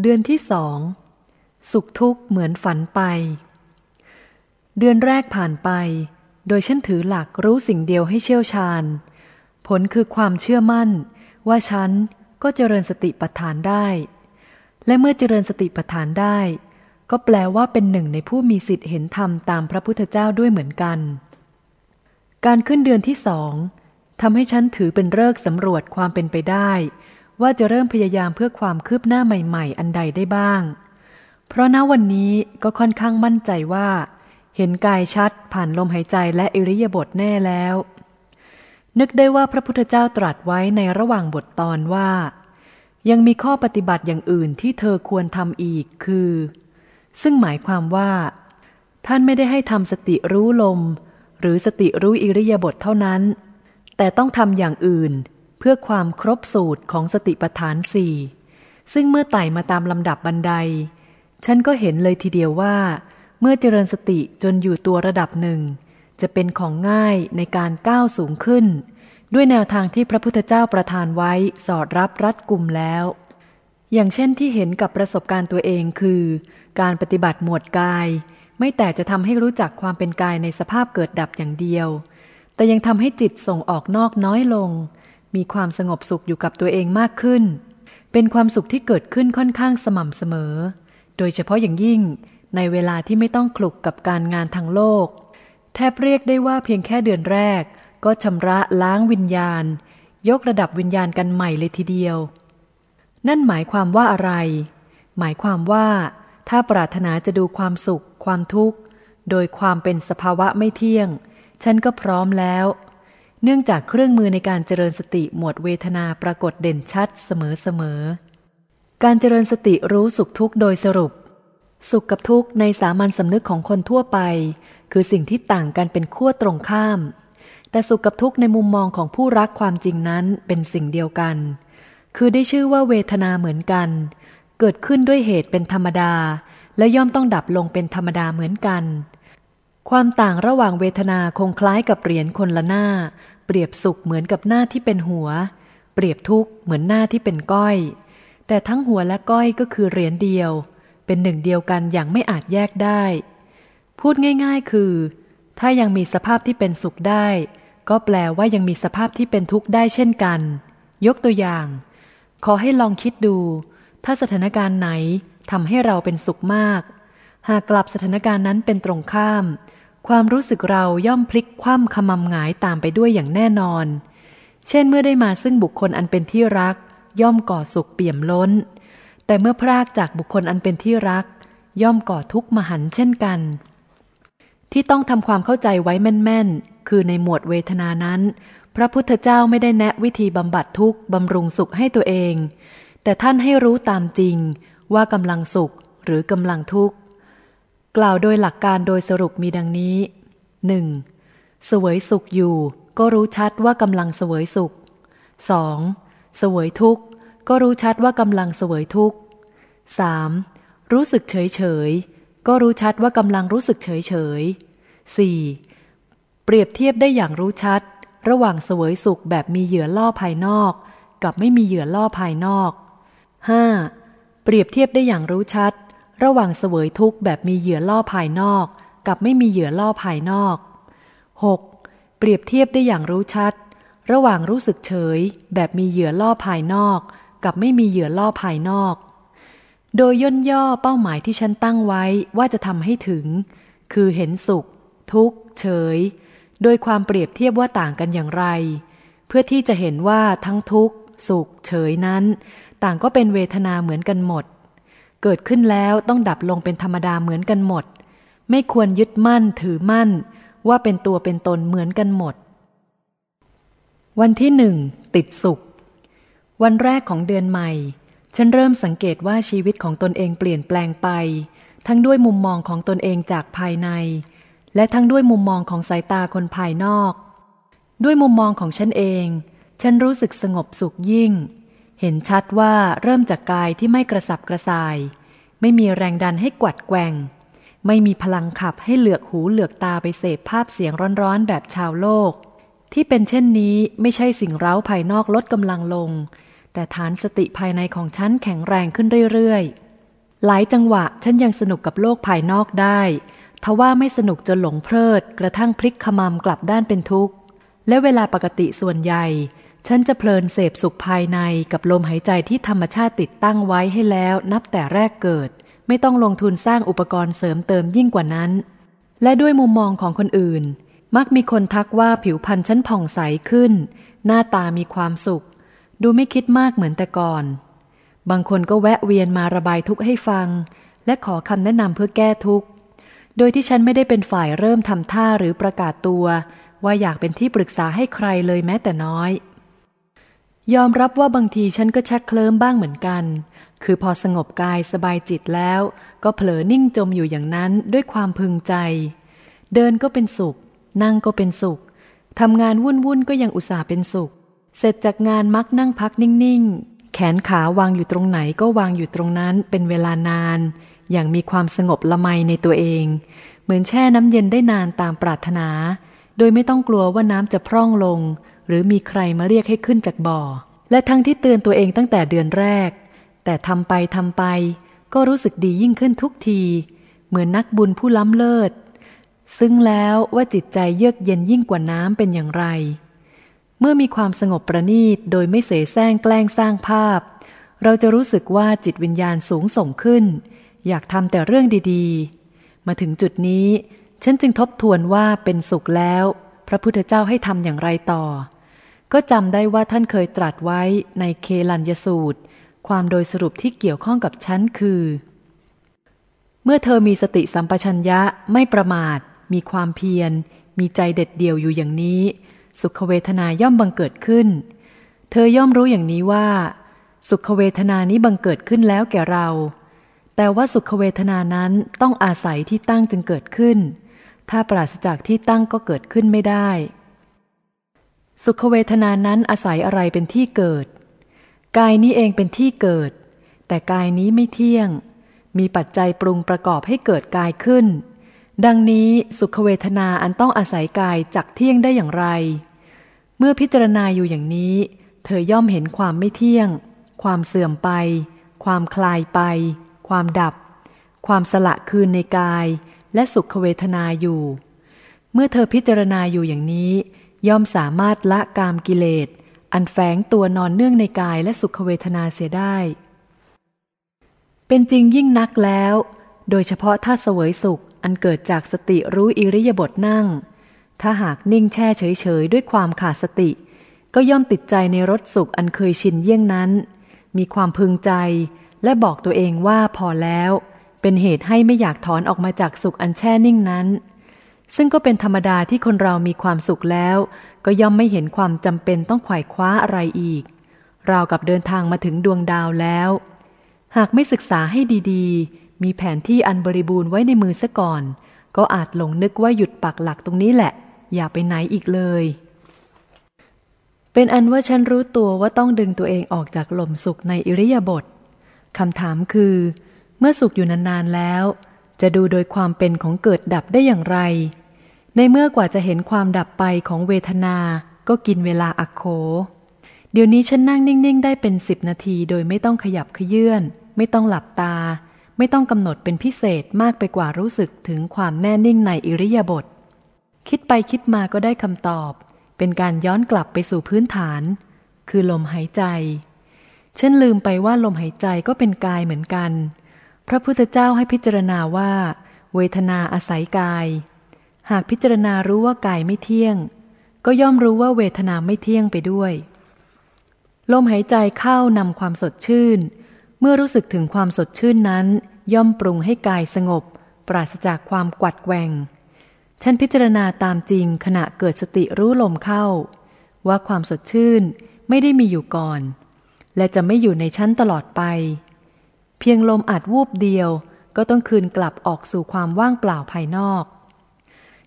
เดือนที่สอง สุขทุกข์เหมือนฝันไป เดือนแรกผ่านไป โดยฉันถือหลักรู้สิ่งเดียวให้เชี่ยวชาญ ผลคือความเชื่อมั่น ว่าฉันก็เจริญสติปัฏฐานได้ และเมื่อเจริญสติปัฏฐานได้ ก็แปลว่าเป็นหนึ่งในผู้มีสิทธิ์เห็นธรรมตามพระพุทธเจ้าด้วยเหมือนกัน การขึ้นเดือนที่สองทำให้ฉันถือเป็นเลิกสำรวจความเป็นไปได้ ว่าจะเริ่มพยายามเพื่อความคืบหน้าใหม่ๆ อันใดได้บ้าง เพราะณวันนี้ก็ค่อนข้างมั่นใจว่า เห็นกายชัดผ่านลมหายใจและอิริยาบถแน่แล้ว นึกได้ว่าพระพุทธเจ้าตรัสไว้ในระหว่างบทตอนว่า ยังมีข้อปฏิบัติอย่างอื่นที่เธอควรทำอีกคือ ซึ่งหมายความว่า ท่านไม่ได้ให้ทำสติรู้ลม หรือสติรู้อิริยาบถเท่านั้น แต่ต้องทำอย่างอื่น เพื่อความครบสูตรของสติปัฏฐานสี่ซึ่งเมื่อไต่มาตามลำดับบันได ฉันก็เห็นเลยทีเดียวว่า เมื่อเจริญสติจนอยู่ตัวระดับหนึ่ง จะเป็นของง่ายในการก้าวสูงขึ้น ด้วยแนวทางที่พระพุทธเจ้าประทานไว้สอดรับรัดกุมแล้ว อย่างเช่นที่เห็นกับประสบการณ์ตัวเองคือ การปฏิบัติหมวดกาย ไม่แต่จะทำให้รู้จักความเป็นกายในสภาพเกิดดับอย่างเดียว แต่ยังทำให้จิตส่งออกนอกน้อยลง มีความสงบสุขอยู่กับตัวเองมากขึ้น เป็นความสุขที่เกิดขึ้นค่อนข้างสม่ำเสมอ โดยเฉพาะอย่างยิ่งในเวลาที่ไม่ต้องคลุกกับการงานทางโลก แทบเรียกได้ว่าเพียงแค่เดือนแรก ก็ชำระล้างวิญญาณ ยกระดับวิญญาณกันใหม่เลยทีเดียว นั่นหมายความว่าอะไร หมายความว่า ถ้าปรารถนาจะดูความสุข ความทุกข์ โดยความเป็นสภาวะไม่เที่ยง ฉันก็พร้อมแล้ว เนื่องจากเครื่องมือในการเจริญสติหมวดเวทนาปรากฏเด่นชัดเสมอๆ การเจริญสติรู้สุขทุกข์โดยสรุป สุขกับทุกข์ในสามัญสำนึกของคนทั่วไป คือสิ่งที่ต่างกันเป็นขั้วตรงข้าม แต่สุขกับทุกข์ในมุมมองของผู้รักความจริงนั้นเป็นสิ่งเดียวกัน คือได้ชื่อว่าเวทนาเหมือนกัน เกิดขึ้นด้วยเหตุเป็นธรรมดา และย่อมต้องดับลงเป็นธรรมดาเหมือนกัน ความต่างระหว่างเวทนาคงคล้ายกับเหรียญคนละหน้า รียบสุขเหมือนกับหน้าที่เป็นหัว เปรียบทุกข์เหมือนหน้าที่เป็นก้อย แต่ทั้งหัวและก้อยก็คือเหรียญเดียว เป็นหนึ่งเดียวกันอย่างไม่อาจแยกได้ พูดง่าย ๆ คือ ถ้ายังมีสภาพที่เป็นสุขได้ ก็แปลว่ายังมีสภาพที่เป็นทุกข์ได้เช่นกัน ยกตัวอย่าง ขอให้ลองคิดดู ถ้าสถานการณ์ไหนทำให้เราเป็นสุขมาก หากกลับสถานการณ์นั้นเป็นตรงข้าม ความรู้สึกเราย่อมพลิกคว่ำขมำหงายตามไปด้วยอย่างแน่นอน เช่นเมื่อได้มาซึ่งบุคคลอันเป็นที่รัก ย่อมก่อสุขเปี่ยมล้น แต่เมื่อพรากจากบุคคลอันเป็นที่รัก ย่อมก่อทุกข์มหันเช่นกัน ที่ต้องทำความเข้าใจไว้แม่นๆ คือในหมวดเวทนานั้น พระพุทธเจ้าไม่ได้แนะวิธีบำบัดทุกข์บำรุงสุขให้ตัวเอง แต่ท่านให้รู้ตามจริงว่ากำลังสุขหรือกำลังทุกข์ กล่าวโดยหลักการโดยสรุปมีดังนี้ 1. สวยสุขอยู่ก็รู้ชัดว่ากำลังสวยสุข 2. สวยทุกข์ก็รู้ชัดว่ากำลังสวยทุกข์ 3. รู้สึกเฉยเฉยก็รู้ชัดว่ากำลังรู้สึกเฉยเฉย 4. เปรียบเทียบได้อย่างรู้ชัด ระหว่างสวยสุขแบบมีเหยื่อล่อภายนอก กับไม่มีเหยื่อล่อภายนอก 5. เปรียบเทียบได้อย่างรู้ชัด ระหว่างเสวยทุกข์แบบมีเหยื่อล่อภายนอก กับไม่มีเหยื่อล่อภายนอก 6. เปรียบเทียบได้อย่างรู้ชัด ระหว่างรู้สึกเฉย แบบมีเหยื่อล่อภายนอก กับไม่มีเหยื่อล่อภายนอก โดยย่นย่อเป้าหมายที่ฉันตั้งไว้ว่าจะทำให้ถึง คือเห็นสุข ทุกข์ เฉย โดยความเปรียบเทียบว่าต่างกันอย่างไร เพื่อที่จะเห็นว่าทั้งทุกข์ สุข เฉยนั้น ต่างก็เป็นเวทนาเหมือนกันหมด เกิดขึ้นแล้วต้องดับลงเป็นธรรมดาเหมือนกันหมด ไม่ควรยึดมั่นถือมั่น ว่าเป็นตัวเป็นตนเหมือนกันหมด วันที่หนึ่งติดสุข วันแรกของเดือนใหม่ ฉันเริ่มสังเกตว่าชีวิตของตนเองเปลี่ยนแปลงไป ทั้งด้วยมุมมองของตนเองจากภายใน และทั้งด้วยมุมมองของสายตาคนภายนอก ด้วยมุมมองของฉันเอง ฉันรู้สึกสงบสุขยิ่ง เห็นชัดว่าเริ่มจากกายที่ไม่กระสับกระส่าย ไม่มีแรงดันให้กวัดแกว่ง ไม่มีพลังขับให้เหลือกหูเหลือกตาไปเสพภาพเสียงร้อนๆแบบชาวโลก ที่เป็นเช่นนี้ไม่ใช่สิ่งเร้าภายนอกลดกำลังลง แต่ฐานสติภายในของฉันแข็งแรงขึ้นเรื่อยๆ หลายจังหวะฉันยังสนุกกับโลกภายนอกได้ทว่าไม่สนุกจนหลงเพลิด กระทั่งพลิกขมำกลับด้านเป็นทุกข์ และเวลาปกติส่วนใหญ่ ฉันจะเพลินเสพสุขภายในกับลมหายใจที่ธรรมชาติติดตั้งไว้ให้แล้วนับแต่แรกเกิด ไม่ต้องลงทุนสร้างอุปกรณ์เสริมเติมยิ่งกว่านั้น และด้วยมุมมองของคนอื่น มักมีคนทักว่าผิวพรรณฉันผ่องใสขึ้น หน้าตามีความสุข ดูไม่คิดมากเหมือนแต่ก่อน บางคนก็แวะเวียนมาระบายทุกข์ให้ฟัง และขอคำแนะนำเพื่อแก้ทุกข์โดยที่ฉันไม่ได้เป็นฝ่ายเริ่มทำท่าหรือประกาศตัว ว่าอยากเป็นที่ปรึกษาให้ใครเลยแม้แต่น้อย ยอมรับว่าบางทีฉันก็ชักเคลิ้มบ้างเหมือนกัน คือพอสงบกายสบายจิตแล้ว ก็เผลอนิ่งจมอยู่อย่างนั้นด้วยความพึงใจ เดินก็เป็นสุข นั่งก็เป็นสุข ทำงานวุ่นวุ่นก็ยังอุตส่าห์เป็นสุข เสร็จจากงานมักนั่งพักนิ่งๆ แขนขาวางอยู่ตรงไหนก็วางอยู่ตรงนั้นเป็นเวลานาน อย่างมีความสงบละไมในตัวเอง เหมือนแช่น้ำเย็นได้นานตามปรารถนา โดยไม่ต้องกลัวว่าน้ำจะพร่องลง หรือมีใครมาเรียกให้ขึ้นจากบ่อ และทั้งที่เตือนตัวเองตั้งแต่เดือนแรก แต่ทำไปทำไป ก็รู้สึกดียิ่งขึ้นทุกที เหมือนนักบุญผู้ล้ำเลิศ ซึ่งแล้วว่าจิตใจเยือกเย็นยิ่งกว่าน้ำเป็นอย่างไร เมื่อมีความสงบประณีตโดยไม่เสแสร้งแกล้งสร้างภาพ เราจะรู้สึกว่าจิตวิญญาณสูงส่งขึ้น อยากทำแต่เรื่องดีๆ มาถึงจุดนี้ฉันจึงทบทวนว่าเป็นสุขแล้ว พระพุทธเจ้าให้ทำอย่างไรต่อ ก็จำได้ว่าท่านเคยตรัสไว้ในเคลัญยสูตร ความโดยสรุปที่เกี่ยวข้องกับฉันคือ เมื่อเธอมีสติสัมปชัญญะไม่ประมาท มีความเพียร มีใจเด็ดเดี่ยวอยู่อย่างนี้ สุขเวทนาย่อมบังเกิดขึ้น เธอย่อมรู้อย่างนี้ว่า สุขเวทนานี้บังเกิดขึ้นแล้วแก่เรา แต่ว่าสุขเวทนานั้นต้องอาศัยที่ตั้งจึงเกิดขึ้น ถ้าปราศจากที่ตั้งก็เกิดขึ้นไม่ได้ สุขเวทนานั้นอาศัยอะไรเป็นที่เกิด กายนี้เองเป็นที่เกิด แต่กายนี้ไม่เที่ยง มีปัจจัยปรุงประกอบให้เกิดกายขึ้น ดังนี้สุขเวทนาอันต้องอาศัยกายจักเที่ยงได้อย่างไร เมื่อพิจารณาอยู่อย่างนี้ เธอย่อมเห็นความไม่เที่ยง ความเสื่อมไป ความคลายไป ความดับความสละคืนในกาย และสุขเวทนาอยู่ เมื่อเธอพิจารณาอยู่อย่างนี้ ย่อมสามารถละกามกิเลส อันแฝงตัวนอนเนื่องในกายและสุขเวทนาเสียได้ เป็นจริงยิ่งนักแล้ว โดยเฉพาะถ้าเสวยสุขอันเกิดจากสติรู้อิริยาบถนั่ง ถ้าหากนิ่งแช่เฉยๆด้วยความขาดสติ ก็ย่อมติดใจในรสสุขอันเคยชินเยี่ยงนั้น มีความพึงใจและบอกตัวเองว่าพอแล้ว เป็นเหตุให้ไม่อยากถอนออกมาจากสุขอันแช่นิ่งนั้น ซึ่งก็เป็นธรรมดาที่คนเรามีความสุขแล้ว ก็ย่อมไม่เห็นความจำเป็นต้องไขว่คว้าอะไรอีก ราวกับเดินทางมาถึงดวงดาวแล้ว หากไม่ศึกษาให้ดีๆ มีแผนที่อันบริบูรณ์ไว้ในมือซะก่อน ก็อาจหลงนึกว่าหยุดปักหลักตรงนี้แหละ อย่าไปไหนอีกเลย เป็นอันว่าฉันรู้ตัวว่าต้องดึงตัวเองออกจากหล่มสุขในอิริยาบถคำถามคือ เมื่อสุขอยู่นานๆแล้ว จะดูโดยความเป็นของเกิดดับได้อย่างไร ในเมื่อกว่าจะเห็นความดับไปของเวทนา ก็กินเวลาอักโข เดี๋ยวนี้ฉันนั่งนิ่งๆ ได้เป็นสิบนาทีโดยไม่ต้องขยับขยื่น ไม่ต้องหลับตา ไม่ต้องกำหนดเป็นพิเศษมากไปกว่ารู้สึกถึงความแน่นิ่งในอิริยาบถ คิดไปคิดมาก็ได้คำตอบ เป็นการย้อนกลับไปสู่พื้นฐาน คือลมหายใจฉันลืมไปว่าลมหายใจก็เป็นกายเหมือนกัน ระพุทธเจ้าให้พิจารณาว่า เวทนาอาศัยกาย หากพิจารณารู้ว่ากายไม่เที่ยง ก็ย่อมรู้ว่าเวทนาไม่เที่ยงไปด้วย ลมหายใจเข้านำความสดชื่น เมื่อรู้สึกถึงความสดชื่นนั้น ย่อมปรุงให้กายสงบ ปราศจากความกวัดแกว่งฉันพิจารณาตามจริงขณะเกิดสติรู้ลมเข้า ว่าความสดชื่นไม่ได้มีอยู่ก่อน และจะไม่อยู่ในชั้นตลอดไป เพียงลมอาจวูบเดียว ก็ต้องคืนกลับออกสู่ความว่างเปล่าภายนอก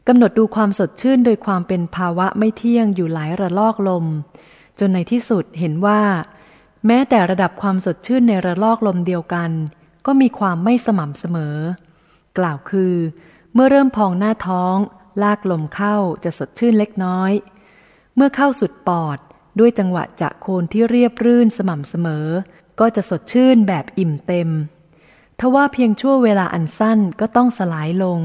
กำหนดดูความสดชื่นโดยความเป็นภาวะไม่เที่ยงอยู่หลายระลอกลม จนในที่สุดเห็นว่า แม้แต่ระดับความสดชื่นในระลอกลมเดียวกัน ก็มีความไม่สม่ำเสมอ กล่าวคือ เมื่อเริ่มพองหน้าท้อง ลากลมเข้าจะสดชื่นเล็กน้อย เมื่อเข้าสุดปอดด้วยจังหวะจะโคนที่เรียบรื่นสม่ำเสมอ ก็จะสดชื่นแบบอิ่มเต็ม ทว่าเพียงชั่วเวลาอันสั้นก็ต้องสลายลง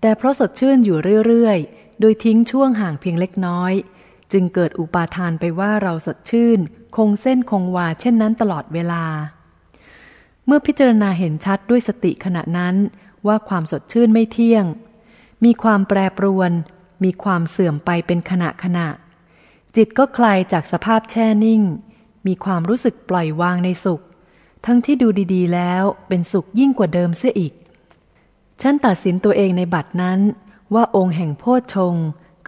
แต่เพราะสดชื่นอยู่เรื่อยๆ โดยทิ้งช่วงห่างเพียงเล็กน้อย จึงเกิดอุปาทานไปว่าเราสดชื่น คงเส้นคงวาเช่นนั้นตลอดเวลา เมื่อพิจารณาเห็นชัดด้วยสติขณะนั้นว่าความสดชื่นไม่เที่ยง มีความแปรปรวน มีความเสื่อมไปเป็นขณะขณะ จิตก็คลายจากสภาพแช่นิ่ง มีความรู้สึกปล่อยวางในสุข ทั้งที่ดูดีๆ แล้วเป็นสุขยิ่งกว่าเดิมเสียอีก ฉันตัดสินตัวเองในบัดนั้น ว่าองค์แห่งโพชฌง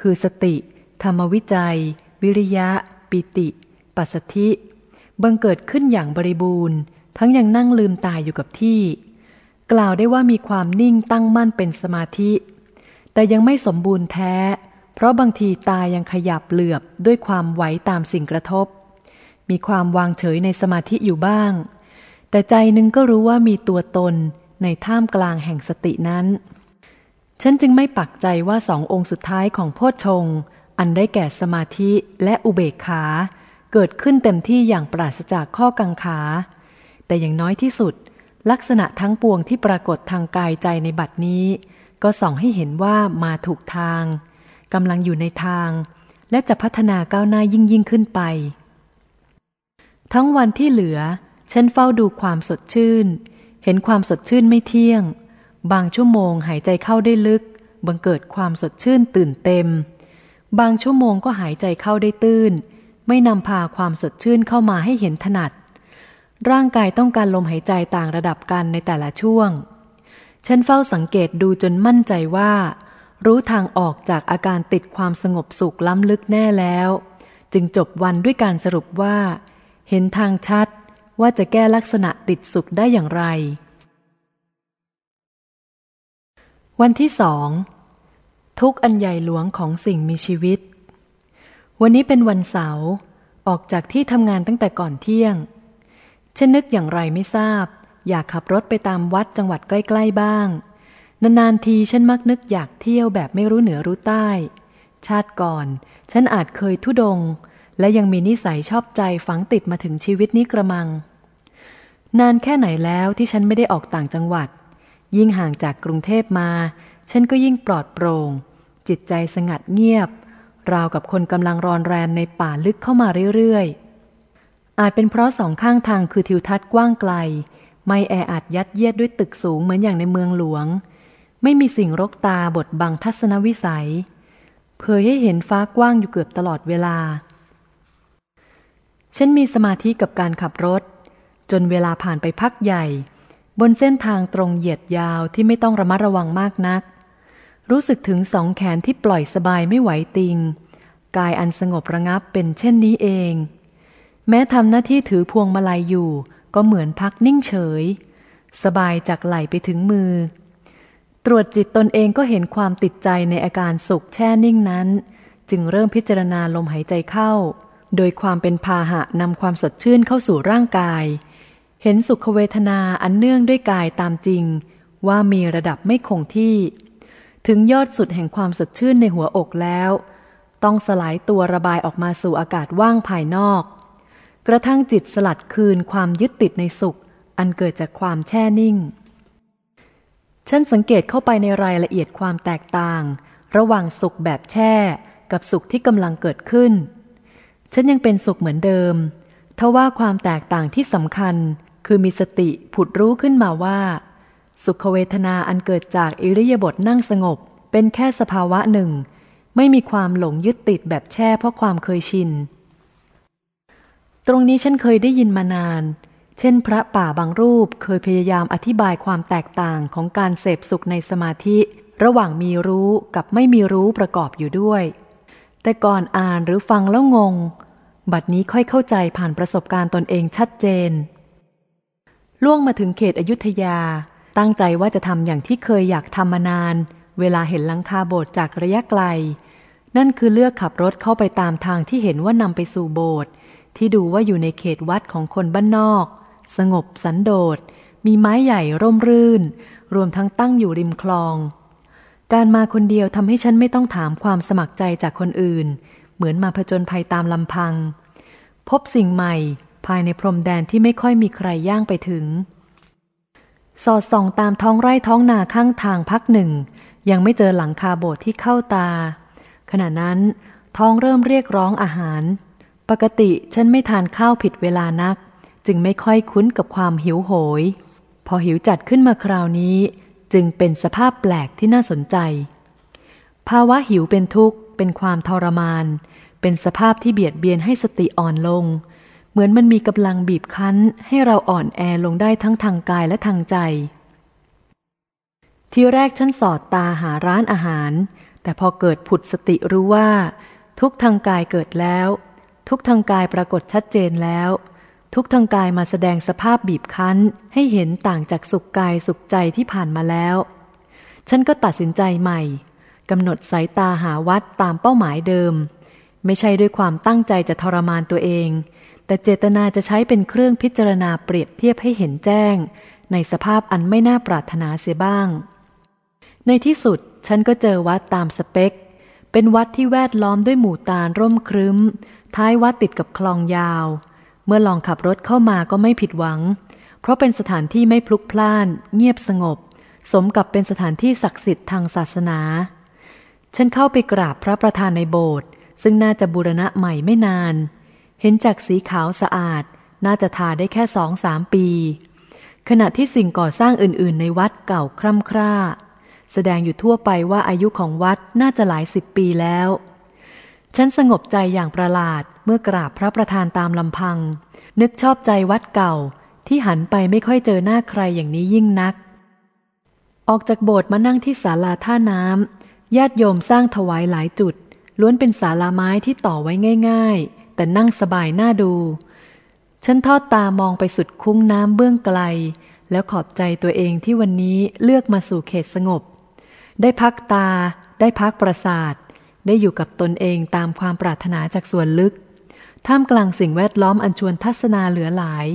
คือสติ ธรรมวิจัย วิริยะ ปิติ ปัสสธิ บังเกิดขึ้นอย่างบริบูรณ์ ทั้งยังนั่งลืมตายอยู่กับที่ กล่าวได้ว่ามีความนิ่งตั้งมั่นเป็นสมาธิ แต่ยังไม่สมบูรณ์แท้ เพราะบางทีตายังขยับเหลือบด้วยความไหวตามสิ่งกระทบ มีความวางเฉยในสมาธิอยู่บ้าง แต่ใจนึงก็รู้ว่ามีตัวตนในท่ามกลางแห่งสตินั้น ฉันจึงไม่ปักใจว่าสององค์สุดท้ายของโพชฌงอันได้แก่สมาธิและอุเบกขา เกิดขึ้นเต็มที่อย่างปราศจากข้อกังขา แต่อย่างน้อยที่สุด ลักษณะทั้งปวงที่ปรากฏทางกายใจในบัดนี้ ก็ส่องให้เห็นว่ามาถูกทางกำลังอยู่ในทาง และจะพัฒนาก้าวหน้ายิ่งยิ่งขึ้นไป ทั้งวันที่เหลือ ฉันเฝ้าดูความสดชื่น เห็นความสดชื่นไม่เที่ยง บางชั่วโมงหายใจเข้าได้ลึก บังเกิดความสดชื่นตื่นเต็ม บางชั่วโมงก็หายใจเข้าได้ตื้น ไม่นำพาความสดชื่นเข้ามาให้เห็นถนัด ร่างกายต้องการลมหายใจต่างระดับกันในแต่ละช่วง ฉันเฝ้าสังเกตดูจนมั่นใจว่า รู้ทางออกจากอาการติดความสงบสุขล้ำลึกแน่แล้ว จึงจบวันด้วยการสรุปว่า เห็นทางชัดว่าจะแก้ลักษณะติดสุขได้อย่างไร วันที่สองทุกอันใหญ่หลวงของสิ่งมีชีวิต วันนี้เป็นวันเสาร์ออกจากที่ทำงานตั้งแต่ก่อนเที่ยง ฉันนึกอย่างไรไม่ทราบ อยากขับรถไปตามวัดจังหวัดใกล้ ๆ บ้าง นาน ๆ ทีฉันมักนึกอยากเที่ยวแบบไม่รู้เหนือรู้ใต้ ชาติก่อน ฉันอาจเคยทุดง และยังมีนิสัยชอบใจฝังติดมาถึงชีวิตนี้กระมัง นานแค่ไหนแล้วที่ฉันไม่ได้ออกต่างจังหวัด ยิ่งห่างจากกรุงเทพมา ฉันก็ยิ่งปลอดโปรง่ง จิตใจสงัดเงียบ ราวกับคนกำลังรอนแรมในป่าลึกเข้ามาเรื่อยๆ อาจเป็นเพราะสองข้างทางคือทิวทัศน์กว้างไกล ไม่แออัดยัดเยียดด้วยตึกสูงเหมือนอย่างในเมืองหลวง ไม่มีสิ่งรกตาบดบังทัศนวิสัยเผยให้เห็นฟ้ากว้างอยู่เกือบตลอดเวลา ฉันมีสมาธิกับการขับรถ จนเวลาผ่านไปพักใหญ่ บนเส้นทางตรงเหยียดยาวที่ไม่ต้องระมัดระวังมากนัก รู้สึกถึงสองแขนที่ปล่อยสบายไม่ไหวติง กายอันสงบระงับเป็นเช่นนี้เอง แม้ทำหน้าที่ถือพวงมาลัยอยู่ ก็เหมือนพักนิ่งเฉย สบายจากไหลไปถึงมือ ตรวจจิตตนเองก็เห็นความติดใจในอาการสุขแช่นิ่งนั้น จึงเริ่มพิจารณาลมหายใจเข้า โดยความเป็นพาหะนำความสดชื่นเข้าสู่ร่างกาย เห็นสุขเวทนาอันเนื่องด้วยกายตามจริง ว่ามีระดับไม่คงที่ ถึงยอดสุดแห่งความสดชื่นในหัวอกแล้ว ต้องสลายตัวระบายออกมาสู่อากาศว่างภายนอก กระทั่งจิตสลัดคืนความยึดติดในสุข อันเกิดจากความแช่นิ่ง ฉันสังเกตเข้าไปในรายละเอียดความแตกต่าง ระหว่างสุขแบบแช่ กับสุขที่กำลังเกิดขึ้น ฉันยังเป็นสุขเหมือนเดิมทว่าความแตกต่างที่สำคัญคือมีสติผุดรู้ขึ้นมาว่า สุขเวทนาอันเกิดจากอิริยาบถนั่งสงบ เป็นแค่สภาวะหนึ่ง ไม่มีความหลงยึดติดแบบแช่เพราะความเคยชิน ตรงนี้ฉันเคยได้ยินมานาน เช่น พระป่าบางรูปเคยพยายามอธิบายความแตกต่างของการเสพสุขในสมาธิ ระหว่างมีรู้กับไม่มีรู้ประกอบอยู่ด้วย แต่ก่อนอ่านหรือฟังแล้วงง บัดนี้ค่อยเข้าใจผ่านประสบการณ์ตนเองชัดเจน ล่วงมาถึงเขตอยุธยา ตั้งใจว่าจะทำอย่างที่เคยอยากทำมานาน เวลาเห็นลังคาโบสถ์จากระยะไกล นั่นคือเลือกขับรถเข้าไปตามทางที่เห็นว่านำไปสู่โบสถ์ที่ดูว่าอยู่ในเขตวัดของคนบ้านนอก สงบสันโดษมีไม้ใหญ่ร่มรื่น รวมทั้งตั้งอยู่ริมคลอง การมาคนเดียวทำให้ฉันไม่ต้องถามความสมัครใจจากคนอื่น เหมือนมาผจญภัยตามลำพัง พบสิ่งใหม่ภายในพรมแดนที่ไม่ค่อยมีใครย่างไปถึง สอดส่องตามท้องไร่ท้องนาข้างทางพักหนึ่ง ยังไม่เจอหลังคาโบสถ์ที่เข้าตา ขณะนั้นท้องเริ่มเรียกร้องอาหาร ปกติฉันไม่ทานข้าวผิดเวลานัก จึงไม่ค่อยคุ้นกับความหิวโหย พอหิวจัดขึ้นมาคราวนี้ จึงเป็นสภาพแปลกที่น่าสนใจ ภาวะหิวเป็นทุกข์ เป็นความทรมาน เป็นสภาพที่เบียดเบียนให้สติอ่อนลง เหมือนมันมีกำลังบีบคั้น ให้เราอ่อนแอลงได้ทั้งทางกายและทางใจ ที่แรกฉันสอดตาหาร้านอาหาร แต่พอเกิดผุดสติรู้ว่า ทุกทางกายเกิดแล้ว ทุกทางกายปรากฏชัดเจนแล้ว ทุกทางกายมาแสดงสภาพบีบคั้น ให้เห็นต่างจากสุขกายสุขใจที่ผ่านมาแล้ว ฉันก็ตัดสินใจใหม่กำหนดสายตาหาวัดตามเป้าหมายเดิม ไม่ใช่ด้วยความตั้งใจจะทรมานตัวเอง แต่เจตนาจะใช้เป็นเครื่องพิจารณาเปรียบเทียบให้เห็นแจ้ง ในสภาพอันไม่น่าปรารถนาเสียบ้าง ในที่สุดฉันก็เจอวัดตามสเปค เป็นวัดที่แวดล้อมด้วยหมู่ตาลร่มครึ้ม ท้ายวัดติดกับคลองยาว เมื่อลองขับรถเข้ามาก็ไม่ผิดหวัง เพราะเป็นสถานที่ไม่พลุกพล่าน เงียบสงบ สมกับเป็นสถานที่ศักดิ์สิทธิ์ทางศาสนา ฉันเข้าไปกราบพระประธานในโบสถ์ซึ่งน่าจะบูรณะใหม่ไม่นาน เห็นจากสีขาวสะอาด น่าจะทาได้แค่สองสามปี ขณะที่สิ่งก่อสร้างอื่น ๆ ในวัดเก่าคร่ำคร่า แสดงอยู่ทั่วไปว่าอายุของวัดน่าจะหลายสิบปีแล้ว ฉันสงบใจอย่างประหลาดเมื่อกราบพระประธานตามลำพัง นึกชอบใจวัดเก่าที่หันไปไม่ค่อยเจอหน้าใครอย่างนี้ยิ่งนัก ออกจากโบสถ์มานั่งที่ศาลาท่าน้ำญาติโยมสร้างถวายหลายจุด ล้วนเป็นศาลาไม้ที่ต่อไว้ง่าย ๆ แต่นั่งสบายน่าดู ฉันทอดตามองไปสุดคุ้งน้ำเบื้องไกล แล้วขอบใจตัวเองที่วันนี้เลือกมาสู่เขตสงบ ได้พักตา ได้พักประสาท ได้อยู่กับตนเองตามความปรารถนาจากส่วนลึก ท่ามกลางสิ่งแวดล้อมอันชวนทัศนาเหลือหลาย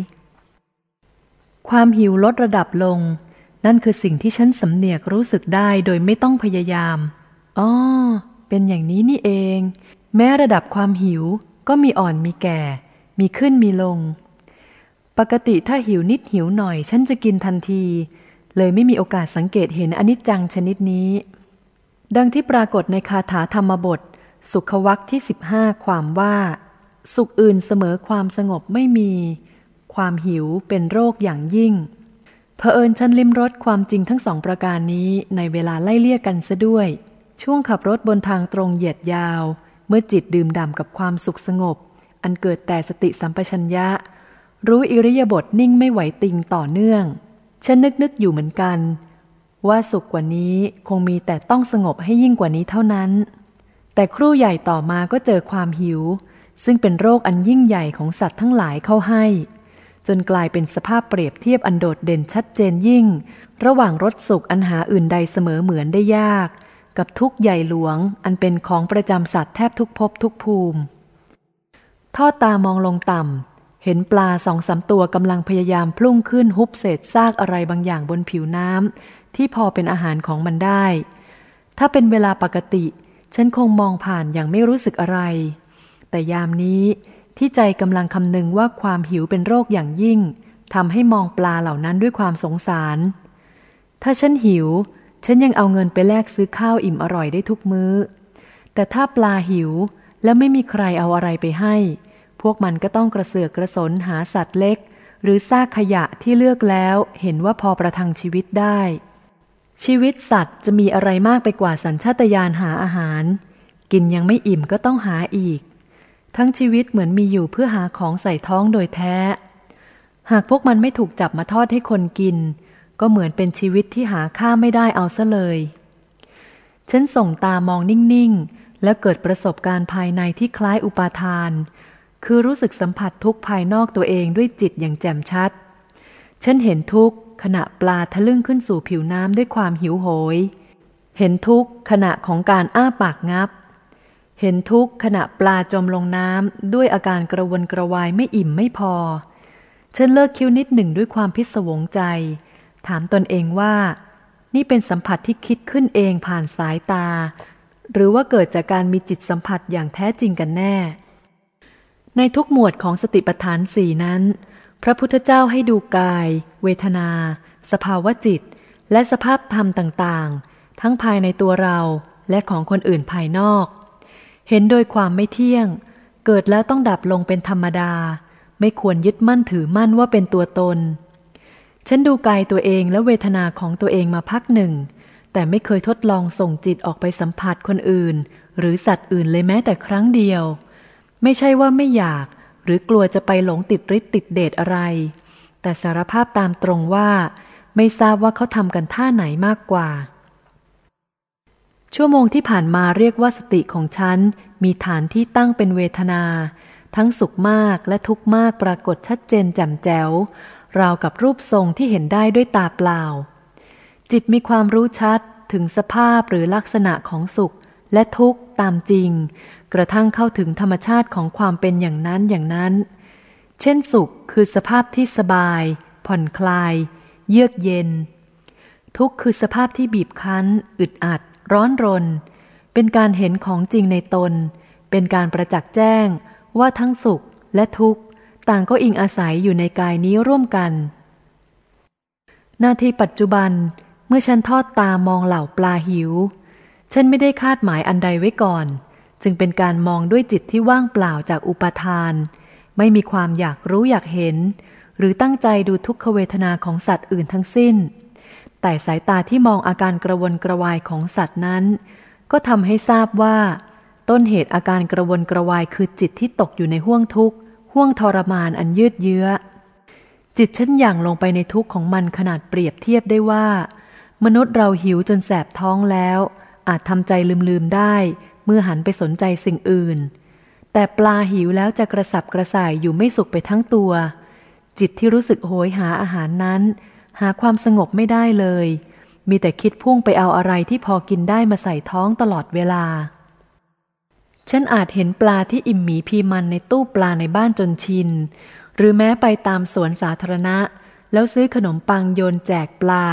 ความหิวลดระดับลง นั่นคือสิ่งที่ฉันสำเนียกรู้สึกได้โดยไม่ต้องพยายามอ๋อเป็นอย่างนี้นี่เอง แม้ระดับความหิวก็มีอ่อนมีแก่ มีขึ้นมีลง ปกติถ้าหิวนิดหิวหน่อย ฉันจะกินทันที เลยไม่มีโอกาสสังเกตเห็นอนิจจังชนิดนี้ ดังที่ปรากฏในคาถาธรรมบท สุขวักที่สิบห้าความว่า สุขอื่นเสมอความสงบไม่มี ความหิวเป็นโรคอย่างยิ่งเผอิญฉันลิมรสความจริงทั้งสองประการนี้ในเวลาไล่เลี่ยกันซะด้วย ช่วงขับรถบนทางตรงเหยียดยาว เมื่อจิตดื่มด่ำกับความสุขสงบ อันเกิดแต่สติสัมปชัญญะ รู้อิริยาบถนิ่งไม่ไหวติงต่อเนื่อง ฉันนึกนึกอยู่เหมือนกัน ว่าสุขกว่านี้คงมีแต่ต้องสงบให้ยิ่งกว่านี้เท่านั้น แต่ครู่ใหญ่ต่อมาก็เจอความหิว ซึ่งเป็นโรคอันยิ่งใหญ่ของสัตว์ทั้งหลายเข้าให้ จนกลายเป็นสภาพเปรียบเทียบอันโดดเด่นชัดเจนยิ่ง ระหว่างรสสุขอันหาอื่นใดเสมอเหมือนได้ยาก กับทุกใหญ่หลวง อันเป็นของประจำสัตว์แทบทุกภพทุกภูมิ ทอดตามองลงต่ำเห็นปลาสองสาตัวกำลังพยายามพลุ่งขึ้นฮุบเศษซากอะไรบางอย่างบนผิวน้ำ ที่พอเป็นอาหารของมันได้ ถ้าเป็นเวลาปกติ ฉันคงมองผ่านอย่างไม่รู้สึกอะไร แต่ยามนี้ที่ใจกำลังคำนึงว่าความหิวเป็นโรคอย่างยิ่งทำให้มองปลาเหล่านั้นด้วยความสงสาร ถ้าฉันหิว ฉันยังเอาเงินไปแลกซื้อข้าวอิ่มอร่อยได้ทุกมื้อ แต่ถ้าปลาหิวแล้วไม่มีใครเอาอะไรไปให้ พวกมันก็ต้องกระเสือกกระสนหาสัตว์เล็ก หรือซากขยะที่เลือกแล้วเห็นว่าพอประทังชีวิตได้ ชีวิตสัตว์จะมีอะไรมากไปกว่าสัญชาตญาณหาอาหาร กินยังไม่อิ่มก็ต้องหาอีก ทั้งชีวิตเหมือนมีอยู่เพื่อหาของใส่ท้องโดยแท้ หากพวกมันไม่ถูกจับมาทอดให้คนกิน ก็เหมือนเป็นชีวิตที่หาค่าไม่ได้เอาซะเลย ฉันส่งตามองนิ่ง ๆ และเกิดประสบการณ์ภายในที่คล้ายอุปาทาน คือรู้สึกสัมผัสทุกภายนอกตัวเองด้วยจิตอย่างแจ่มชัด ฉันเห็นทุกข ขณะปลาทะลึ่งขึ้นสู่ผิวน้ำด้วยความหิวโหย เห็นทุกขณะของการอ้าปากงับ เห็นทุกขณะปลาจมลงน้ำด้วยอาการกระวนกระวายไม่อิ่มไม่พอ ฉันเลิกคิ้วนิดหนึ่งด้วยความพิศวงใจ ถามตนเองว่า นี่เป็นสัมผัสที่คิดขึ้นเองผ่านสายตา หรือว่าเกิดจากการมีจิตสัมผัสอย่างแท้จริงกันแน่ ในทุกหมวดของสติปัฏฐานสี่นั้น พระพุทธเจ้าให้ดูกาย เวทนา สภาวะจิต และสภาพธรรมต่างๆ ทั้งภายในตัวเราและของคนอื่นภายนอก เห็นโดยความไม่เที่ยง เกิดแล้วต้องดับลงเป็นธรรมดา ไม่ควรยึดมั่นถือมั่นว่าเป็นตัวตน ฉันดูกายตัวเองและเวทนาของตัวเองมาพักหนึ่ง แต่ไม่เคยทดลองส่งจิตออกไปสัมผัสคนอื่น หรือสัตว์อื่นเลยแม้แต่ครั้งเดียว ไม่ใช่ว่าไม่อยาก หรือกลัวจะไปหลงติดฤทธิ์ติดเดชอะไร แต่สารภาพตามตรงว่า ไม่ทราบว่าเขาทำกันท่าไหนมากกว่า ชั่วโมงที่ผ่านมาเรียกว่าสติของฉัน มีฐานที่ตั้งเป็นเวทนา ทั้งสุขมากและทุกข์มากปรากฏชัดเจนแจ่มแจ๋วราวกับรูปทรงที่เห็นได้ด้วยตาเปล่า จิตมีความรู้ชัดถึงสภาพหรือลักษณะของสุขและทุกข์ ตามจริง กระทั่งเข้าถึงธรรมชาติของความเป็นอย่างนั้นอย่างนั้น เช่นสุขคือสภาพที่สบาย ผ่อนคลาย เยือกเย็น ทุกข์คือสภาพที่บีบคั้น อึดอัด ร้อนรน เป็นการเห็นของจริงในตน เป็นการประจักษ์แจ้งว่าทั้งสุขและทุกข์ต่างก็อิงอาศัยอยู่ในกายนี้ร่วมกัน นาทีปัจจุบันเมื่อฉันทอดตามองเหล่าปลาหิว ฉันไม่ได้คาดหมายอันใดไว้ก่อน จึงเป็นการมองด้วยจิตที่ว่างเปล่าจากอุปทาน ไม่มีความอยากรู้อยากเห็น หรือตั้งใจดูทุกขเวทนาของสัตว์อื่นทั้งสิ้น แต่สายตาที่มองอาการกระวนกระวายของสัตว์นั้น ก็ทำให้ทราบว่า ต้นเหตุอาการกระวนกระวายคือจิตที่ตกอยู่ในห้วงทุกข์ห้วงทรมานอันยืดเยื้อ จิตฉันอย่างลงไปในทุกข์ของมันขนาดเปรียบเทียบได้ว่า มนุษย์เราหิวจนแสบท้องแล้ว อาจทำใจลืมๆได้ เมื่อหันไปสนใจสิ่งอื่น แต่ปลาหิวแล้วจะกระสับกระส่ายอยู่ไม่สุขไปทั้งตัว จิตที่รู้สึกโหยหาอาหารนั้น หาความสงบไม่ได้เลย มีแต่คิดพุ่งไปเอาอะไรที่พอกินได้มาใส่ท้องตลอดเวลา ฉันอาจเห็นปลาที่อิ่มหมีพีมันในตู้ปลาในบ้านจนชิน หรือแม้ไปตามสวนสาธารณะ แล้วซื้อขนมปังโยนแจกปลา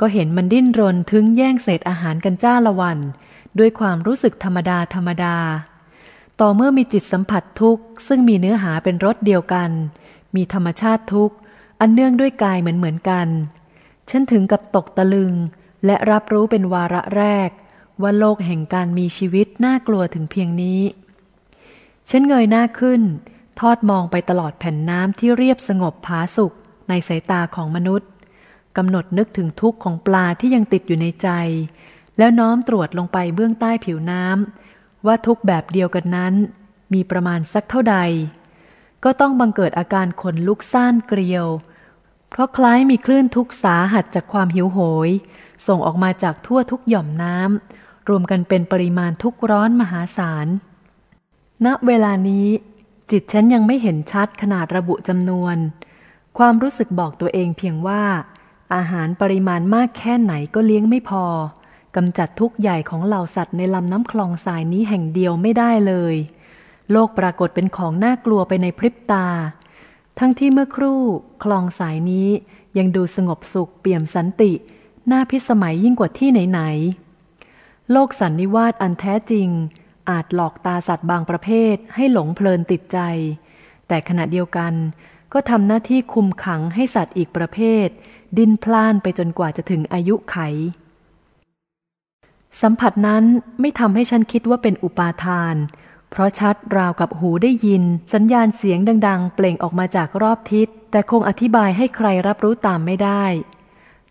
ก็เห็นมันดิ้นรนถึงแย่งเศษอาหารกันจ้าละวัน ด้วยความรู้สึกธรรมดาธรรมดา ต่อเมื่อมีจิตสัมผัสทุกข์ ซึ่งมีเนื้อหาเป็นรสเดียวกัน มีธรรมชาติทุกข์ อันเนื่องด้วยกายเหมือนเหมือนกัน ฉันถึงกับตกตะลึง และรับรู้เป็นวาระแรก ว่าโลกแห่งการมีชีวิตน่ากลัวถึงเพียงนี้ ฉันเงยหน้าขึ้น ทอดมองไปตลอดแผ่นน้ำที่เรียบสงบผาสุกในสายตาของมนุษย์ กำหนดนึกถึงทุกข์ของปลาที่ยังติดอยู่ในใจ แล้วน้อมตรวจลงไปเบื้องใต้ผิวน้ำว่าทุกแบบเดียวกันนั้น มีประมาณสักเท่าใด ก็ต้องบังเกิดอาการขนลุกซ่านเกลียว เพราะคล้ายมีคลื่นทุกสาหัสจากความหิวโหย ส่งออกมาจากทั่วทุกหย่อมน้ำรวมกันเป็นปริมาณทุกร้อนมหาศาลณเวลานี้จิตฉันยังไม่เห็นชัดขนาดระบุจำนวน ความรู้สึกบอกตัวเองเพียงว่า อาหารปริมาณมากแค่ไหนก็เลี้ยงไม่พอกำจัดทุกใหญ่ของเหล่าสัตว์ในลำน้ำคลองสายนี้แห่งเดียวไม่ได้เลย โลกปรากฏเป็นของน่ากลัวไปในพริบตา ทั้งที่เมื่อครู่คลองสายนี้ยังดูสงบสุขเปี่ยมสันติ น่าพิสมัยยิ่งกว่าที่ไหนๆ โลกสันนิวาสอันแท้จริง อาจหลอกตาสัตว์บางประเภทให้หลงเพลินติดใจ แต่ขณะเดียวกันก็ทำหน้าที่คุมขังให้สัตว์อีกประเภท ดิ้นพล่านไปจนกว่าจะถึงอายุไข สัมผัสนั้นไม่ทำให้ฉันคิดว่าเป็นอุปาทาน เพราะชัดราวกับหูได้ยิน สัญญาณเสียงดัง ๆ เปล่งออกมาจากรอบทิศ แต่คงอธิบายให้ใครรับรู้ตามไม่ได้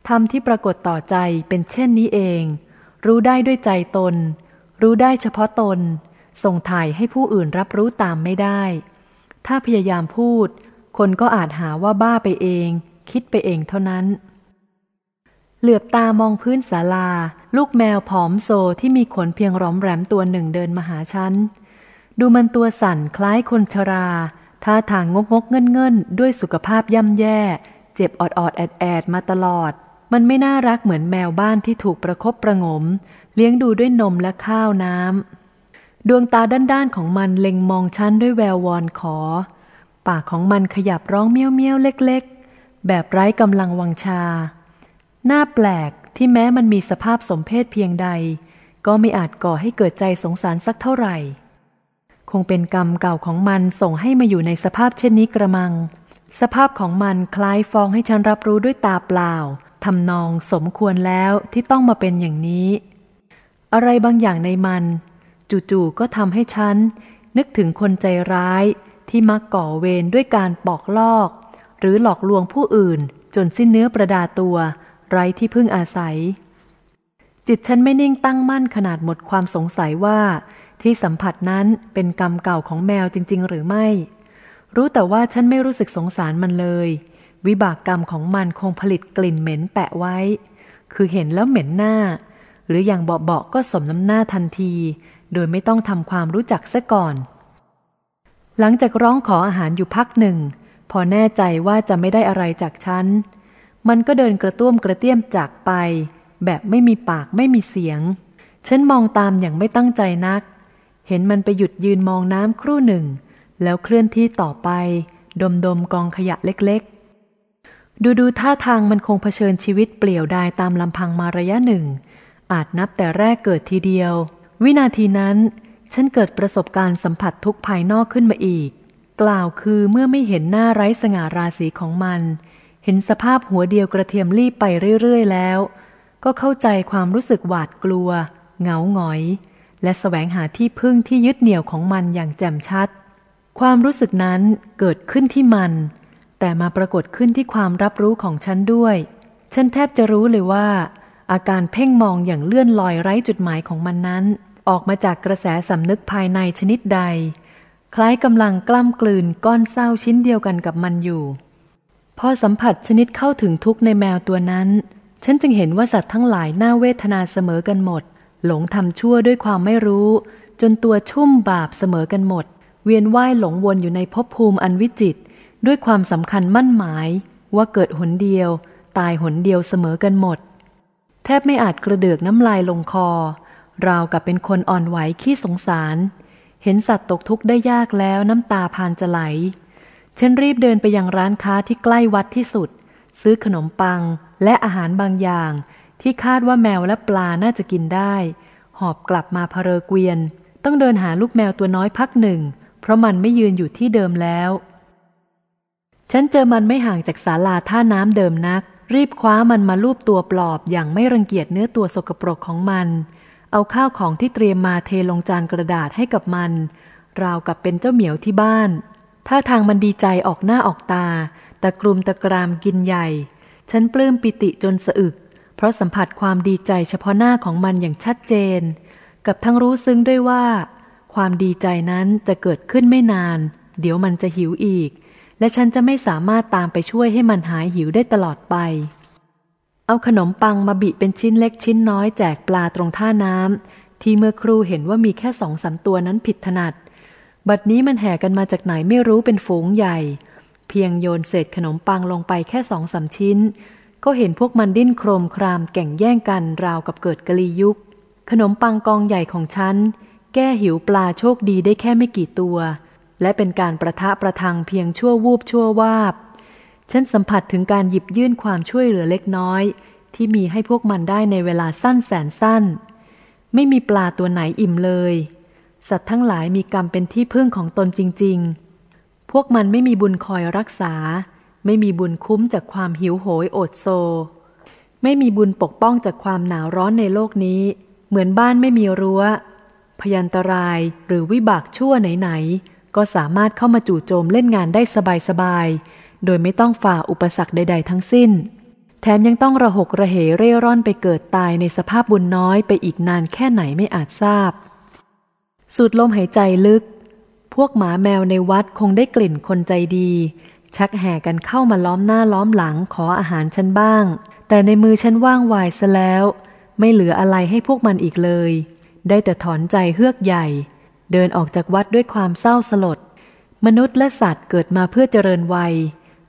ธรรมที่ปรากฏต่อใจเป็นเช่นนี้เอง รู้ได้ด้วยใจตน รู้ได้เฉพาะตน ส่งถ่ายให้ผู้อื่นรับรู้ตามไม่ได้ ถ้าพยายามพูด คนก็อาจหาว่าบ้าไปเอง คิดไปเองเท่านั้น เหลือบตามองพื้นศาลา ลูกแมวผอมโซที่มีขนเพียงร้อมแรมตัวหนึ่งเดินมาหาฉัน ดูมันตัวสั่นคล้ายคนชราท่าทางงกงกเงินเงินด้วยสุขภาพย่ำแย่ เจ็บออดออดแอดแอดมาตลอด มันไม่น่ารักเหมือนแมวบ้านที่ถูกประครบประงม เลี้ยงดูด้วยนมและข้าวน้ำดวงตาด้านๆของมันเล็งมองฉันด้วยแวววอนขอ ปากของมันขยับร้องเมี้ยวเมี้ยวเล็ก แบบไร้กำลังวังชาน่าแปลกที่แม้มันมีสภาพสมเพศเพียงใด ก็ไม่อาจก่อให้เกิดใจสงสารสักเท่าไหร่ คงเป็นกรรมเก่าของมันส่งให้มาอยู่ในสภาพเช่นนี้กระมัง สภาพของมันคล้ายฟองให้ฉันรับรู้ด้วยตาเปล่าทำนองสมควรแล้วที่ต้องมาเป็นอย่างนี้ อะไรบางอย่างในมัน จู่ๆก็ทำให้ฉันนึกถึงคนใจร้ายที่มักก่อเวรด้วยการปอกลอก หรือหลอกลวงผู้อื่น จนสิ้นเนื้อประดาตัว ไร้ที่พึ่งอาศัย จิตฉันไม่นิ่งตั้งมั่นขนาดหมดความสงสัยว่า ที่สัมผัสนั้นเป็นกรรมเก่าของแมวจริง ๆ หรือไม่ รู้แต่ว่าฉันไม่รู้สึกสงสารมันเลย วิบากกรรมของมันคงผลิตกลิ่นเหม็นแปะไว้ คือเห็นแล้วเหม็นหน้า หรืออย่างเบาๆก็สมน้ำหน้าทันที โดยไม่ต้องทำความรู้จักซะก่อนหลังจากร้องขออาหารอยู่พักหนึ่ง พอแน่ใจว่าจะไม่ได้อะไรจากฉัน มันก็เดินกระต้วมกระเตี้ยมจากไป แบบไม่มีปากไม่มีเสียง ฉันมองตามอย่างไม่ตั้งใจนัก เห็นมันไปหยุดยืนมองน้ำครู่หนึ่ง แล้วเคลื่อนที่ต่อไป ดมดมกองขยะเล็กๆ ดูดูท่าทางมันคงเผชิญชีวิตเปลี่ยวดายตามลำพังมาระยะหนึ่ง อาจนับแต่แรกเกิดทีเดียว วินาทีนั้น ฉันเกิดประสบการณ์สัมผัสทุกภายนอกขึ้นมาอีก กล่าวคือเมื่อไม่เห็นหน้าไร้สง่าราศีของมัน เห็นสภาพหัวเดียวกระเทียมรีบไปเรื่อย ๆ แล้ว ก็เข้าใจความรู้สึกหวาดกลัว เหงาหงอย และสแสวงหาที่พึ่งที่ยึดเหนี่ยวของมันอย่างแจ่มชัด ความรู้สึกนั้นเกิดขึ้นที่มัน แต่มาปรากฏขึ้นที่ความรับรู้ของฉันด้วย ฉันแทบจะรู้เลยว่า อาการเพ่งมองอย่างเลื่อนลอยไร้จุดหมายของมันนั้น ออกมาจากกระแสสำนึกภายในชนิดใด คล้ายกำลังกล้ำกลืนก้อนเศร้าชิ้นเดียวกันกับมันอยู่พอสัมผัสชนิดเข้าถึงทุกในแมวตัวนั้น ฉันจึงเห็นว่าสัตว์ทั้งหลายน่าเวทนาเสมอกันหมด หลงทำชั่วด้วยความไม่รู้ จนตัวชุ่มบาปเสมอกันหมด เวียนว่ายหลงวนอยู่ในภพภูมิอันวิจิต ด้วยความสำคัญมั่นหมาย ว่าเกิดหนเดียว ตายหนเดียวเสมอกันหมด แทบไม่อาจกระเดือกน้ำลายลงคอ ราวกับเป็นคนอ่อนไหวขี้สงสาร เห็นสัตว์ตกทุกข์ได้ยากแล้วน้ำตาพานจะไหล ฉันรีบเดินไปยังร้านค้าที่ใกล้วัดที่สุด ซื้อขนมปังและอาหารบางอย่าง ที่คาดว่าแมวและปลาน่าจะกินได้ หอบกลับมาพเรเกวียน ต้องเดินหาลูกแมวตัวน้อยพักหนึ่ง เพราะมันไม่ยืนอยู่ที่เดิมแล้ว ฉันเจอมันไม่ห่างจากศาลาท่าน้ำเดิมนัก รีบคว้ามันมาลูบตัวปลอบอย่างไม่รังเกียจเนื้อตัวสกปรกของมัน เอาข้าวของที่เตรียมมาเทลงจานกระดาษให้กับมัน ราวกับเป็นเจ้าเหมียวที่บ้านถ้าทางมันดีใจออกหน้าออกตา ตะกรุมตะกรามกินใหญ่ ฉันปลื้มปิติจนสะอึก เพราะสัมผัสความดีใจเฉพาะหน้าของมันอย่างชัดเจน กับทั้งรู้ซึ้งด้วยว่า ความดีใจนั้นจะเกิดขึ้นไม่นาน เดี๋ยวมันจะหิวอีก และฉันจะไม่สามารถตามไปช่วยให้มันหายหิวได้ตลอดไป เอาขนมปังมาบิเป็นชิ้นเล็กชิ้นน้อยแจกปลาตรงท่าน้ำที่เมื่อครูเห็นว่ามีแค่สองสามตัวนั้นผิดถนัด บัดนี้มันแห่กันมาจากไหนไม่รู้เป็นฝูงใหญ่ เพียงโยนเศษขนมปังลงไปแค่สองสาชิ้น ก็เห็นพวกมันดิ้นโครมครามแก่งแย่งกันราวกับเกิดกะลียุค ขนมปังกองใหญ่ของฉัน แก้หิวปลาโชคดีได้แค่ไม่กี่ตัว และเป็นการประทะประทังเพียงชั่ววูบชั่ววาบ ฉันสัมผัสถึงการหยิบยื่นความช่วยเหลือเล็กน้อย ที่มีให้พวกมันได้ในเวลาสั้นแสนสั้น ไม่มีปลาตัวไหนอิ่มเลย สัตว์ทั้งหลายมีกรรมเป็นที่พึ่งของตนจริง ๆ พวกมันไม่มีบุญคอยรักษา ไม่มีบุญคุ้มจากความหิวโหยโอดโซ ไม่มีบุญปกป้องจากความหนาวร้อนในโลกนี้ เหมือนบ้านไม่มีรั้ว พยันตรายหรือวิบากชั่วไหนๆก็สามารถเข้ามาจู่โจมเล่นงานได้สบายๆ โดยไม่ต้องฝ่าอุปสรรคใด ๆ ทั้งสิ้น แถมยังต้องระหกระเหเร่ร่อนไปเกิดตายในสภาพบุญน้อยไปอีกนานแค่ไหนไม่อาจทราบ สูดลมหายใจลึก พวกหมาแมวในวัดคงได้กลิ่นคนใจดี ชักแห่กันเข้ามาล้อมหน้าล้อมหลังขออาหารฉันบ้าง แต่ในมือฉันว่างวายซะแล้ว ไม่เหลืออะไรให้พวกมันอีกเลย ได้แต่ถอนใจเฮือกใหญ่ เดินออกจากวัดด้วยความเศร้าสลดมนุษย์และสัตว์เกิดมาเพื่อเจริญวัย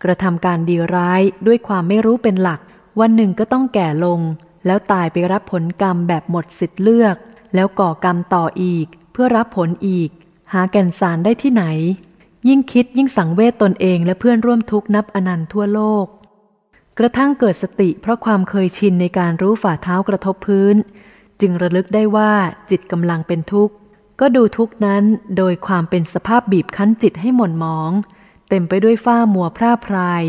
กระทำการดีร้ายด้วยความไม่รู้เป็นหลัก วันหนึ่งก็ต้องแก่ลง แล้วตายไปรับผลกรรมแบบหมดสิทธิ์เลือก แล้วก่อกรรมต่ออีก เพื่อรับผลอีก หาแก่นสารได้ที่ไหน ยิ่งคิดยิ่งสังเวชตนเองและเพื่อนร่วมทุกนับอนันต์ทั่วโลก กระทั่งเกิดสติเพราะความเคยชินในการรู้ฝ่าเท้ากระทบพื้น จึงระลึกได้ว่าจิตกำลังเป็นทุกข์ก็ดูทุกนั้นโดยความเป็นสภาพบีบคั้นจิตให้หม่นหมอง ต็มไปด้วยฝ้ามัวพร่าพราย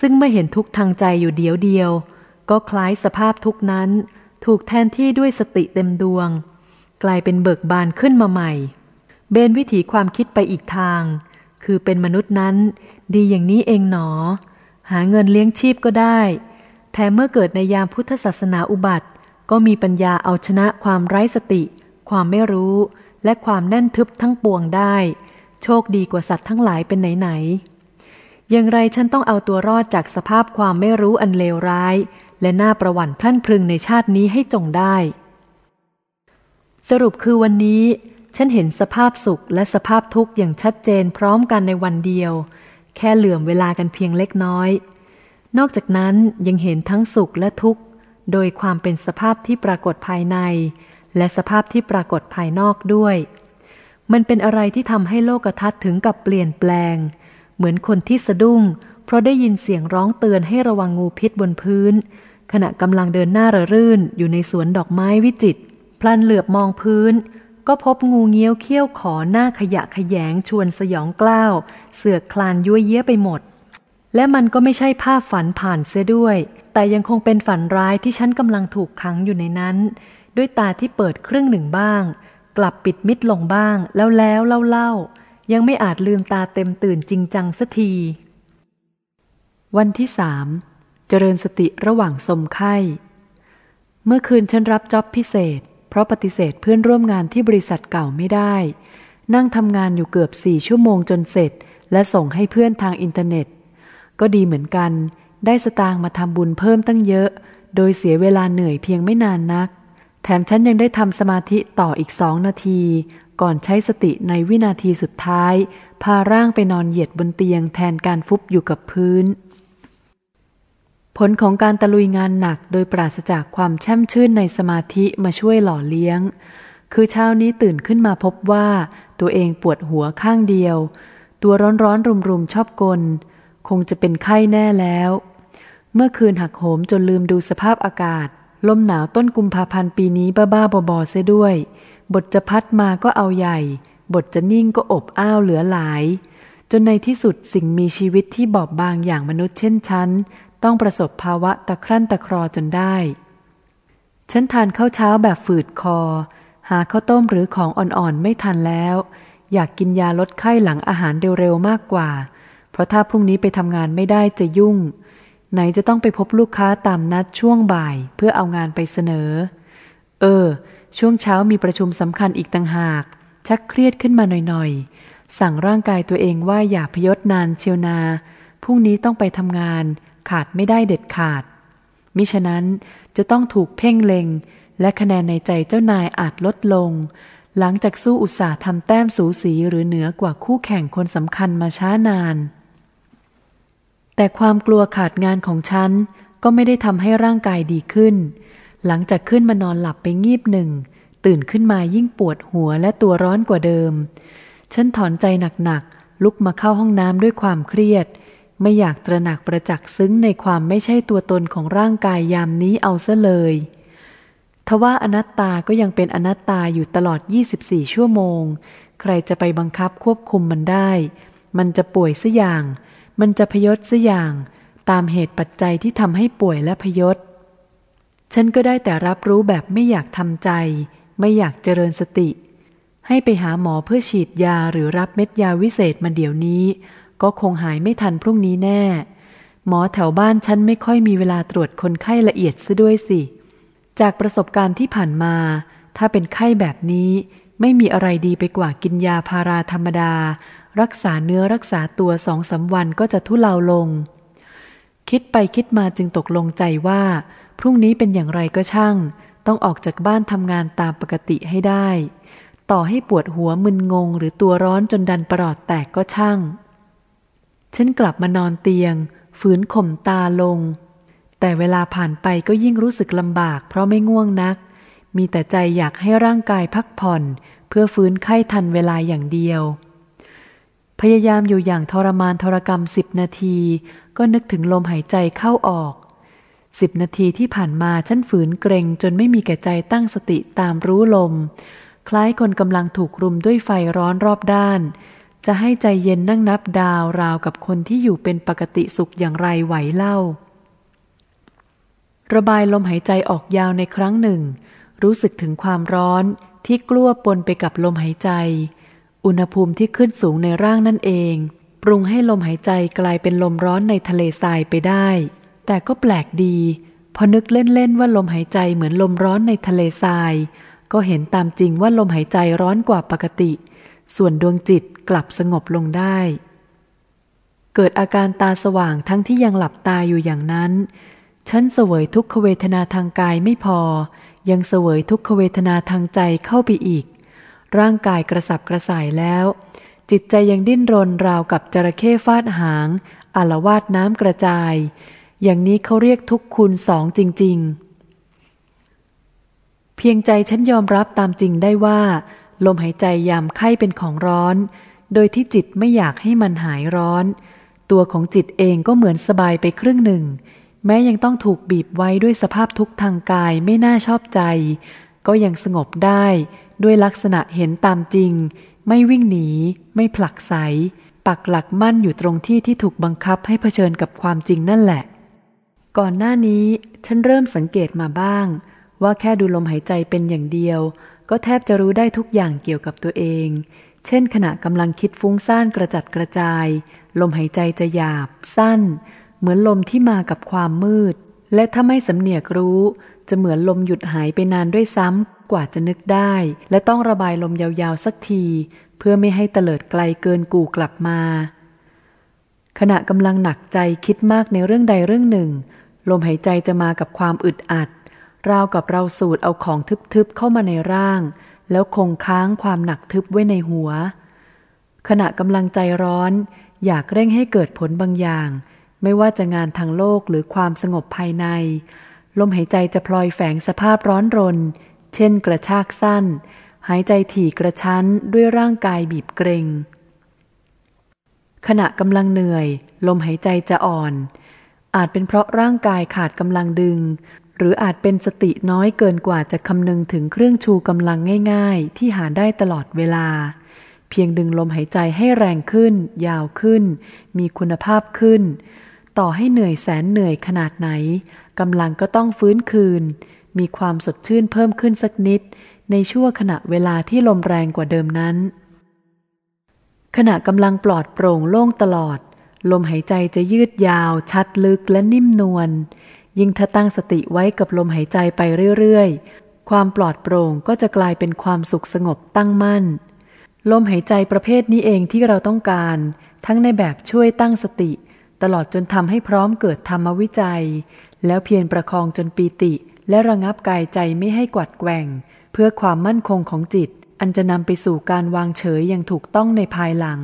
ซึ่งไม่เห็นทุกทางใจอยู่เดียวเดียว ก็คล้ายสภาพทุกนั้น ถูกแทนที่ด้วยสติเต็มดวง กลายเป็นเบิกบานขึ้นมาใหม่ เบนวิถีความคิดไปอีกทาง คือเป็นมนุษย์นั้น ดีอย่างนี้เองหนอ หาเงินเลี้ยงชีพก็ได้ แถมเมื่อเกิดในยามพุทธศาสนาอุบัติ ก็มีปัญญาเอาชนะความไร้สติ ความไม่รู้ และความแน่นทึบทั้งปวงได้ โชคดีกว่าสัตว์ทั้งหลายเป็นไหนๆอย่างไรฉันต้องเอาตัวรอดจากสภาพความไม่รู้อันเลวร้าย และน่าประวัติพลั่นพรึงในชาตินี้ให้จงได้ สรุปคือวันนี้ ฉันเห็นสภาพสุขและสภาพทุกข์อย่างชัดเจนพร้อมกันในวันเดียว แค่เหลื่อมเวลากันเพียงเล็กน้อย นอกจากนั้นยังเห็นทั้งสุขและทุกข์โดยความเป็นสภาพที่ปรากฏภายใน และสภาพที่ปรากฏภายนอกด้วย มันเป็นอะไรที่ทำให้โลกทัศน์ถึงกับเปลี่ยนแปลง เหมือนคนที่สะดุ้ง เพราะได้ยินเสียงร้องเตือนให้ระวังงูพิษบนพื้น ขณะกำลังเดินหน้าระรื่นอยู่ในสวนดอกไม้วิจิตพลันเหลือบมองพื้น ก็พบงูเงี้ยวเขี้ยวขอหน้าขยะขยงชวนสยองกล้าว เสือกคลานยั่วเย้ยไปหมด และมันก็ไม่ใช่ภาพฝันผ่านเสียด้วย แต่ยังคงเป็นฝันร้ายที่ฉันกำลังถูกขังอยู่ในนั้น ด้วยตาที่เปิดครึ่งหนึ่งบ้าง กลับปิดมิดลงบ้าง แล้วแล้วเล่าเล่ายังไม่อาจลืมตาเต็มตื่นจริงจังสักที วันที่สามเจริญสติระหว่างสมไข้ เมื่อคืนฉันรับจ็อบพิเศษ เพราะปฏิเสธเพื่อนร่วมงานที่บริษัทเก่าไม่ได้ นั่งทำงานอยู่เกือบสี่ชั่วโมงจนเสร็จ และส่งให้เพื่อนทางอินเทอร์เน็ต ก็ดีเหมือนกัน ได้สตางค์มาทำบุญเพิ่มตั้งเยอะ โดยเสียเวลาเหนื่อยเพียงไม่นานนัก แถมฉันยังได้ทำสมาธิต่ออีกสองนาที ก่อนใช้สติในวินาทีสุดท้าย พาร่างไปนอนเหยียดบนเตียงแทนการฟุบอยู่กับพื้น ผลของการตะลุยงานหนักโดยปราศจากความแช่มชื่นในสมาธิมาช่วยหล่อเลี้ยง คือเช้านี้ตื่นขึ้นมาพบว่าตัวเองปวดหัวข้างเดียว ตัวร้อนร้อนรุมรุมชอบกล คงจะเป็นไข้แน่แล้ว เมื่อคืนหักโหมจนลืมดูสภาพอากาศ ลมหนาวต้นกุมภาพันธ์ปีนี้บ้าๆบอๆเสียด้วย บทจะพัดมาก็เอาใหญ่ บทจะนิ่งก็อบอ้าวเหลือหลาย จนในที่สุดสิ่งมีชีวิตที่บอบบางอย่างมนุษย์เช่นฉัน ต้องประสบภาวะตะครั่นตะครอจนได้ ฉันทานข้าวเช้าแบบฝืดคอ หาข้าวต้มหรือของอ่อนๆไม่ทันแล้ว อยากกินยาลดไข้หลังอาหารเร็วๆมากกว่า เพราะถ้าพรุ่งนี้ไปทำงานไม่ได้จะยุ่ง ไหนจะต้องไปพบลูกค้าตามนัดช่วงบ่ายเพื่อเอางานไปเสนอ เออ ช่วงเช้ามีประชุมสำคัญอีกต่างหาก ชักเครียดขึ้นมาหน่อยๆ สั่งร่างกายตัวเองว่าอย่าพยศนานเชียวนา พรุ่งนี้ต้องไปทำงาน ขาดไม่ได้เด็ดขาด มิฉะนั้นจะต้องถูกเพ่งเล็ง และคะแนนในใจเจ้านายอาจลดลง หลังจากสู้อุตสาห์ทำแต้มสูสีหรือเหนือกว่าคู่แข่งคนสำคัญมาช้านาน แต่ความกลัวขาดงานของฉันก็ไม่ได้ทำให้ร่างกายดีขึ้น หลังจากขึ้นมานอนหลับไปงีบหนึ่ง ตื่นขึ้นมายิ่งปวดหัวและตัวร้อนกว่าเดิม ฉันถอนใจหนักๆ ลุกมาเข้าห้องน้ำด้วยความเครียด ไม่อยากตระหนักประจักษ์ซึ้งในความไม่ใช่ตัวตนของร่างกายยามนี้เอาซะเลย ทว่าอนัตตาก็ยังเป็นอนัตตาอยู่ตลอด 24 ชั่วโมง ใครจะไปบังคับควบคุมมันได้ มันจะป่วยซะอย่าง มันจะพยศซะอย่างตามเหตุปัจจัยที่ทำให้ป่วยและพยศ ฉันก็ได้แต่รับรู้แบบไม่อยากทำใจ ไม่อยากเจริญสติ ให้ไปหาหมอเพื่อฉีดยาหรือรับเม็ดยาวิเศษมาเดี๋ยวนี้ ก็คงหายไม่ทันพรุ่งนี้แน่ หมอแถวบ้านฉันไม่ค่อยมีเวลาตรวจคนไข้ละเอียดซะด้วยสิ จากประสบการณ์ที่ผ่านมา ถ้าเป็นไข้แบบนี้ ไม่มีอะไรดีไปกว่ากินยาพาราธรรมดา รักษาเนื้อรักษาตัวสองสาวันก็จะทุเลาลง คิดไปคิดมาจึงตกลงใจว่า พรุ่งนี้เป็นอย่างไรก็ช่าง ต้องออกจากบ้านทำงานตามปกติให้ได้ ต่อให้ปวดหัวมึนงงหรือตัวร้อนจนดันประหลอดแตกก็ช่าง ฉันกลับมานอนเตียง ฝืนข่มตาลง แต่เวลาผ่านไปก็ยิ่งรู้สึกลำบาก เพราะไม่ง่วงนัก มีแต่ใจอยากให้ร่างกายพักผ่อน เพื่อฟื้นไข้ทันเวลาอย่างเดียว พยายามอยู่อย่างทรมานทรกรรมสิบนาที ก็นึกถึงลมหายใจเข้าออกสิบนาทีที่ผ่านมาฉันฝืนเกรงจนไม่มีแก่ใจตั้งสติตามรู้ลม คล้ายคนกำลังถูกรุมด้วยไฟร้อนรอบด้าน จะให้ใจเย็นนั่งนับดาวราวกับคนที่อยู่เป็นปกติสุขอย่างไรไหวเล่า ระบายลมหายใจออกยาวในครั้งหนึ่ง รู้สึกถึงความร้อนที่กลั้วปนไปกับลมหายใจ อุณหภูมิที่ขึ้นสูงในร่างนั่นเอง ปรุงให้ลมหายใจกลายเป็นลมร้อนในทะเลทรายไปได้ แต่ก็แปลกดี พอนึกเล่นๆว่าลมหายใจเหมือนลมร้อนในทะเลทราย ก็เห็นตามจริงว่าลมหายใจร้อนกว่าปกติ ส่วนดวงจิตกลับสงบลงได้ เกิดอาการตาสว่างทั้งที่ยังหลับตาอยู่อย่างนั้น ฉันเสวยทุกขเวทนาทางกายไม่พอ ยังเสวยทุกขเวทนาทางใจเข้าไปอีก ร่างกายกระสับกระส่ายแล้ว จิตใจยังดิ้นรนราวกับจระเข้ฟาดหางอารวาดน้ำกระจาย อย่างนี้เขาเรียกทุกคุณสองจริง ๆ เพียงใจฉันยอมรับตามจริงได้ว่า ลมหายใจยามไข้เป็นของร้อน โดยที่จิตไม่อยากให้มันหายร้อน ตัวของจิตเองก็เหมือนสบายไปครึ่งหนึ่ง แม้ยังต้องถูกบีบไว้ด้วยสภาพทุกทางกายไม่น่าชอบใจ ก็ยังสงบได้ ด้วยลักษณะเห็นตามจริง ไม่วิ่งหนี ไม่ผลักไส ปักหลักมั่นอยู่ตรงที่ที่ถูกบังคับให้เผชิญกับความจริงนั่นแหละ ก่อนหน้านี้ฉันเริ่มสังเกตมาบ้าง ว่าแค่ดูลมหายใจเป็นอย่างเดียว ก็แทบจะรู้ได้ทุกอย่างเกี่ยวกับตัวเอง เช่น ขณะกำลังคิดฟุ้งซ่านกระจัดกระจาย ลมหายใจจะหยาบ สั้น เหมือนลมที่มากับความมืด และถ้าไม่สำเนียกรู้ จะเหมือนลมหยุดหายไปนานด้วยซ้ำ กว่าจะนึกได้ และต้องระบายลมยาวๆสักที เพื่อไม่ให้เตลิดไกลเกินกูกลับมา ขณะกำลังหนักใจคิดมากในเรื่องใดเรื่องหนึ่ง ลมหายใจจะมากับความอึดอัด ราวกับเราสูดเอาของทึบๆเข้ามาในร่าง แล้วคงค้างความหนักทึบไว้ในหัว ขณะกำลังใจร้อน อยากเร่งให้เกิดผลบางอย่าง ไม่ว่าจะงานทางโลกหรือความสงบภายในลมหายใจจะพลอยแฝงสภาพร้อนรน เช่นกระชากสั้น หายใจถี่กระชั้นด้วยร่างกายบีบเกรงขณะกำลังเหนื่อย ลมหายใจจะอ่อน อาจเป็นเพราะร่างกายขาดกำลังดึง หรืออาจเป็นสติน้อยเกินกว่าจะคำนึงถึงเครื่องชูกำลังง่าย ๆ ที่หาได้ตลอดเวลา เพียงดึงลมหายใจให้แรงขึ้น ยาวขึ้น มีคุณภาพขึ้น ต่อให้เหนื่อยแสนเหนื่อยขนาดไหนกำลังก็ต้องฟื้นคืน มีความสดชื่นเพิ่มขึ้นสักนิด ในช่วงขณะเวลาที่ลมแรงกว่าเดิมนั้น ขณะกำลังปลอดโปร่งโล่งตลอด ลมหายใจจะยืดยาว ชัดลึกและนิ่มนวลยิ่งถ้าตั้งสติไว้กับลมหายใจไปเรื่อยๆ ความปลอดโปร่งก็จะกลายเป็นความสุขสงบตั้งมั่น ลมหายใจประเภทนี้เองที่เราต้องการ ทั้งในแบบช่วยตั้งสติ ตลอดจนทำให้พร้อมเกิดธรรมวิจัย แล้วเพียรประคองจนปีติ และระงับกายใจไม่ให้กวัดแกว่ง เพื่อความมั่นคงของจิต อันจะนำไปสู่การวางเฉยอย่างถูกต้องในภายหลัง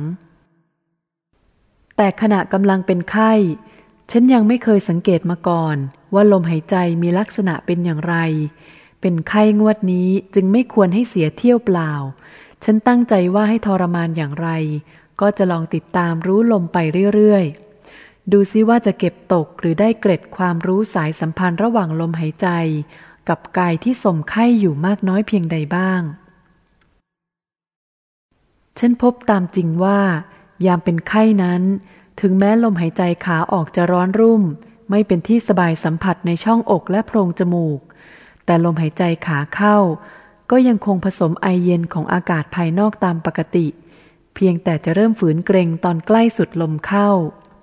แต่ขณะกำลังเป็นไข้ ฉันยังไม่เคยสังเกตมาก่อน ว่าลมหายใจมีลักษณะเป็นอย่างไร เป็นไข้งวดนี้จึงไม่ควรให้เสียเที่ยวเปล่า ฉันตั้งใจว่าให้ทรมานอย่างไร ก็จะลองติดตามรู้ลมไปเรื่อยๆ ดูซิว่าจะเก็บตกหรือได้เกร็ดความรู้สายสัมพันธ์ระหว่างลมหายใจ กับกายที่สมไข้อยู่มากน้อยเพียงใดบ้าง ฉันพบตามจริงว่า ยามเป็นไข้นั้น ถึงแม้ลมหายใจขาออกจะร้อนรุ่ม ไม่เป็นที่สบายสัมผัสในช่องอกและโพรงจมูก แต่ลมหายใจขาเข้า ก็ยังคงผสมไอเย็นของอากาศภายนอกตามปกติ เพียงแต่จะเริ่มฝืนเกรงตอนใกล้สุดลมเข้า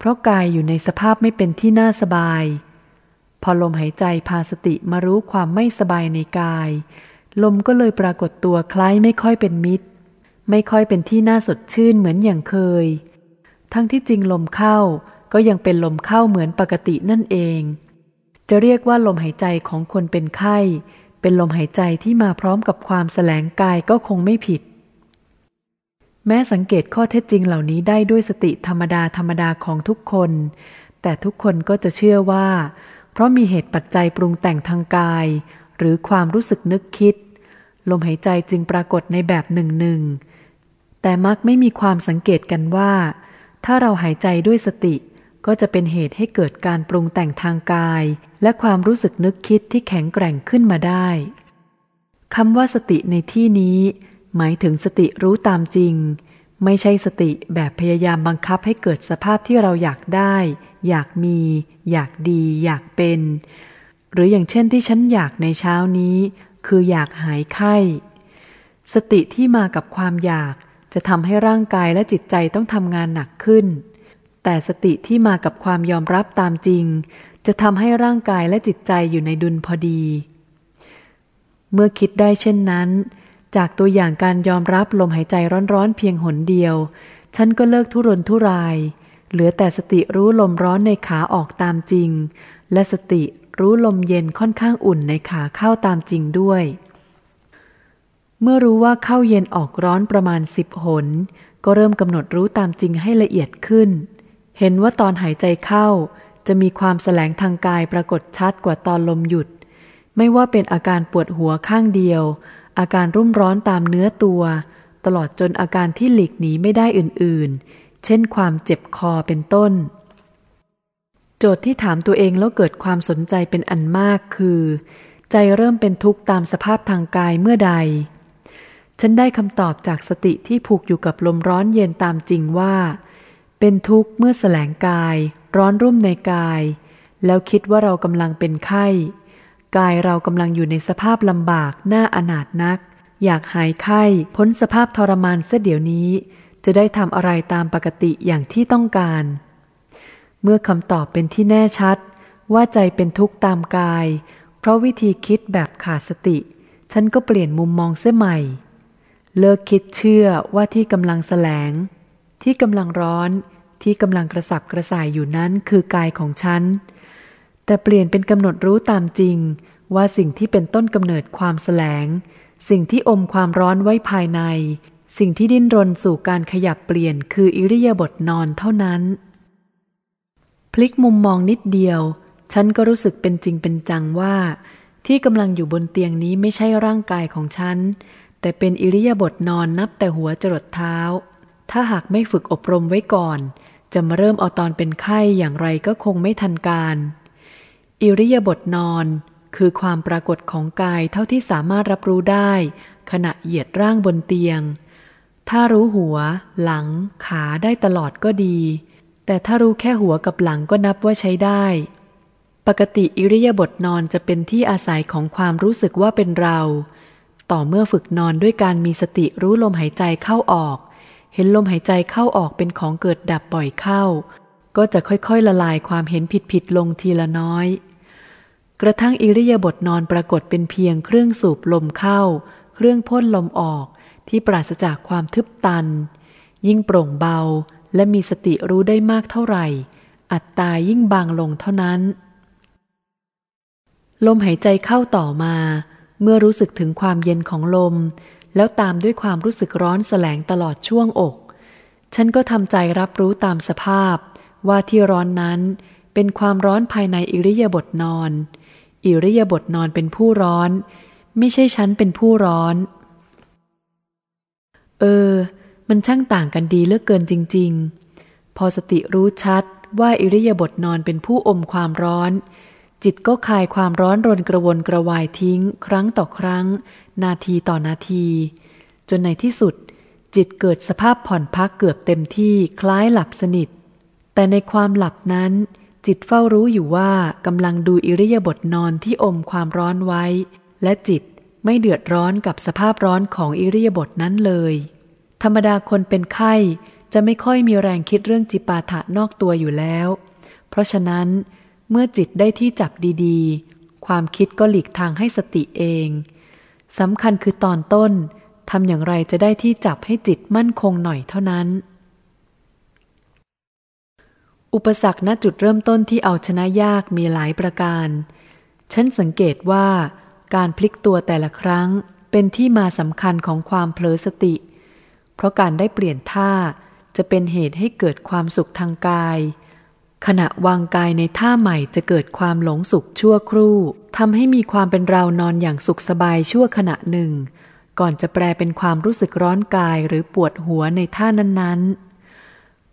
เพราะกายอยู่ในสภาพไม่เป็นที่น่าสบาย พอลมหายใจพาสติมารู้ความไม่สบายในกาย ลมก็เลยปรากฏตัวคล้ายไม่ค่อยเป็นมิตร ไม่ค่อยเป็นที่น่าสดชื่นเหมือนอย่างเคย ทั้งที่จริงลมเข้าก็ยังเป็นลมเข้าเหมือนปกตินั่นเอง จะเรียกว่าลมหายใจของคนเป็นไข้ เป็นลมหายใจที่มาพร้อมกับความแสลงกายก็คงไม่ผิด แม้สังเกตข้อเท็จจริงเหล่านี้ได้ด้วยสติธรรมดาธรรมดาของทุกคน แต่ทุกคนก็จะเชื่อว่า เพราะมีเหตุปัจจัยปรุงแต่งทางกาย หรือความรู้สึกนึกคิด ลมหายใจจึงปรากฏในแบบหนึ่งหนึ่งแต่มักไม่มีความสังเกตกันว่า ถ้าเราหายใจด้วยสติ ก็จะเป็นเหตุให้เกิดการปรุงแต่งทางกาย และความรู้สึกนึกคิดที่แข็งแกร่งขึ้นมาได้คำว่าสติในที่นี้ หมายถึงสติรู้ตามจริง ไม่ใช่สติแบบพยายามบังคับให้เกิดสภาพที่เราอยากได้ อยากมี อยากดี อยากเป็น หรืออย่างเช่นที่ฉันอยากในเช้านี้ คืออยากหายไข้ สติที่มากับความอยากจะทำให้ร่างกายและจิตใจต้องทำงานหนักขึ้น แต่สติที่มากับความยอมรับตามจริง จะทำให้ร่างกายและจิตใจอยู่ในดุลพอดี เมื่อคิดได้เช่นนั้น จากตัวอย่างการยอมรับลมหายใจร้อนๆเพียงหนเดียว ฉันก็เลิกทุรนทุราย เหลือแต่สติรู้ลมร้อนในขาออกตามจริง และสติรู้ลมเย็นค่อนข้างอุ่นในขาเข้าตามจริงด้วย เมื่อรู้ว่าเข้าเย็นออกร้อนประมาณสิบหน ก็เริ่มกำหนดรู้ตามจริงให้ละเอียดขึ้น เห็นว่าตอนหายใจเข้า จะมีความแสลงทางกายปรากฏชัดกว่าตอนลมหยุด ไม่ว่าเป็นอาการปวดหัวข้างเดียว อาการรุ่มร้อนตามเนื้อตัว ตลอดจนอาการที่หลีกหนีไม่ได้อื่นๆ เช่นความเจ็บคอเป็นต้น โจทย์ที่ถามตัวเองแล้วเกิดความสนใจเป็นอันมากคือ ใจเริ่มเป็นทุกข์ตามสภาพทางกายเมื่อใด ฉันได้คำตอบจากสติที่ผูกอยู่กับลมร้อนเย็นตามจริงว่า เป็นทุกข์เมื่อแสลงกาย ร้อนรุ่มในกาย แล้วคิดว่าเรากำลังเป็นไข้ กายเรากำลังอยู่ในสภาพลำบากหน่าอนาถนัก อยากหายไข้พ้นสภาพทรมานเสียเดี๋ยวนี้ จะได้ทำอะไรตามปกติอย่างที่ต้องการ เมื่อคำตอบเป็นที่แน่ชัด ว่าใจเป็นทุกข์ตามกาย เพราะวิธีคิดแบบขาดสติ ฉันก็เปลี่ยนมุมมองเสียใหม่ เลิกคิดเชื่อว่าที่กำลังแสลง ที่กำลังร้อนที่กำลังกระสับกระส่ายอยู่นั้นคือกายของฉัน แต่เปลี่ยนเป็นกำหนดรู้ตามจริง ว่าสิ่งที่เป็นต้นกำเนิดความแสลง สิ่งที่อมความร้อนไว้ภายใน สิ่งที่ดิ้นรนสู่การขยับเปลี่ยนคืออิริยาบถนอนเท่านั้น พลิกมุมมองนิดเดียว ฉันก็รู้สึกเป็นจริงเป็นจังว่า ที่กำลังอยู่บนเตียงนี้ไม่ใช่ร่างกายของฉัน แต่เป็นอิริยาบถนอนนับแต่หัวจรดเท้า ถ้าหากไม่ฝึกอบรมไว้ก่อน จะมาเริ่มเอาตอนเป็นไข้อย่างไรก็คงไม่ทันการ อิริยาบถนอน คือความปรากฏของกายเท่าที่สามารถรับรู้ได้ ขณะเหยียดร่างบนเตียง ถ้ารู้หัว หลัง ขาได้ตลอดก็ดี แต่ถ้ารู้แค่หัวกับหลังก็นับว่าใช้ได้ ปกติอิริยาบถนอนจะเป็นที่อาศัยของความรู้สึกว่าเป็นเรา ต่อเมื่อฝึกนอนด้วยการมีสติรู้ลมหายใจเข้าออก เห็นลมหายใจเข้าออกเป็นของเกิดดับบ่อยเข้า ก็จะค่อยๆละลายความเห็นผิดๆลงทีละน้อย กระทั่งอิริยาบถนอนปรากฏเป็นเพียงเครื่องสูบลมเข้า เครื่องพ่นลมออกที่ปราศจากความทึบตัน ยิ่งโปร่งเบาและมีสติรู้ได้มากเท่าไหร่ อัตตายิ่งบางลงเท่านั้น ลมหายใจเข้าต่อมา เมื่อรู้สึกถึงความเย็นของลม แล้วตามด้วยความรู้สึกร้อนแสลงตลอดช่วงอก ฉันก็ทำใจรับรู้ตามสภาพ ว่าที่ร้อนนั้นเป็นความร้อนภายในอิริยาบถนอน อิริยาบถนอนเป็นผู้ร้อน ไม่ใช่ฉันเป็นผู้ร้อน เออ มันช่างต่างกันดีเลือกเกินจริง ๆ พอสติรู้ชัดว่าอิริยาบถนอนเป็นผู้อมความร้อน จิตก็คลายความร้อนรนกระวนกระวายทิ้ง ครั้งต่อครั้ง นาทีต่อนาที จนในที่สุด จิตเกิดสภาพผ่อนพักเกือบเต็มที่คล้ายหลับสนิท แต่ในความหลับนั้น จิตเฝ้ารู้อยู่ว่ากำลังดูอิริยาบถนอนที่อมความร้อนไว้ และจิตไม่เดือดร้อนกับสภาพร้อนของอิริยาบถนั้นเลย ธรรมดาคนเป็นไข้จะไม่ค่อยมีแรงคิดเรื่องจิปาถะนอกตัวอยู่แล้ว เพราะฉะนั้น เมื่อจิตได้ที่จับดีๆ ความคิดก็หลีกทางให้สติเองสำคัญคือตอนต้นทำอย่างไรจะได้ที่จับให้จิตมั่นคงหน่อยเท่านั้น อุปสรรคณจุดเริ่มต้นที่เอาชนะยากมีหลายประการ ฉันสังเกตว่า การพลิกตัวแต่ละครั้งเป็นที่มาสำคัญของความเผลอสติ เพราะการได้เปลี่ยนท่าจะเป็นเหตุให้เกิดความสุขทางกาย ขณะวางกายในท่าใหม่จะเกิดความหลงสุขชั่วครู่ทำให้มีความเป็นเรานอนอย่างสุขสบายชั่วขณะหนึ่ง ก่อนจะแปลเป็นความรู้สึกร้อนกายหรือปวดหัวในท่านั้นๆ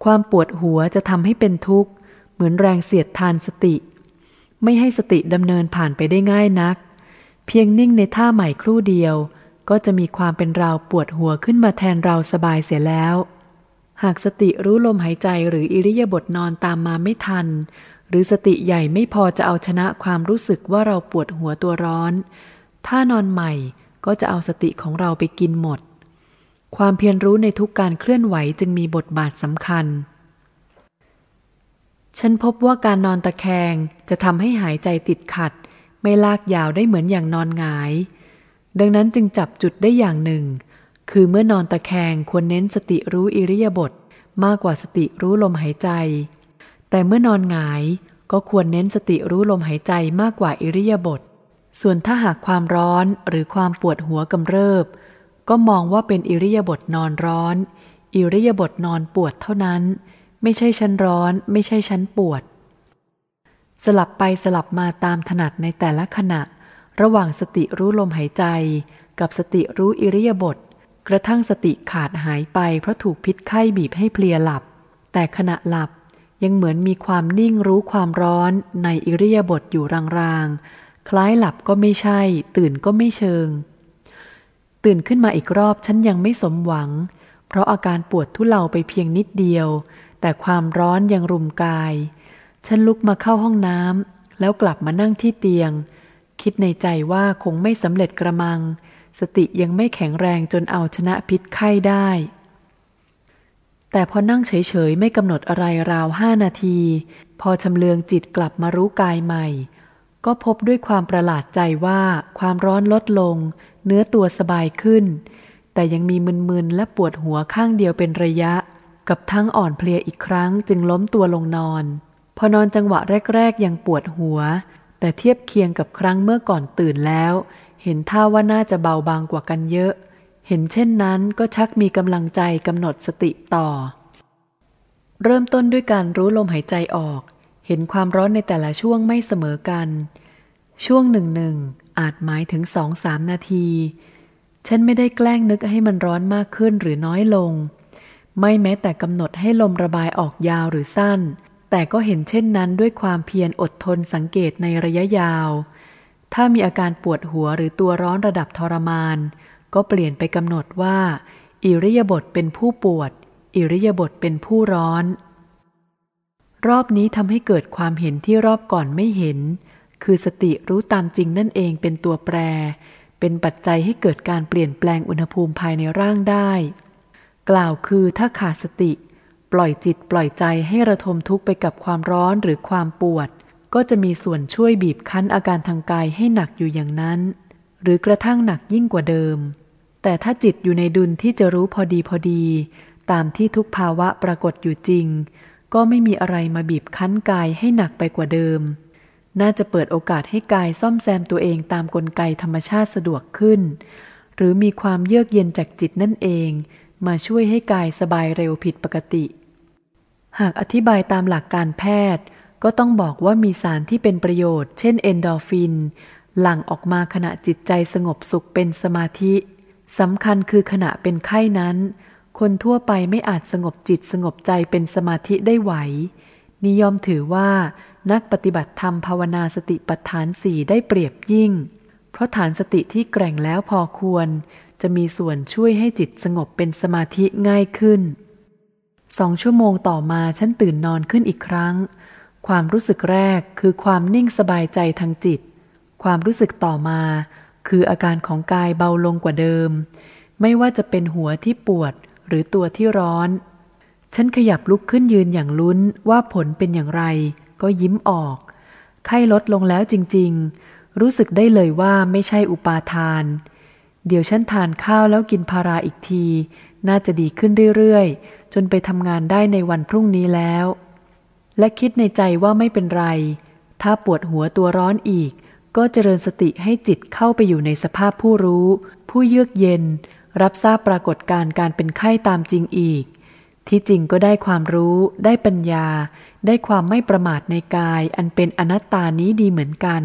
ความปวดหัวจะทำให้เป็นทุกข์ เหมือนแรงเสียดทานสติ ไม่ให้สติดำเนินผ่านไปได้ง่ายนัก เพียงนิ่งในท่าใหม่ครู่เดียว ก็จะมีความเป็นเราปวดหัวขึ้นมาแทนเราสบายเสียแล้ว หากสติรู้ลมหายใจหรืออิริยาบถนอนตามมาไม่ทัน หรือสติใหญ่ไม่พอจะเอาชนะความรู้สึกว่าเราปวดหัวตัวร้อน ถ้านอนใหม่ก็จะเอาสติของเราไปกินหมด ความเพียรรู้ในทุกการเคลื่อนไหวจึงมีบทบาทสำคัญ ฉันพบว่าการนอนตะแคงจะทำให้หายใจติดขัด ไม่ลากยาวได้เหมือนอย่างนอนหงาย ดังนั้นจึงจับจุดได้อย่างหนึ่ง คือเมื่อนอนตะแคงควรเน้นสติรู้อิริยาบถมากกว่าสติรู้ลมหายใจ แต่เมื่อนอนหงายก็ควรเน้นสติรู้ลมหายใจมากกว่าอิริยาบถส่วนถ้าหากความร้อนหรือความปวดหัวกำเริบ ก็มองว่าเป็นอิริยาบถนอนร้อน อิริยาบถนอนปวดเท่านั้น ไม่ใช่ชั้นร้อน ไม่ใช่ชั้นปวด สลับไปสลับมาตามถนัดในแต่ละขณะ ระหว่างสติรู้ลมหายใจ กับสติรู้อิริยาบถกระทั่งสติขาดหายไปเพราะถูกพิษไข้บีบให้เพลียหลับ แต่ขณะหลับยังเหมือนมีความนิ่งรู้ความร้อนในอิริยาบถอยู่รางๆ คล้ายหลับก็ไม่ใช่ ตื่นก็ไม่เชิง ตื่นขึ้นมาอีกรอบฉันยังไม่สมหวัง เพราะอาการปวดทุเลาไปเพียงนิดเดียว แต่ความร้อนยังรุมกาย ฉันลุกมาเข้าห้องน้ำแล้วกลับมานั่งที่เตียง คิดในใจว่าคงไม่สำเร็จกระมัง สติยังไม่แข็งแรงจนเอาชนะพิษไข้ได้ แต่พอนั่งเฉยๆ ไม่กำหนดอะไรราวห้านาที พอชำเลืองจิตกลับมารู้กายใหม่ ก็พบด้วยความประหลาดใจว่าความร้อนลดลง เนื้อตัวสบายขึ้น แต่ยังมีมึนๆและปวดหัวข้างเดียวเป็นระยะ กับทั้งอ่อนเพลียอีกครั้งจึงล้มตัวลงนอน พอนอนจังหวะแรก ๆ ยังปวดหัว แต่เทียบเคียงกับครั้งเมื่อก่อนตื่นแล้ว เห็นท่าว่าน่าจะเบาบางกว่ากันเยอะ เห็นเช่นนั้นก็ชักมีกำลังใจกำหนดสติต่อ เริ่มต้นด้วยการรู้ลมหายใจออก เห็นความร้อนในแต่ละช่วงไม่เสมอกัน ช่วงหนึ่งหนึ่งอาจหมายถึงสองสามนาที ฉันไม่ได้แกล้งนึกให้มันร้อนมากขึ้นหรือน้อยลง ไม่แม้แต่กำหนดให้ลมระบายออกยาวหรือสั้น แต่ก็เห็นเช่นนั้นด้วยความเพียรอดทนสังเกตในระยะยาว ถ้ามีอาการปวดหัวหรือตัวร้อนระดับทรมาน ก็เปลี่ยนไปกำหนดว่า อิริยาบถเป็นผู้ปวด อิริยาบถเป็นผู้ร้อน รอบนี้ทำให้เกิดความเห็นที่รอบก่อนไม่เห็น คือสติรู้ตามจริงนั่นเองเป็นตัวแปร เป็นปัจจัยให้เกิดการเปลี่ยนแปลงอุณหภูมิภายในร่างได้ กล่าวคือถ้าขาดสติ ปล่อยจิตปล่อยใจให้ระทมทุกข์ไปกับความร้อนหรือความปวด ก็จะมีส่วนช่วยบีบคั้นอาการทางกายให้หนักอยู่อย่างนั้น หรือกระทั่งหนักยิ่งกว่าเดิม แต่ถ้าจิตอยู่ในดุลที่จะรู้พอดีพอดี ตามที่ทุกภาวะปรากฏอยู่จริง ก็ไม่มีอะไรมาบีบคั้นกายให้หนักไปกว่าเดิม น่าจะเปิดโอกาสให้กายซ่อมแซมตัวเองตามกลไกธรรมชาติสะดวกขึ้น หรือมีความเยือกเย็นจากจิตนั่นเอง มาช่วยให้กายสบายเร็วผิดปกติ หากอธิบายตามหลักการแพทย์ ก็ต้องบอกว่ามีสารที่เป็นประโยชน์ เช่นเอนโดฟิน หลั่งออกมาขณะจิตใจสงบสุขเป็นสมาธิสำคัญคือขณะเป็นไข้นั้น คนทั่วไปไม่อาจสงบจิตสงบใจเป็นสมาธิได้ไหว นิยมถือว่านักปฏิบัติธรรมภาวนาสติปัฏฐานสี่ได้เปรียบยิ่ง เพราะฐานสติที่แกร่งแล้วพอควร จะมีส่วนช่วยให้จิตสงบเป็นสมาธิง่ายขึ้น สองชั่วโมงต่อมาฉันตื่นนอนขึ้นอีกครั้ง ความรู้สึกแรกคือความนิ่งสบายใจทางจิต ความรู้สึกต่อมา คืออาการของกายเบาลงกว่าเดิม ไม่ว่าจะเป็นหัวที่ปวด หรือตัวที่ร้อน ฉันขยับลุกขึ้นยืนอย่างลุ้นว่าผลเป็นอย่างไร ก็ยิ้มออก ไข้ลดลงแล้วจริง ๆ รู้สึกได้เลยว่าไม่ใช่อุปาทาน เดี๋ยวฉันทานข้าวแล้วกินพาราอีกที น่าจะดีขึ้นเรื่อยๆ จนไปทำงานได้ในวันพรุ่งนี้แล้ว และคิดในใจว่าไม่เป็นไร ถ้าปวดหัวตัวร้อนอีก ก็เจริญสติให้จิตเข้าไปอยู่ในสภาพผู้รู้ ผู้เยือกเย็น รับทราบปรากฏการการเป็นไข้ตามจริงอีก ที่จริงก็ได้ความรู้ ได้ปัญญา ได้ความไม่ประมาทในกาย อันเป็นอนัตตานี้ดีเหมือนกัน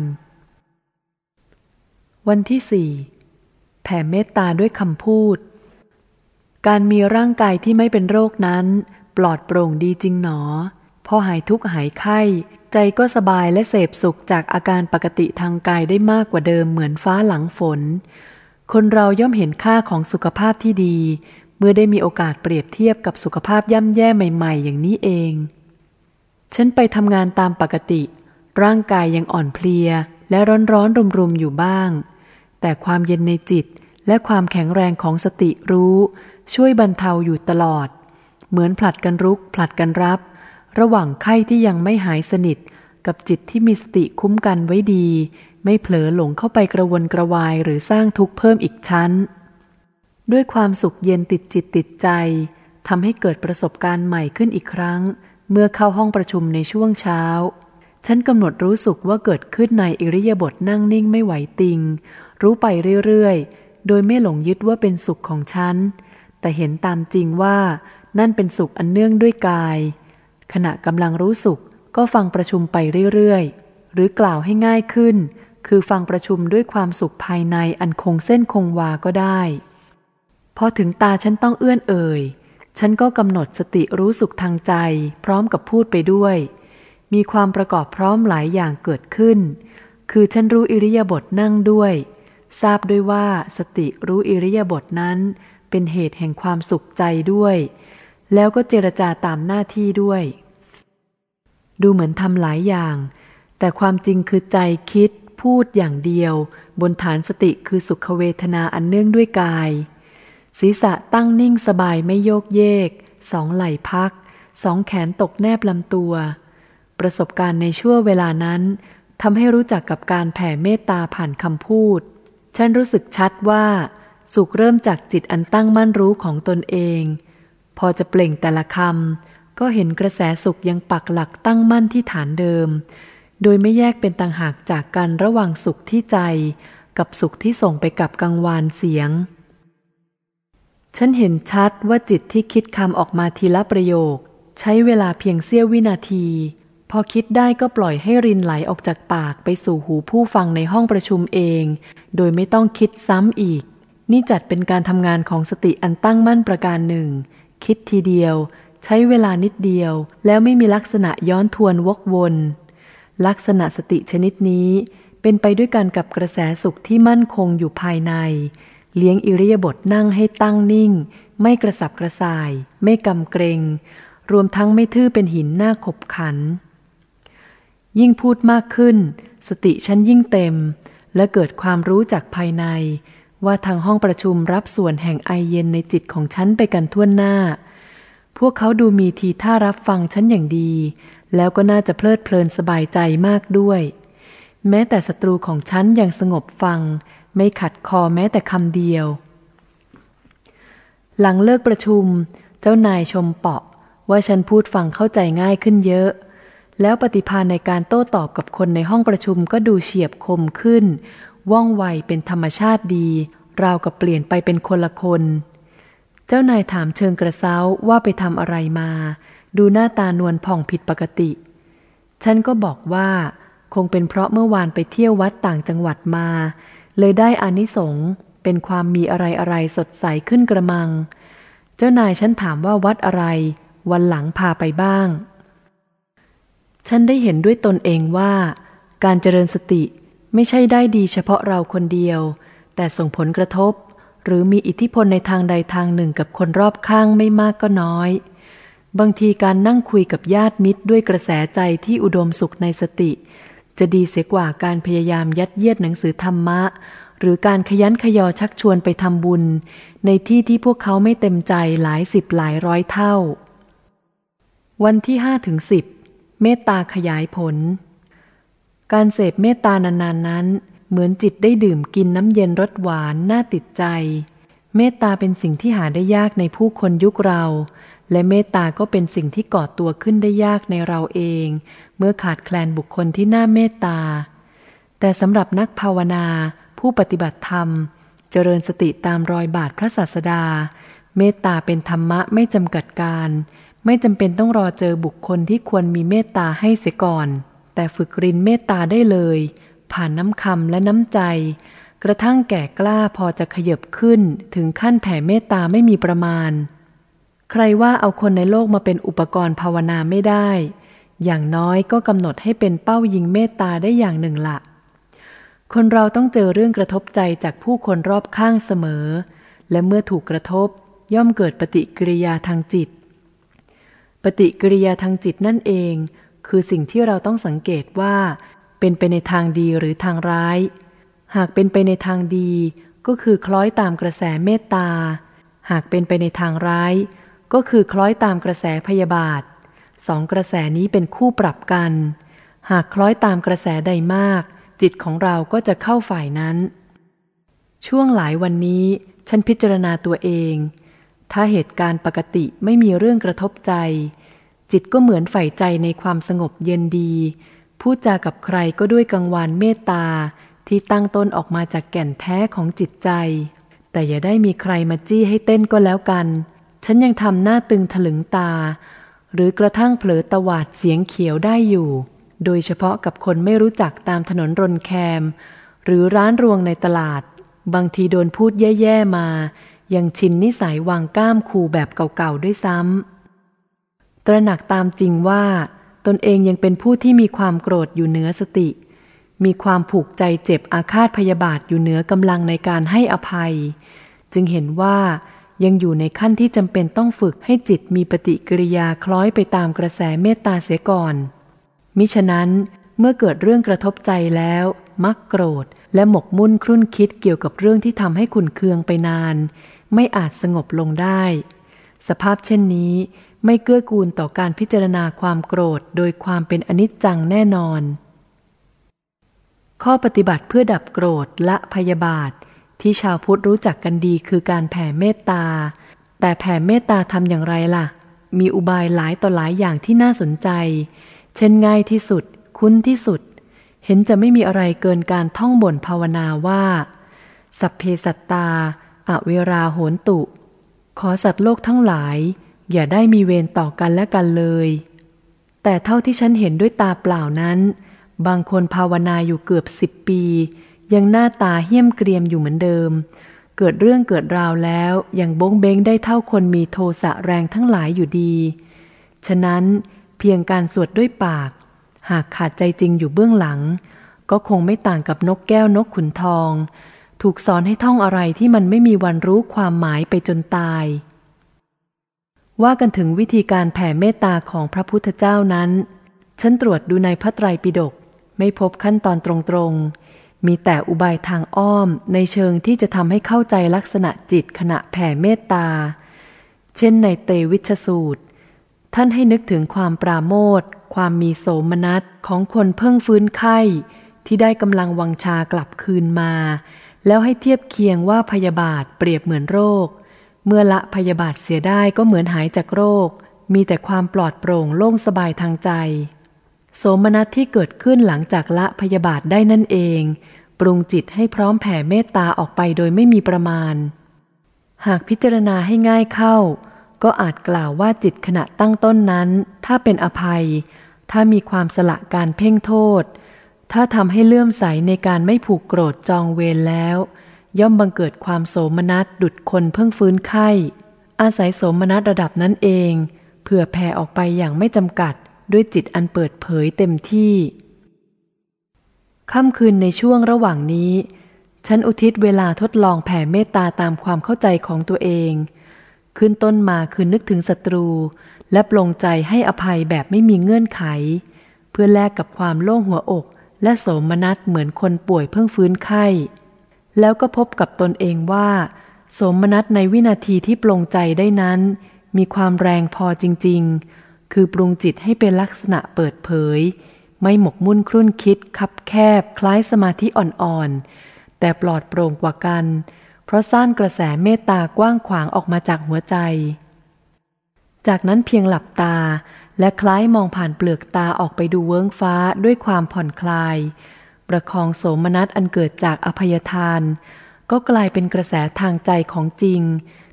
วันที่สี่แผ่เมตตาด้วยคำพูด การมีร่างกายที่ไม่เป็นโรคนั้น ปลอดโปร่งดีจริงหนอ พอหายทุกข์หายไข้ ใจก็สบายและเสพสุขจากอาการปกติทางกายได้มากกว่าเดิมเหมือนฟ้าหลังฝน คนเราย่อมเห็นค่าของสุขภาพที่ดี เมื่อได้มีโอกาสเปรียบเทียบกับสุขภาพย่ำแย่ใหม่ ๆ อย่างนี้เอง ฉันไปทำงานตามปกติ ร่างกายยังอ่อนเพลียและร้อนๆรุมๆอยู่บ้าง แต่ความเย็นในจิตและความแข็งแรงของสติรู้ ช่วยบรรเทาอยู่ตลอด เหมือนผลัดกันรุกผลัดกันรับ ระหว่างไข้ที่ยังไม่หายสนิท กับจิตที่มีสติคุ้มกันไว้ดี ไม่เผลอหลงเข้าไปกระวนกระวายหรือสร้างทุกข์เพิ่มอีกชั้น ด้วยความสุขเย็นติดจิตติดใจทำให้เกิดประสบการณ์ใหม่ขึ้นอีกครั้ง เมื่อเข้าห้องประชุมในช่วงเช้า ฉันกำหนดรู้สุขว่าเกิดขึ้นในอิริยาบถนั่งนิ่งไม่ไหวติง รู้ไปเรื่อยๆ โดยไม่หลงยึดว่าเป็นสุขของฉัน แต่เห็นตามจริงว่านั่นเป็นสุขอันเนื่องด้วยกาย ขณะกำลังรู้สุขก็ฟังประชุมไปเรื่อยๆ หรือกล่าวให้ง่ายขึ้น คือฟังประชุมด้วยความสุขภายในอันคงเส้นคงวาก็ได้ พอถึงตาฉันต้องเอื้อนเอ่ย ฉันก็กำหนดสติรู้สุขทางใจ พร้อมกับพูดไปด้วย มีความประกอบพร้อมหลายอย่างเกิดขึ้น คือฉันรู้อิริยาบถนั่งด้วย ทราบด้วยว่าสติรู้อิริยาบถนั้น เป็นเหตุแห่งความสุขใจด้วย แล้วก็เจรจาตามหน้าที่ด้วย ดูเหมือนทำหลายอย่าง แต่ความจริงคือใจคิด พูดอย่างเดียว บนฐานสติคือสุขเวทนาอันเนื่องด้วยกาย ศีรษะตั้งนิ่งสบายไม่โยกเยก สองไหล่พัก สองแขนตกแนบลำตัว ประสบการณ์ในช่วงเวลานั้นทำให้รู้จักกับการแผ่เมตตาผ่านคำพูด ฉันรู้สึกชัดว่า สุขเริ่มจากจิตอันตั้งมั่นรู้ของตนเอง พอจะเปล่งแต่ละคำก็เห็นกระแสสุขยังปักหลักตั้งมั่นที่ฐานเดิม โดยไม่แยกเป็นต่างหากจากกันระหว่างสุขที่ใจ กับสุขที่ส่งไปกับกังวานเสียง ฉันเห็นชัดว่าจิตที่คิดคำออกมาทีละประโยค ใช้เวลาเพียงเสี้ยววินาที พอคิดได้ก็ปล่อยให้รินไหลออกจากปากไปสู่หูผู้ฟังในห้องประชุมเอง โดยไม่ต้องคิดซ้ำอีก นี่จัดเป็นการทำงานของสติอันตั้งมั่นประการหนึ่ง คิดทีเดียว ใช้เวลานิดเดียว แล้วไม่มีลักษณะย้อนทวนวกวน ลักษณะสติชนิดนี้เป็นไปด้วยกันกับกระแสสุขที่มั่นคงอยู่ภายใน เลี้ยงอิริยาบถนั่งให้ตั้งนิ่ง ไม่กระสับกระส่าย ไม่กำเกรง รวมทั้งไม่ทื่อเป็นหินหน้าขบขัน ยิ่งพูดมากขึ้น สติฉันยิ่งเต็ม และเกิดความรู้จากภายใน ว่าทางห้องประชุมรับส่วนแห่งไอเย็นในจิตของฉันไปกันทั่วหน้า พวกเขาดูมีทีท่ารับฟังฉันอย่างดี แล้วก็น่าจะเพลิดเพลินสบายใจมากด้วย แม้แต่ศัตรูของฉันยังสงบฟัง ไม่ขัดคอแม้แต่คำเดียว หลังเลิกประชุม เจ้านายชมเปาะ ว่าฉันพูดฟังเข้าใจง่ายขึ้นเยอะ แล้วปฏิภาณในการโต้ตอบกับคนในห้องประชุมก็ดูเฉียบคมขึ้น ว่องไวเป็นธรรมชาติดี ราวกับเปลี่ยนไปเป็นคนละคน เจ้านายถามเชิงกระเซ้าว่าไปทำอะไรมา ดูหน้าตานวลผ่องผิดปกติ ฉันก็บอกว่า คงเป็นเพราะเมื่อวานไปเที่ยววัดต่างจังหวัดมา เลยได้อานิสงส์เป็นความมีอะไรอะไรสดใสขึ้นกระมัง เจ้านายฉันถามว่าวัดอะไร วันหลังพาไปบ้าง ฉันได้เห็นด้วยตนเองว่า การเจริญสติไม่ใช่ได้ดีเฉพาะเราคนเดียว แต่ส่งผลกระทบ หรือมีอิทธิพลในทางใดทางหนึ่งกับคนรอบข้างไม่มากก็น้อย บางทีการนั่งคุยกับญาติมิตรด้วยกระแสใจที่อุดมสุขในสติ จะดีเสียกว่าการพยายามยัดเยียดหนังสือธรรมะ หรือการขยันขยอชักชวนไปทำบุญ ในที่ที่พวกเขาไม่เต็มใจหลายสิบหลายร้อยเท่า วันที่ห้าถึงสิบเมตตาขยายผล การเสพเมตตานานๆนนนั้น เหมือนจิตได้ดื่มกินน้ำเย็นรสหวานน่าติดใจ เมตตาเป็นสิ่งที่หาได้ยากในผู้คนยุคเรา และเมตตาก็เป็นสิ่งที่ก่อตัวขึ้นได้ยากในเราเอง เมื่อขาดแคลนบุคคลที่น่าเมตตา แต่สำหรับนักภาวนา ผู้ปฏิบัติธรรม เจริญสติตามรอยบาทพระศาสดา เมตตาเป็นธรรมะไม่จำกัดการ ไม่จำเป็นต้องรอเจอบุคคลที่ควรมีเมตตาให้เสียก่อน แต่ฝึกรินเมตตาได้เลย ผ่านน้ำคำและน้ำใจ กระทั่งแก่กล้าพอจะขยบขึ้นถึงขั้นแผ่เมตตาไม่มีประมาณ ใครว่าเอาคนในโลกมาเป็นอุปกรณ์ภาวนาไม่ได้ อย่างน้อยก็กำหนดให้เป็นเป้ายิงเมตตาได้อย่างหนึ่งละ คนเราต้องเจอเรื่องกระทบใจจากผู้คนรอบข้างเสมอ และเมื่อถูกกระทบย่อมเกิดปฏิกิริยาทางจิต ปฏิกิริยาทางจิตนั่นเอง คือสิ่งที่เราต้องสังเกตว่า เป็นไปในทางดีหรือทางร้าย หากเป็นไปในทางดี ก็คือคล้อยตามกระแสเมตตา หากเป็นไปในทางร้าย ก็คือคล้อยตามกระแสพยาบาทสองกระแสนี้เป็นคู่ปรับกัน หากคล้อยตามกระแสใดมาก จิตของเราก็จะเข้าฝ่ายนั้น ช่วงหลายวันนี้ ฉันพิจารณาตัวเอง ถ้าเหตุการณ์ปกติไม่มีเรื่องกระทบใจ จิตก็เหมือนใฝ่ใจในความสงบเย็นดีพูดจากับใครก็ด้วยกังวานเมตตาที่ตั้งต้นออกมาจากแก่นแท้ของจิตใจ แต่อย่าได้มีใครมาจี้ให้เต้นก็แล้วกัน ฉันยังทำหน้าตึงถลึงตา หรือกระทั่งเผลอตวาดเสียงเขียวได้อยู่ โดยเฉพาะกับคนไม่รู้จักตามถนนรนแคม หรือร้านรวงในตลาด บางทีโดนพูดแย่ ๆ มา ยังชินนิสัยวางก้ามคูแบบเก่าๆด้วยซ้ำตระหนักตามจริงว่า ตนเองยังเป็นผู้ที่มีความโกรธอยู่เหนือสติ มีความผูกใจเจ็บอาฆาตพยาบาทอยู่เหนือกำลังในการให้อภัย จึงเห็นว่า ยังอยู่ในขั้นที่จำเป็นต้องฝึกให้จิตมีปฏิกิริยาคล้อยไปตามกระแสเมตตาเสียก่อน มิฉะนั้นเมื่อเกิดเรื่องกระทบใจแล้ว มักโกรธ และหมกมุ่นครุ่นคิดเกี่ยวกับเรื่องที่ทำให้ขุนเคืองไปนาน ไม่อาจสงบลงได้ สภาพเช่นนี้ไม่เกื้อกูลต่อการพิจารณาความโกรธโดยความเป็นอนิจจังแน่นอน ข้อปฏิบัติเพื่อดับโกรธละพยาบาท ที่ชาวพุทธรู้จักกันดีคือการแผ่เมตตา แต่แผ่เมตตาทำอย่างไรล่ะ มีอุบายหลายต่อหลายอย่างที่น่าสนใจ เช่นง่ายที่สุด คุ้นที่สุด เห็นจะไม่มีอะไรเกินการท่องบ่นภาวนาว่า สัพเพสัตตา อเวราโหนตุ ขอสัตว์โลกทั้งหลาย อย่าได้มีเวรต่อกันและกันเลย แต่เท่าที่ฉันเห็นด้วยตาเปล่านั้น บางคนภาวนาอยู่เกือบสิบปี ยังหน้าตาเหี้ยมเกรียมอยู่เหมือนเดิม เกิดเรื่องเกิดราวแล้วยังบงเบงได้เท่าคนมีโทสะแรงทั้งหลายอยู่ดี ฉะนั้นเพียงการสวดด้วยปาก หากขาดใจจริงอยู่เบื้องหลัง ก็คงไม่ต่างกับนกแก้วนกขุนทอง ถูกสอนให้ท่องอะไรที่มันไม่มีวันรู้ความหมายไปจนตาย ว่ากันถึงวิธีการแผ่เมตตาของพระพุทธเจ้านั้น ฉันตรวจดูในพระไตรปิฎกไม่พบขั้นตอนตรงๆ มีแต่อุบายทางอ้อมในเชิงที่จะทำให้เข้าใจลักษณะจิตขณะแผ่เมตตา เช่นในเตวิชสูตร ท่านให้นึกถึงความปราโมทความมีโสมนัสของคนเพิ่งฟื้นไข้ ที่ได้กำลังวังชากลับคืนมา แล้วให้เทียบเคียงว่าพยาบาทเปรียบเหมือนโรค เมื่อละพยาบาทเสียได้ก็เหมือนหายจากโรค มีแต่ความปลอดโปร่งโล่งสบายทางใจ โสมนัสที่เกิดขึ้นหลังจากละพยาบาทได้นั่นเอง ปรุงจิตให้พร้อมแผ่เมตตาออกไปโดยไม่มีประมาณ หากพิจารณาให้ง่ายเข้า ก็อาจกล่าวว่าจิตขณะตั้งต้นนั้น ถ้าเป็นอภัย ถ้ามีความสละการเพ่งโทษ ถ้าทำให้เลื่อมใสในการไม่ผูกโกรธจองเวรแล้ว ย่อมบังเกิดความโสมนัสดุดคนเพิ่งฟื้นไข้ อาศัยโสมนัสระดับนั้นเองเผื่อแผ่ออกไปอย่างไม่จำกัด ด้วยจิตอันเปิดเผยเต็มที่ค่ำคืนในช่วงระหว่างนี้ ฉันอุทิศเวลาทดลองแผ่เมตตาตามความเข้าใจของตัวเอง ขึ้นต้นมาคือนึกถึงศัตรู และปลงใจให้อภัยแบบไม่มีเงื่อนไข เพื่อแลกกับความโล่งหัวอก และโสมนัสเหมือนคนป่วยเพิ่งฟื้นไข้ แล้วก็พบกับตนเองว่า โสมนัตในวินาทีที่ปลงใจได้นั้น มีความแรงพอจริง ๆ คือปรุงจิตให้เป็นลักษณะเปิดเผย ไม่หมกมุ่นครุ่นคิด คับแคบ คล้ายสมาธิอ่อนๆ แต่ปลอดโปร่งกว่ากัน เพราะสร้างกระแสเมตตากว้างขวางออกมาจากหัวใจ จากนั้นเพียงหลับตา และคล้ายมองผ่านเปลือกตาออกไปดูเวิ้งฟ้าด้วยความผ่อนคลาย ประคองโสมนัสอันเกิดจากอภัยทาน ก็กลายเป็นกระแสทางใจของจริง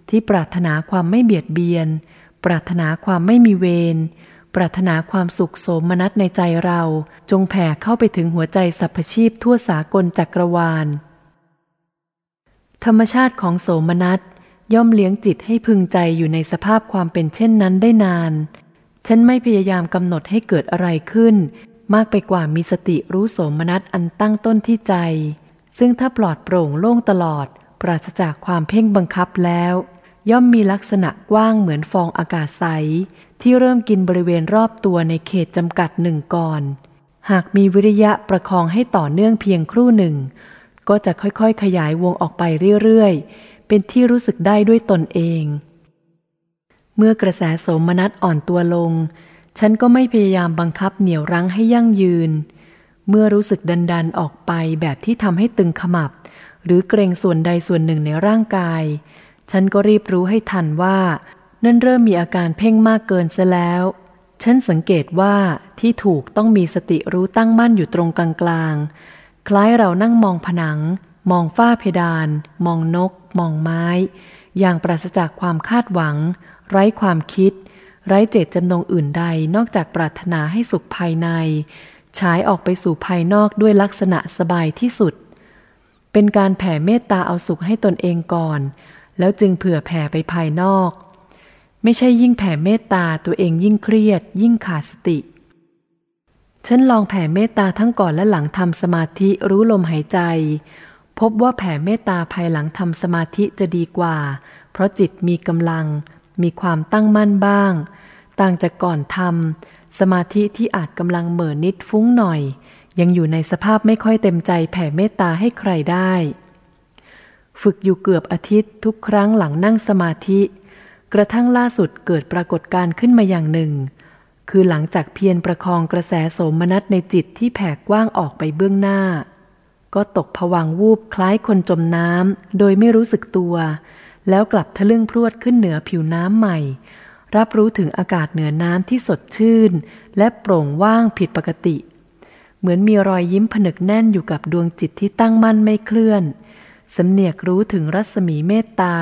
ที่ปรารถนาความไม่เบียดเบียน ปรารถนาความไม่มีเวร ปรารถนาความสุขโสมนัสในใจเรา จงแผ่เข้าไปถึงหัวใจสรรพชีพทั่วสากลจักรวาล ธรรมชาติของโสมนัสย่อมเลี้ยงจิตให้พึงใจอยู่ในสภาพความเป็นเช่นนั้นได้นาน ฉันไม่พยายามกำหนดให้เกิดอะไรขึ้น มากไปกว่ามีสติรู้โสมนัสอันตั้งต้นที่ใจ ซึ่งถ้าปลอดโปร่งโล่งตลอด ปราศจากความเพ่งบังคับแล้ว ย่อมมีลักษณะกว้างเหมือนฟองอากาศใส ที่เริ่มกินบริเวณรอบตัวในเขตจำกัดหนึ่งก่อน หากมีวิริยะประคองให้ต่อเนื่องเพียงครู่หนึ่ง ก็จะค่อยๆ ขยายวงออกไปเรื่อยๆ เป็นที่รู้สึกได้ด้วยตนเอง เมื่อกระแสสมนัตอ่อนตัวลง ฉันก็ไม่พยายามบังคับเหนี่ยวรั้งให้ยั่งยืน เมื่อรู้สึกดันดันออกไปแบบที่ทำให้ตึงขมับ หรือเกรงส่วนใดส่วนหนึ่งในร่างกาย ฉันก็รีบรู้ให้ทันว่า นั่นเริ่มมีอาการเพ่งมากเกินซะแล้ว ฉันสังเกตว่าที่ถูกต้องมีสติรู้ตั้งมั่นอยู่ตรงกลางกลางคล้ายเรานั่งมองผนัง มองฝ้าเพดาน มองนก มองไม้ อย่างปราศจากความคาดหวัง ไร้ความคิด ไร้เจตจำนงอื่นใดนอกจากปรารถนาให้สุขภายในฉายออกไปสู่ภายนอกด้วยลักษณะสบายที่สุด เป็นการแผ่เมตตาเอาสุขให้ตนเองก่อน แล้วจึงเผื่อแผ่ไปภายนอก ไม่ใช่ยิ่งแผ่เมตตาตัวเองยิ่งเครียด ยิ่งขาดสติ ฉันลองแผ่เมตตาทั้งก่อนและหลังทำสมาธิรู้ลมหายใจ พบว่าแผ่เมตตาภายหลังทำสมาธิจะดีกว่า เพราะจิตมีกำลัง มีความตั้งมั่นบ้าง ต่างจากก่อนทำสมาธิที่อาจกำลังเหม่อนิดฟุ้งหน่อย ยังอยู่ในสภาพไม่ค่อยเต็มใจแผ่เมตตาให้ใครได้ ฝึกอยู่เกือบอาทิตย์ทุกครั้งหลังนั่งสมาธิ กระทั่งล่าสุดเกิดปรากฏการขึ้นมาอย่างหนึ่ง คือหลังจากเพียรประคองกระแสโสมนัสในจิตที่แผ่กว้างออกไปเบื้องหน้า ก็ตกผวังวูบคล้ายคนจมน้ำโดยไม่รู้สึกตัว แล้วกลับทะลึ่งพรวดขึ้นเหนือผิวน้ำใหม่ รับรู้ถึงอากาศเหนือน้ำที่สดชื่น และโปร่งว่างผิดปกติ เหมือนมีรอยยิ้มผนึกแน่นอยู่กับดวงจิตที่ตั้งมั่นไม่เคลื่อน สำเนียกรู้ถึงรัศมีเมตตา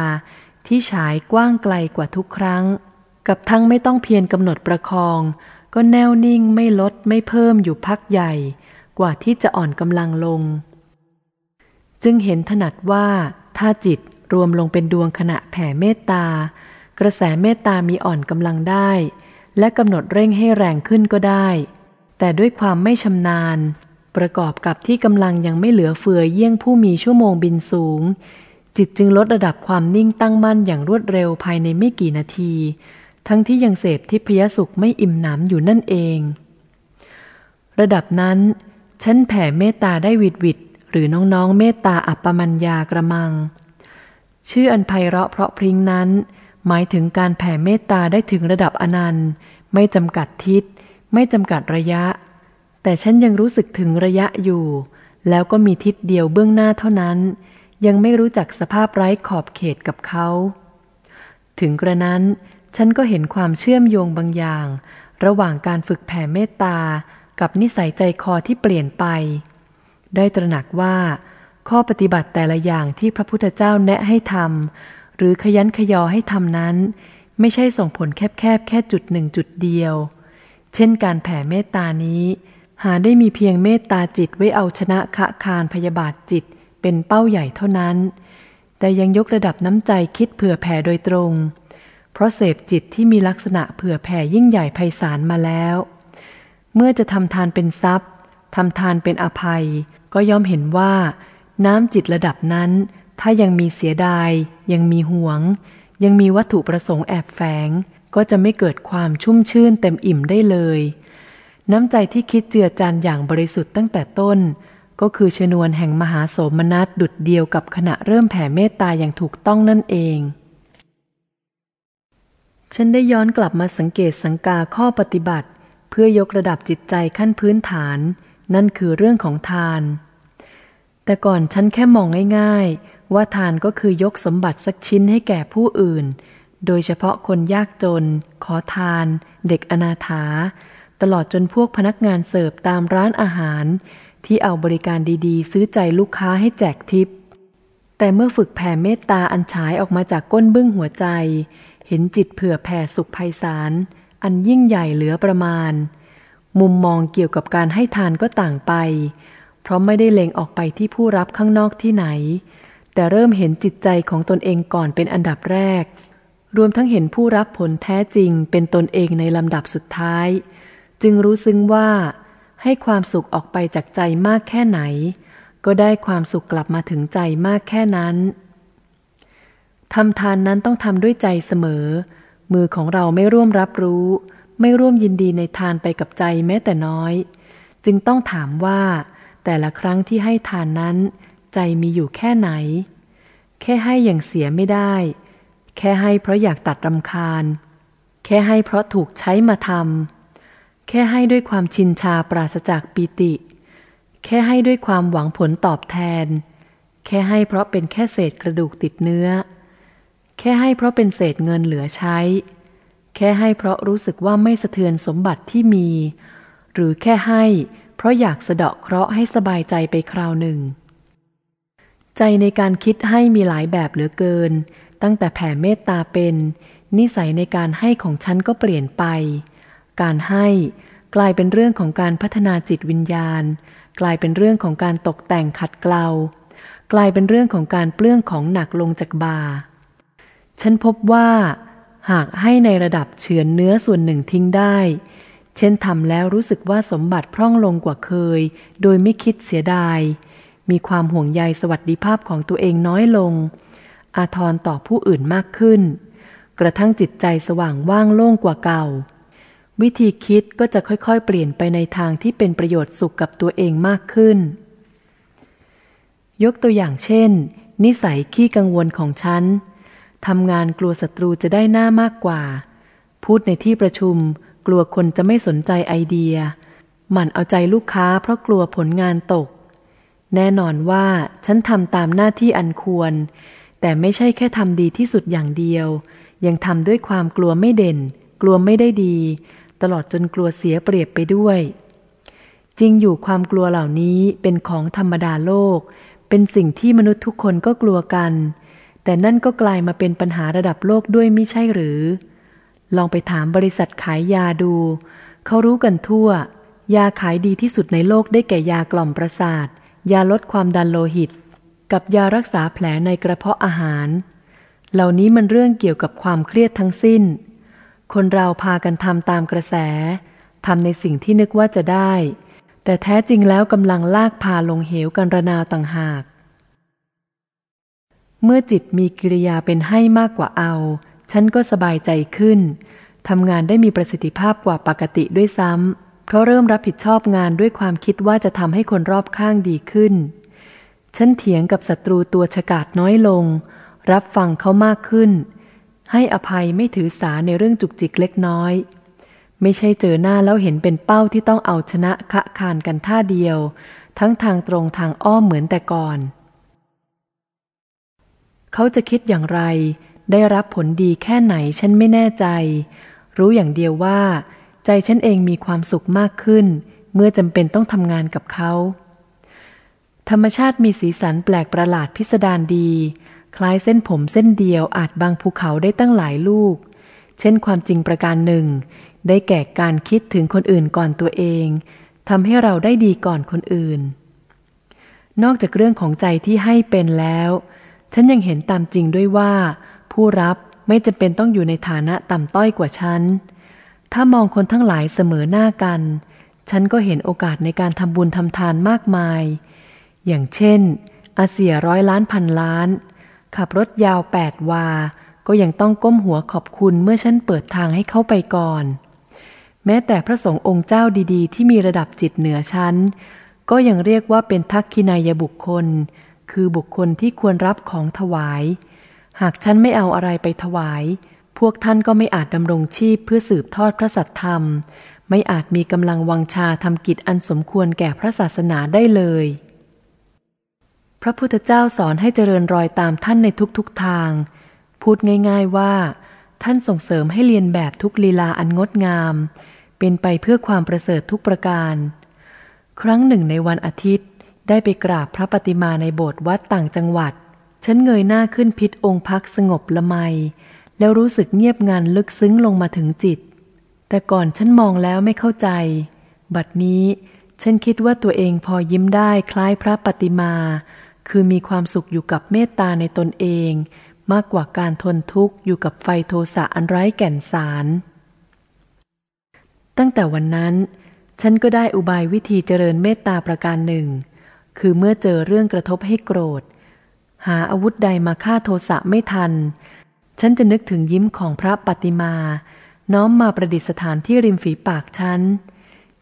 ที่ฉายกว้างไกลกว่าทุกครั้ง กับทั้งไม่ต้องเพียรกำหนดประคอง ก็แน่วนิ่งไม่ลดไม่เพิ่มอยู่พักใหญ่ กว่าที่จะอ่อนกำลังลง จึงเห็นถนัดว่าถ้าจิตรวมลงเป็นดวงขณะแผ่เมตตา กระแสเมตตามีอ่อนกำลังได้ และกำหนดเร่งให้แรงขึ้นก็ได้ แต่ด้วยความไม่ชำนาญ ประกอบกับที่กำลังยังไม่เหลือเฟือเยี่ยงผู้มีชั่วโมงบินสูง จิตจึงลดระดับความนิ่งตั้งมั่นอย่างรวดเร็วภายในไม่กี่นาที ทั้งที่ยังเสพทิพยสุขไม่อิ่มหนำอยู่นั่นเอง ระดับนั้นฉันแผ่เมตตาได้วิดวิดหรือน้องๆเมตตาอัปปมัญญากระมัง ชื่ออันไพเราะเพราะพริ้งนั้น หมายถึงการแผ่เมตตาได้ถึงระดับอนันต์ ไม่จำกัดทิศ ไม่จำกัดระยะ แต่ฉันยังรู้สึกถึงระยะอยู่ แล้วก็มีทิศเดียวเบื้องหน้าเท่านั้น ยังไม่รู้จักสภาพไร้ขอบเขตกับเขา ถึงกระนั้น ฉันก็เห็นความเชื่อมโยงบางอย่าง ระหว่างการฝึกแผ่เมตตา กับนิสัยใจคอที่เปลี่ยนไป ได้ตระหนักว่า ข้อปฏิบัติแต่ละอย่างที่พระพุทธเจ้าแนะให้ทำหรือขยันขยอให้ทำนั้น ไม่ใช่ส่งผลแคบๆแค่จุดหนึ่งจุดเดียว เช่นการแผ่เมตตานี้ หาได้มีเพียงเมตตาจิตไว้เอาชนะขะคารพยาบาทจิตเป็นเป้าใหญ่เท่านั้น แต่ยังยกระดับน้ำใจคิดเผื่อแผ่โดยตรง เพราะเสพจิตที่มีลักษณะเผื่อแผ่ยิ่งใหญ่ไพศาลมาแล้ว เมื่อจะทำทานเป็นทรัพย์ทำทานเป็นอภัย ก็ย่อมเห็นว่า น้ำจิตระดับนั้น ถ้ายังมีเสียดาย ยังมีห่วง ยังมีวัตถุประสงค์แอบแฝง ก็จะไม่เกิดความชุ่มชื่นเต็มอิ่มได้เลย น้ำใจที่คิดเจือจานอย่างบริสุทธิ์ตั้งแต่ต้น ก็คือชนวนแห่งมหาโสมนัสดุดเดียวกับขณะเริ่มแผ่เมตตาอย่างถูกต้องนั่นเอง ฉันได้ย้อนกลับมาสังเกตสังกาข้อปฏิบัติ เพื่อยกระดับจิตใจขั้นพื้นฐาน นั่นคือเรื่องของทาน แต่ก่อนฉันแค่มองง่าย ๆ ว่าทานก็คือยกสมบัติสักชิ้นให้แก่ผู้อื่น โดยเฉพาะคนยากจน ขอทาน เด็กอนาถา ตลอดจนพวกพนักงานเสิร์ฟตามร้านอาหาร ที่เอาบริการดีๆ ซื้อใจลูกค้าให้แจกทิป แต่เมื่อฝึกแผ่เมตตาอันฉายออกมาจากก้นบึ้งหัวใจ เห็นจิตเผื่อแผ่สุขภัยสาร อันยิ่งใหญ่เหลือประมาณ มุมมองเกี่ยวกับการให้ทานก็ต่างไป เพราะไม่ได้เล็งออกไปที่ผู้รับข้างนอกที่ไหน แต่เริ่มเห็นจิตใจของตนเองก่อนเป็นอันดับแรก รวมทั้งเห็นผู้รับผลแท้จริงเป็นตนเองในลำดับสุดท้าย จึงรู้ซึ้งว่า ให้ความสุขออกไปจากใจมากแค่ไหน ก็ได้ความสุขกลับมาถึงใจมากแค่นั้นทำทานนั้นต้องทำด้วยใจเสมอ มือของเราไม่ร่วมรับรู้ ไม่ร่วมยินดีในทานไปกับใจแม้แต่น้อย จึงต้องถามว่า แต่ละครั้งที่ให้ทานนั้น ใจมีอยู่แค่ไหน แค่ให้อย่างเสียไม่ได้ แค่ให้เพราะอยากตัดรำคาญ แค่ให้เพราะถูกใช้มาทำ แค่ให้ด้วยความชินชาปราศจากปิติ แค่ให้ด้วยความหวังผลตอบแทน แค่ให้เพราะเป็นแค่เศษกระดูกติดเนื้อ แค่ให้เพราะเป็นเศษเงินเหลือใช้ แค่ให้เพราะรู้สึกว่าไม่สะเทือนสมบัติที่มี หรือแค่ให้เพราะอยากสะเดาะเคราะห์ให้สบายใจไปคราวหนึ่ง ใจในการคิดให้มีหลายแบบเหลือเกิน ตั้งแต่แผ่เมตตาเป็น นิสัยในการให้ของฉันก็เปลี่ยนไป การให้กลายเป็นเรื่องของการพัฒนาจิตวิญญาณ กลายเป็นเรื่องของการตกแต่งขัดเกลากลายเป็นเรื่องของการเปลื้องของหนักลงจากบาฉันพบว่า หากให้ในระดับเฉือนเนื้อส่วนหนึ่งทิ้งได้ เช่นทำแล้วรู้สึกว่าสมบัติพร่องลงกว่าเคย โดยไม่คิดเสียดาย มีความห่วงใยสวัสดิภาพของตัวเองน้อยลง อาทรต่อผู้อื่นมากขึ้น กระทั่งจิตใจสว่างว่างโล่งกว่าเก่า วิธีคิดก็จะค่อยๆ เปลี่ยนไปในทางที่เป็นประโยชน์สุขกับตัวเองมากขึ้น ยกตัวอย่างเช่น นิสัยขี้กังวลของฉันทำงานกลัวศัตรูจะได้หน้ามากกว่า พูดในที่ประชุม กลัวคนจะไม่สนใจไอเดีย หมั่นเอาใจลูกค้าเพราะกลัวผลงานตก แน่นอนว่าฉันทำตามหน้าที่อันควร แต่ไม่ใช่แค่ทำดีที่สุดอย่างเดียว ยังทำด้วยความกลัวไม่เด่น กลัวไม่ได้ดี ตลอดจนกลัวเสียเปรียบไปด้วย จริงอยู่ความกลัวเหล่านี้เป็นของธรรมดาโลก เป็นสิ่งที่มนุษย์ทุกคนก็กลัวกัน แต่นั่นก็กลายมาเป็นปัญหาระดับโลกด้วยไม่ใช่หรือ ลองไปถามบริษัทขายยาดู เขารู้กันทั่ว ยาขายดีที่สุดในโลกได้แก่ยากล่อมประสาท ยาลดความดันโลหิต กับยารักษาแผลในกระเพาะอาหาร เหล่านี้มันเรื่องเกี่ยวกับความเครียดทั้งสิ้น คนเราพากันทำตามกระแสทำในสิ่งที่นึกว่าจะได้ แต่แท้จริงแล้วกำลังลากพาลงเหวกันระนาวต่างหาก เมื่อจิตมีกิริยาเป็นให้มากกว่าเอา ฉันก็สบายใจขึ้นทำงานได้มีประสิทธิภาพกว่าปกติด้วยซ้ำเพราะเริ่มรับผิดชอบงานด้วยความคิดว่าจะทำให้คนรอบข้างดีขึ้น ฉันเถียงกับศัตรูตัวฉกาดน้อยลง รับฟังเขามากขึ้น ให้อภัยไม่ถือสาในเรื่องจุกจิกเล็กน้อย ไม่ใช่เจอหน้าแล้วเห็นเป็นเป้าที่ต้องเอาชนะคะคานกันท่าเดียว ทั้งทางตรงทางอ้อมเหมือนแต่ก่อน เขาจะคิดอย่างไร ได้รับผลดีแค่ไหนฉันไม่แน่ใจ รู้อย่างเดียวว่า ใจฉันเองมีความสุขมากขึ้น เมื่อจำเป็นต้องทำงานกับเขาธรรมชาติมีสีสันแปลกประหลาดพิสดารดี คล้ายเส้นผมเส้นเดียวอาจบางภูเขาได้ตั้งหลายลูก เช่นความจริงประการหนึ่ง ได้แก่การคิดถึงคนอื่นก่อนตัวเองทำให้เราได้ดีก่อนคนอื่น นอกจากเรื่องของใจที่ให้เป็นแล้ว ฉันยังเห็นตามจริงด้วยว่า ผู้รับไม่จำเป็นต้องอยู่ในฐานะต่ำต้อยกว่าฉัน ถ้ามองคนทั้งหลายเสมอหน้ากัน ฉันก็เห็นโอกาสในการทำบุญทำทานมากมาย อย่างเช่น อาเสียร้อยล้านพันล้าน ขับรถยาวแปดวา ก็ยังต้องก้มหัวขอบคุณเมื่อฉันเปิดทางให้เขาไปก่อน แม้แต่พระสงฆ์องค์เจ้าดีๆ ที่มีระดับจิตเหนือฉันก็ยังเรียกว่าเป็นทักขินายบุคคล คือบุคคลที่ควรรับของถวาย หากฉันไม่เอาอะไรไปถวาย พวกท่านก็ไม่อาจดำรงชีพเพื่อสืบทอดพระสัตธรรม ไม่อาจมีกำลังวังชาทำกิจอันสมควรแก่พระศาสนาได้เลย พระพุทธเจ้าสอนให้เจริญรอยตามท่านในทุกๆทาง พูดง่ายๆว่า ท่านส่งเสริมให้เรียนแบบทุกลีลาอันงดงาม เป็นไปเพื่อความประเสริฐทุกประการ ครั้งหนึ่งในวันอาทิตย์ ได้ไปกราบพระปฏิมาในโบสถ์วัดต่างจังหวัด ฉันเงยหน้าขึ้นพิษองค์พักสงบละไม แล้วรู้สึกเงียบงันลึกซึ้งลงมาถึงจิต แต่ก่อนฉันมองแล้วไม่เข้าใจ บัดนี้ฉันคิดว่าตัวเองพอยิ้มได้คล้ายพระปฏิมา คือมีความสุขอยู่กับเมตตาในตนเอง มากกว่าการทนทุกข์อยู่กับไฟโทสะอันไร้แก่นสาร ตั้งแต่วันนั้น ฉันก็ได้อุบายวิธีเจริญเมตตาประการหนึ่ง คือเมื่อเจอเรื่องกระทบให้โกรธ หาอาวุธใดมาฆ่าโทสะไม่ทัน ฉันจะนึกถึงยิ้มของพระปฏิมา น้อมมาประดิษฐานที่ริมฝีปากฉัน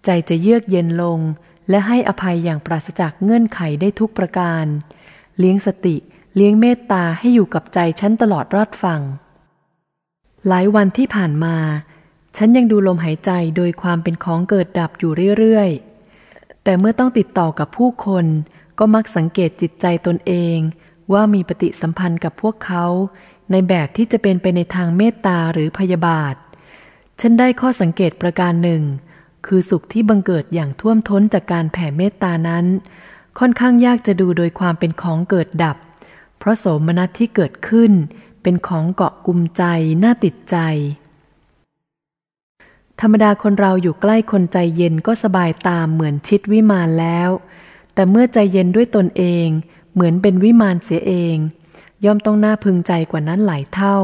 ใจจะเยือกเย็นลง และให้อภัยอย่างปราศจากเงื่อนไขได้ทุกประการ เลี้ยงสติ เลี้ยงเมตตาให้อยู่กับใจฉันตลอดรอดฟัง หลายวันที่ผ่านมา ฉันยังดูลมหายใจโดยความเป็นของเกิดดับอยู่เรื่อยๆ แต่เมื่อต้องติดต่อกับผู้คน ก็มักสังเกตจิตใจตนเอง ว่ามีปฏิสัมพันธ์กับพวกเขา ในแบบที่จะเป็นไปในทางเมตตาหรือพยาบาท ฉันได้ข้อสังเกตประการหนึ่ง คือสุขที่บังเกิดอย่างท่วมท้นจากการแผ่เมตตานั้น ค่อนข้างยากจะดูโดยความเป็นของเกิดดับ เพราะโสมนัสที่เกิดขึ้น เป็นของเกาะกุมใจน่าติดใจ ธรรมดาคนเราอยู่ใกล้คนใจเย็นก็สบายตามเหมือนชิดวิมานแล้ว แต่เมื่อใจเย็นด้วยตนเอง เหมือนเป็นวิมานเสียเอง ย่อมต้องน่าพึงใจกว่านั้นหลายเท่า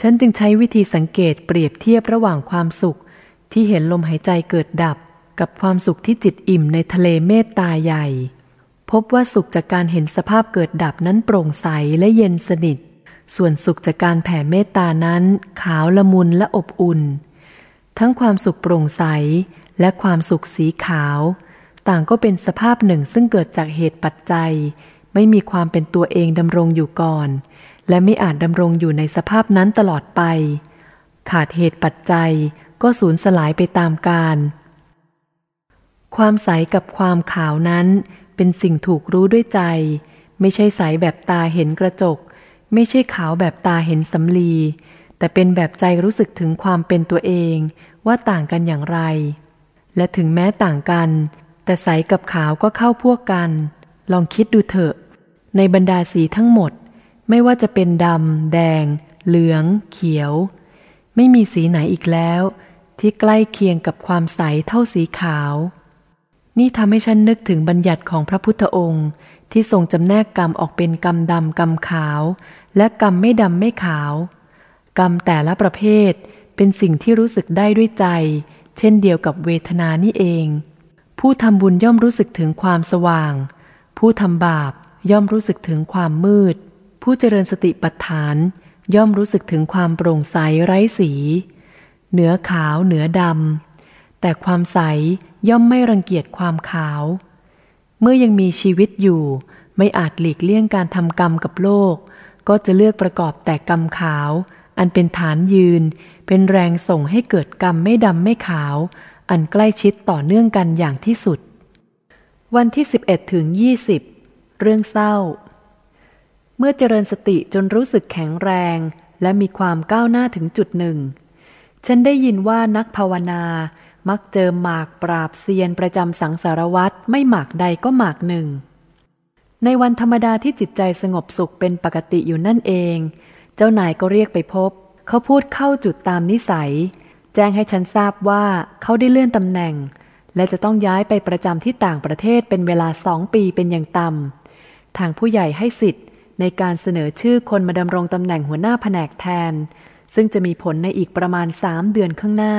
ฉันจึงใช้วิธีสังเกตเปรียบเทียบระหว่างความสุข ที่เห็นลมหายใจเกิดดับกับความสุขที่จิตอิ่มในทะเลเมตตาใหญ่ พบว่าสุขจากการเห็นสภาพเกิดดับนั้นโปร่งใสและเย็นสนิท ส่วนสุขจากการแผ่เมตตานั้น ขาวละมุนและอบอุ่น ทั้งความสุขโปร่งใสและความสุขสีขาว ต่างก็เป็นสภาพหนึ่งซึ่งเกิดจากเหตุปัจจัย ไม่มีความเป็นตัวเองดำรงอยู่ก่อน และไม่อาจดำรงอยู่ในสภาพนั้นตลอดไป ขาดเหตุปัจจัย ก็สูญสลายไปตามกาลความใสกับความขาวนั้น เป็นสิ่งถูกรู้ด้วยใจ ไม่ใช่ใสแบบตาเห็นกระจก ไม่ใช่ขาวแบบตาเห็นสำลี แต่เป็นแบบใจรู้สึกถึงความเป็นตัวเองว่าต่างกันอย่างไร และถึงแม้ต่างกัน แต่ใสกับขาวก็เข้าพวกกัน ลองคิดดูเถอะ ในบรรดาสีทั้งหมด ไม่ว่าจะเป็นดำแดง เหลือง เขียว ไม่มีสีไหนอีกแล้ว ที่ใกล้เคียงกับความใสเท่าสีขาว นี่ทำให้ฉันนึกถึงบัญญัติของพระพุทธองค์ ที่ทรงจำแนกกรรมออกเป็นกรรมดำกรรมขาว และกรรมไม่ดำไม่ขาว กรรมแต่ละประเภทเป็นสิ่งที่รู้สึกได้ด้วยใจ เช่นเดียวกับเวทนานี่เอง ผู้ทำบุญย่อมรู้สึกถึงความสว่าง ผู้ทำบาปย่อมรู้สึกถึงความมืด ผู้เจริญสติปัฏฐาน ย่อมรู้สึกถึงความโปร่งใสไร้สี เหนือขาวเหนือดำ แต่ความใสย่อมไม่รังเกียจความขาว เมื่อยังมีชีวิตอยู่ ไม่อาจหลีกเลี่ยงการทำกรรมกับโลก ก็จะเลือกประกอบแต่กรรมขาว อันเป็นฐานยืน เป็นแรงส่งให้เกิดกรรมไม่ดำไม่ขาว อันใกล้ชิดต่อเนื่องกันอย่างที่สุด วันที่ 11ถึง20 เรื่องเศร้า เมื่อเจริญสติจนรู้สึกแข็งแรง และมีความก้าวหน้าถึงจุดหนึ่ง ฉันได้ยินว่านักภาวนา มักเจอหมากปราบเซียนประจำสังสารวัตรไม่หมากใดก็หมากหนึ่ง ในวันธรรมดาที่จิตใจสงบสุขเป็นปกติอยู่นั่นเอง เจ้านายก็เรียกไปพบ เขาพูดเข้าจุดตามนิสัย แจ้งให้ฉันทราบว่าเขาได้เลื่อนตำแหน่ง และจะต้องย้ายไปประจำที่ต่างประเทศเป็นเวลาสองปีเป็นอย่างต่ำทางผู้ใหญ่ให้สิทธิ์ในการเสนอชื่อคนมาดำรงตำแหน่งหัวหน้าแผนกแทน ซึ่งจะมีผลในอีกประมาณสามเดือนข้างหน้า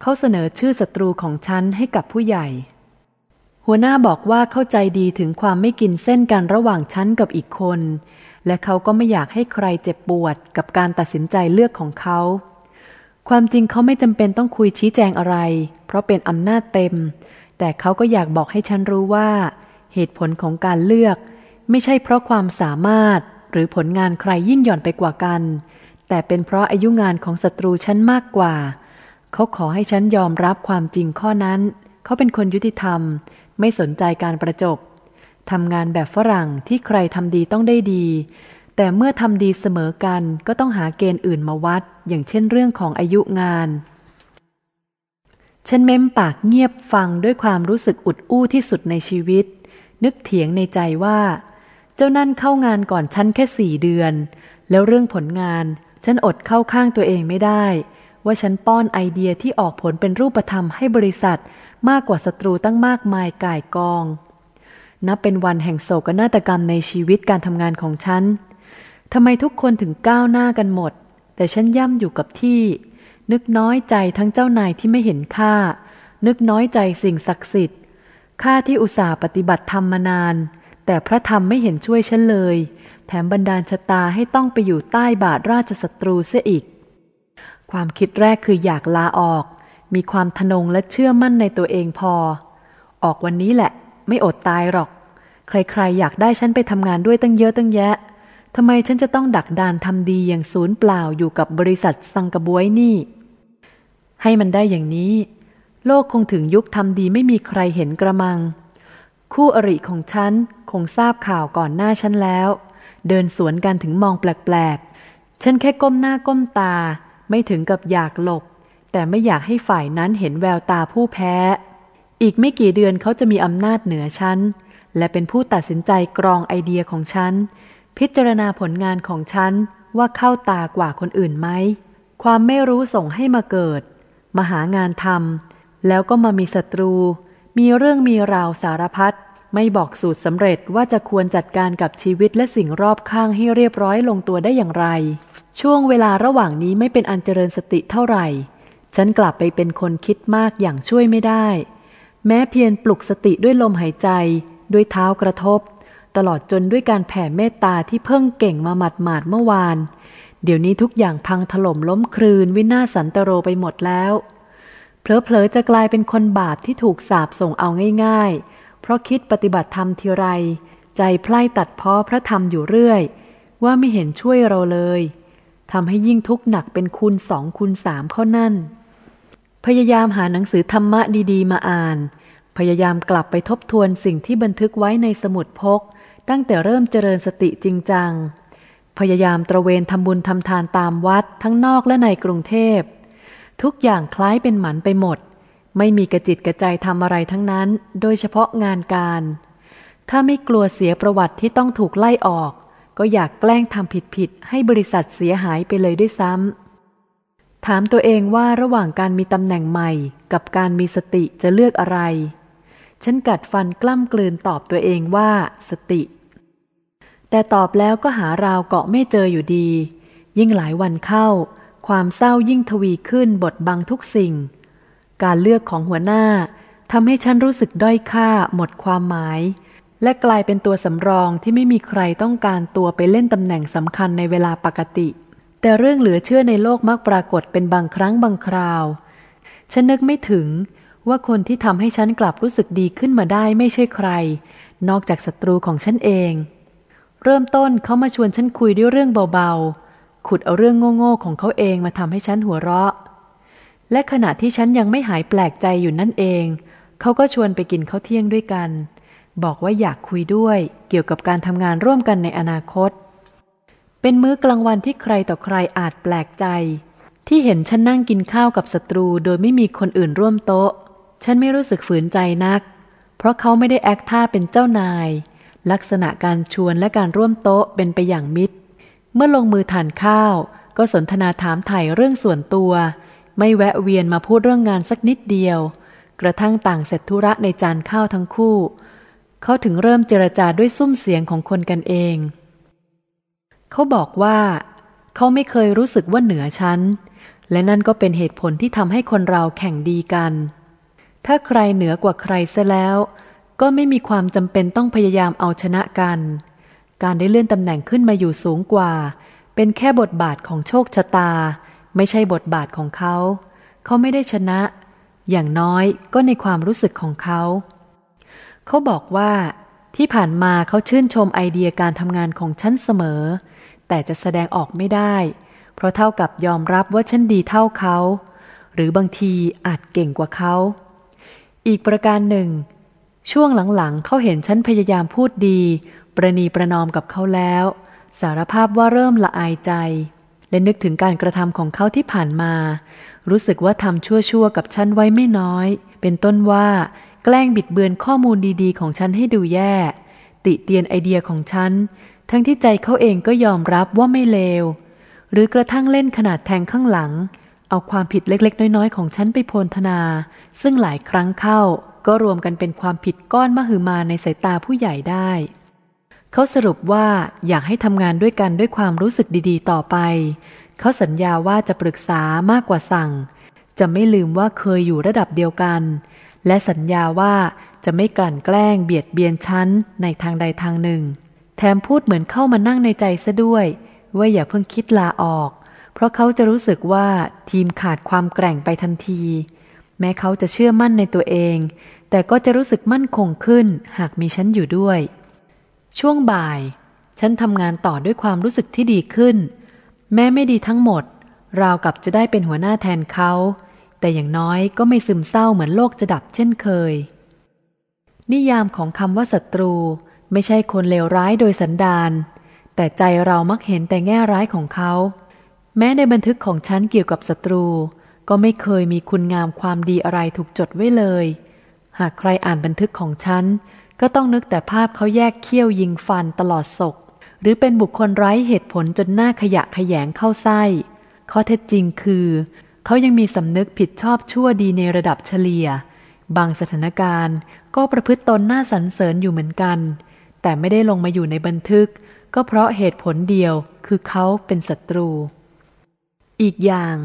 เขาเสนอชื่อศัตรูของฉันให้กับผู้ใหญ่ หัวหน้าบอกว่าเข้าใจดีถึงความไม่กินเส้นกันระหว่างฉันกับอีกคน และเขาก็ไม่อยากให้ใครเจ็บปวดกับการตัดสินใจเลือกของเขา ความจริงเขาไม่จำเป็นต้องคุยชี้แจงอะไร เพราะเป็นอำนาจเต็ม แต่เขาก็อยากบอกให้ฉันรู้ว่า เหตุผลของการเลือก ไม่ใช่เพราะความสามารถหรือผลงานใครยิ่งหย่อนไปกว่ากัน แต่เป็นเพราะอายุงานของศัตรูฉันมากกว่า เขาขอให้ฉันยอมรับความจริงข้อนั้น เขาเป็นคนยุติธรรม ไม่สนใจการประจบทำงานแบบฝรั่งที่ใครทำดีต้องได้ดี แต่เมื่อทำดีเสมอกันก็ต้องหาเกณฑ์อื่นมาวัด อย่างเช่นเรื่องของอายุงาน ฉันเม้มปากเงียบฟังด้วยความรู้สึกอุดอู้ที่สุดในชีวิต นึกเถียงในใจว่า เจ้านั่นเข้างานก่อนฉันแค่สี่เดือน แล้วเรื่องผลงาน ฉันอดเข้าข้างตัวเองไม่ได้ ว่าฉันป้อนไอเดียที่ออกผลเป็นรูปธรรมให้บริษัท มากกว่าศัตรูตั้งมากมายก่ายกอง นับเป็นวันแห่งโศกนาฏกรรมในชีวิตการทำงานของฉันทำไมทุกคนถึงก้าวหน้ากันหมด แต่ฉันย่ำอยู่กับที่ นึกน้อยใจทั้งเจ้านายที่ไม่เห็นค่า นึกน้อยใจสิ่งศักดิ์สิทธิ์ข้าที่อุตส่าห์ปฏิบัติธรรมมานานแแต่พระธรรมไม่เห็นช่วยฉันเลย แถมบันดาลชะตาให้ต้องไปอยู่ใต้บาทราชศัตรูเสียอีก ความคิดแรกคืออยากลาออก มีความทนงและเชื่อมั่นในตัวเองพอ ออกวันนี้แหละ ไม่อดตายหรอก ใครๆ อยากได้ฉันไปทำงานด้วยตั้งเยอะตั้งแยะทำไมฉันจะต้องดักดานทำดีอย่างศูนย์เปล่าอยู่กับบริษัทสังกบวยนี่ ให้มันได้อย่างนี้ โลกคงถึงยุคทำดีไม่มีใครเห็นกระมัง คู่อริของฉันคงทราบข่าวก่อนหน้าฉันแล้ว เดินสวนกันถึงมองแปลกๆ ฉันแค่ก้มหน้าก้มตา ไม่ถึงกับอยากหลบ แต่ไม่อยากให้ฝ่ายนั้นเห็นแววตาผู้แพ้ อีกไม่กี่เดือนเขาจะมีอำนาจเหนือฉัน และเป็นผู้ตัดสินใจกรองไอเดียของฉัน พิจารณาผลงานของฉัน ว่าเข้าตากว่าคนอื่นไหม ความไม่รู้ส่งให้มาเกิด มาหางานทำแล้วก็มามีศัตรู มีเรื่องมีราวสารพัด ไม่บอกสูตรสำเร็จว่าจะควรจัดการกับชีวิตและสิ่งรอบข้างให้เรียบร้อยลงตัวได้อย่างไร ช่วงเวลาระหว่างนี้ไม่เป็นอันเจริญสติเท่าไหร่ ฉันกลับไปเป็นคนคิดมากอย่างช่วยไม่ได้ แม้เพียงปลุกสติด้วยลมหายใจ ด้วยเท้ากระทบ ตลอดจนด้วยการแผ่เมตตาที่เพิ่งเก่งมาหมัดหมาดเมื่อวาน เดี๋ยวนี้ทุกอย่างพังถล่มล้มคลืนวินาศสันตโรไปหมดแล้ว เพลอๆจะกลายเป็นคนบาปที่ถูกสาบส่งเอาง่ายๆ ราะคิดปฏิบัติธรรมทีไร ใจไพล่ตัดพ้อพระธรรมอยู่เรื่อย ว่าไม่เห็นช่วยเราเลยทำให้ยิ่งทุกข์หนักเป็นคูณสองคูณสามเข้านั่น พยายามหาหนังสือธรรมะดีๆ มาอ่าน พยายามกลับไปทบทวนสิ่งที่บันทึกไว้ในสมุดพก ตั้งแต่เริ่มเจริญสติจริงจัง พยายามตระเวนทำบุญทำทานตามวัดทั้งนอกและในกรุงเทพ ทุกอย่างคล้ายเป็นหมันไปหมด ไม่มีกระจิตกระใจทำอะไรทั้งนั้น โดยเฉพาะงานการ ถ้าไม่กลัวเสียประวัติที่ต้องถูกไล่ออก ก็อยากแกล้งทำผิดๆให้บริษัทเสียหายไปเลยด้วยซ้ำ ถามตัวเองว่าระหว่างการมีตำแหน่งใหม่ กับการมีสติจะเลือกอะไร ฉันกัดฟันกล้ำกลืนตอบตัวเองว่าสติ แต่ตอบแล้วก็หาราวเกาะไม่เจออยู่ดี ยิ่งหลายวันเข้า ความเศร้ายิ่งทวีขึ้นบทบังทุกสิ่ง การเลือกของหัวหน้าทำให้ฉันรู้สึกด้อยค่าหมดความหมาย และกลายเป็นตัวสำรองที่ไม่มีใครต้องการตัวไปเล่นตำแหน่งสำคัญในเวลาปกติ แต่เรื่องเหลือเชื่อในโลกมักปรากฏเป็นบางครั้งบางคราว ฉันนึกไม่ถึงว่าคนที่ทำให้ฉันกลับรู้สึกดีขึ้นมาได้ไม่ใช่ใคร นอกจากศัตรูของฉันเอง เริ่มต้นเขามาชวนฉันคุยด้วยเรื่องเบาๆ ขุดเอาเรื่องโง่ๆของเขาเองมาทำให้ฉันหัวเราะ และขณะที่ฉันยังไม่หายแปลกใจอยู่นั่นเอง เขาก็ชวนไปกินข้าวเที่ยงด้วยกัน บอกว่าอยากคุยด้วยเกี่ยวกับการทำงานร่วมกันในอนาคต เป็นมื้อกลางวันที่ใครต่อใครอาจแปลกใจ ที่เห็นฉันนั่งกินข้าวกับศัตรูโดยไม่มีคนอื่นร่วมโต๊ะ ฉันไม่รู้สึกฝืนใจนัก เพราะเขาไม่ได้แอคท่าเป็นเจ้านาย ลักษณะการชวนและการร่วมโต๊ะเป็นไปอย่างมิตร เมื่อลงมือทานข้าว ก็สนทนาถามไถ่เรื่องส่วนตัว ไม่แวะเวียนมาพูดเรื่องงานสักนิดเดียว กระทั่งต่างเสร็จธุระในจานข้าวทั้งคู่ เขาถึงเริ่มเจรจาด้วยซุ้มเสียงของคนกันเอง เขาบอกว่า เขาไม่เคยรู้สึกว่าเหนือชั้น และนั่นก็เป็นเหตุผลที่ทำให้คนเราแข่งดีกัน ถ้าใครเหนือกว่าใครเสียแล้ว ก็ไม่มีความจำเป็นต้องพยายามเอาชนะกัน การได้เลื่อนตำแหน่งขึ้นมาอยู่สูงกว่า เป็นแค่บทบาทของโชคชะตา ไม่ใช่บทบาทของเขา เขาไม่ได้ชนะ อย่างน้อยก็ในความรู้สึกของเขา เขาบอกว่าที่ผ่านมาเขาชื่นชมไอเดียการทำงานของฉันเสมอ แต่จะแสดงออกไม่ได้ เพราะเท่ากับยอมรับว่าฉันดีเท่าเขา หรือบางทีอาจเก่งกว่าเขา อีกประการหนึ่ง ช่วงหลังๆเขาเห็นฉันพยายามพูดดี ประนีประนอมกับเขาแล้ว สารภาพว่าเริ่มละอายใจ และนึกถึงการกระทำของเขาที่ผ่านมา รู้สึกว่าทำชั่วๆกับฉันไว้ไม่น้อย เป็นต้นว่า แกล้งบิดเบือนข้อมูลดีๆ ของฉันให้ดูแย่ ติเตียนไอเดียของฉัน ทั้งที่ใจเขาเองก็ยอมรับว่าไม่เลว หรือกระทั่งเล่นขนาดแทงข้างหลัง เอาความผิดเล็กๆ น้อยๆ ของฉันไปโพลธนา ซึ่งหลายครั้งเข้าก็รวมกันเป็นความผิดก้อนมหึมาในสายตาผู้ใหญ่ได้ เขาสรุปว่าอยากให้ทำงานด้วยกันด้วยความรู้สึกดีๆ ต่อไป เขาสัญญาว่าจะปรึกษามากกว่าสั่ง จะไม่ลืมว่าเคยอยู่ระดับเดียวกัน และสัญญาว่าจะไม่กลั่นแกล้งเบียดเบียนฉันในทางใดทางหนึ่ง แถมพูดเหมือนเข้ามานั่งในใจซะด้วย ว่าอย่าเพิ่งคิดลาออก เพราะเขาจะรู้สึกว่าทีมขาดความแกร่งไปทันที แม้เขาจะเชื่อมั่นในตัวเอง แต่ก็จะรู้สึกมั่นคงขึ้นหากมีฉันอยู่ด้วย ช่วงบ่าย ฉันทำงานต่อด้วยความรู้สึกที่ดีขึ้น แม้ไม่ดีทั้งหมด ราวกับจะได้เป็นหัวหน้าแทนเขา แต่อย่างน้อยก็ไม่ซึมเศร้าเหมือนโลกจะดับเช่นเคย นิยามของคำว่าศัตรู ไม่ใช่คนเลวร้ายโดยสันดานแต่ใจเรามักเห็นแต่แง่ร้ายของเขา แม้ในบันทึกของฉันเกี่ยวกับศัตรู ก็ไม่เคยมีคุณงามความดีอะไรถูกจดไว้เลย หากใครอ่านบันทึกของฉัน ก็ต้องนึกแต่ภาพเขาแยกเขี้ยวยิงฟันตลอดศก หรือเป็นบุคคลไร้เหตุผลจนหน้าขยะขยงเข้าไส้ ข้อเท็จจริงคือ เขายังมีสำนึกผิดชอบชั่วดีในระดับเฉลี่ย บางสถานการณ์ก็ประพฤติตนน่าสรรเสริญอยู่เหมือนกัน แต่ไม่ได้ลงมาอยู่ในบันทึก ก็เพราะเหตุผลเดียวคือเขาเป็นศัตรู อีกอย่าง